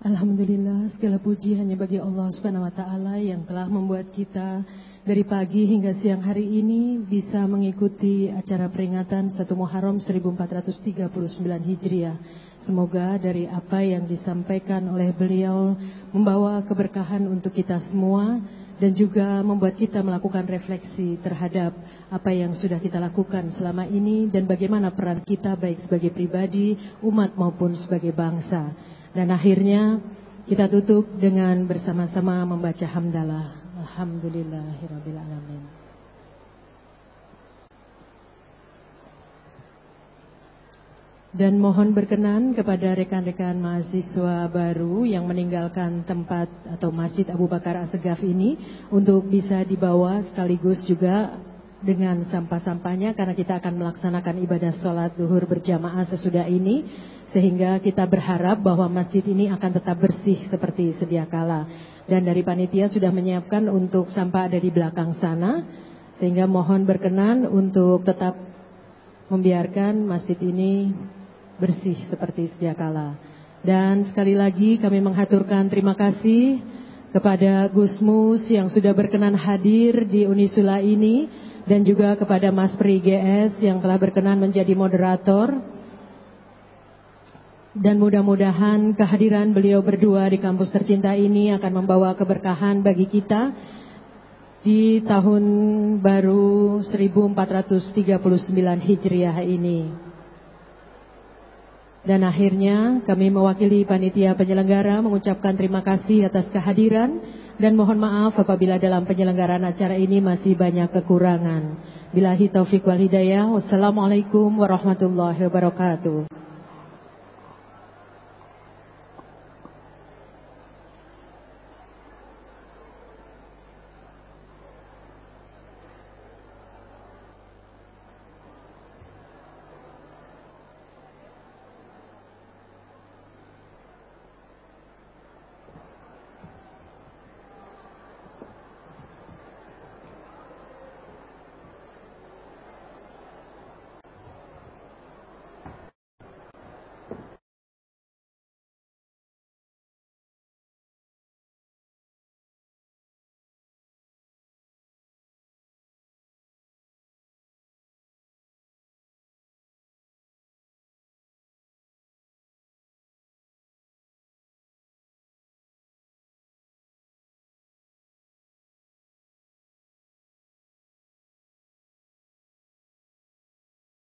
Alhamdulillah segala puji hanya bagi Allah Subhanahu wa taala yang telah membuat kita dari pagi hingga siang hari ini bisa mengikuti acara peringatan 1 Muharram 1439 Hijriah. Semoga dari apa yang disampaikan oleh beliau membawa keberkahan untuk kita semua dan juga membuat kita melakukan refleksi terhadap apa yang sudah kita lakukan selama ini dan bagaimana peran kita baik sebagai pribadi, umat maupun sebagai bangsa. Dan akhirnya kita tutup dengan bersama-sama membaca hamdalah. Alhamdulillahirrabbilalamin. Dan mohon berkenan kepada rekan-rekan mahasiswa baru yang meninggalkan tempat atau Masjid Abu Bakar Asegaf ini untuk bisa dibawa sekaligus juga dengan sampah-sampahnya karena kita akan melaksanakan ibadah sholat duhur berjamaah sesudah ini sehingga kita berharap bahwa masjid ini akan tetap bersih seperti sedia kala dan dari panitia sudah menyiapkan untuk sampah ada di belakang sana. Sehingga mohon berkenan untuk tetap membiarkan masjid ini bersih seperti sedia kala. Dan sekali lagi kami menghaturkan terima kasih kepada Gus Mus yang sudah berkenan hadir di Unisula ini. Dan juga kepada Mas Pri GS yang telah berkenan menjadi moderator. Dan mudah-mudahan kehadiran beliau berdua di kampus tercinta ini akan membawa keberkahan bagi kita di tahun baru 1439 Hijriah ini. Dan akhirnya kami mewakili panitia penyelenggara mengucapkan terima kasih atas kehadiran dan mohon maaf apabila dalam penyelenggaraan acara ini masih banyak kekurangan. Bilahi taufik wal hidayah. Wassalamualaikum warahmatullahi wabarakatuh.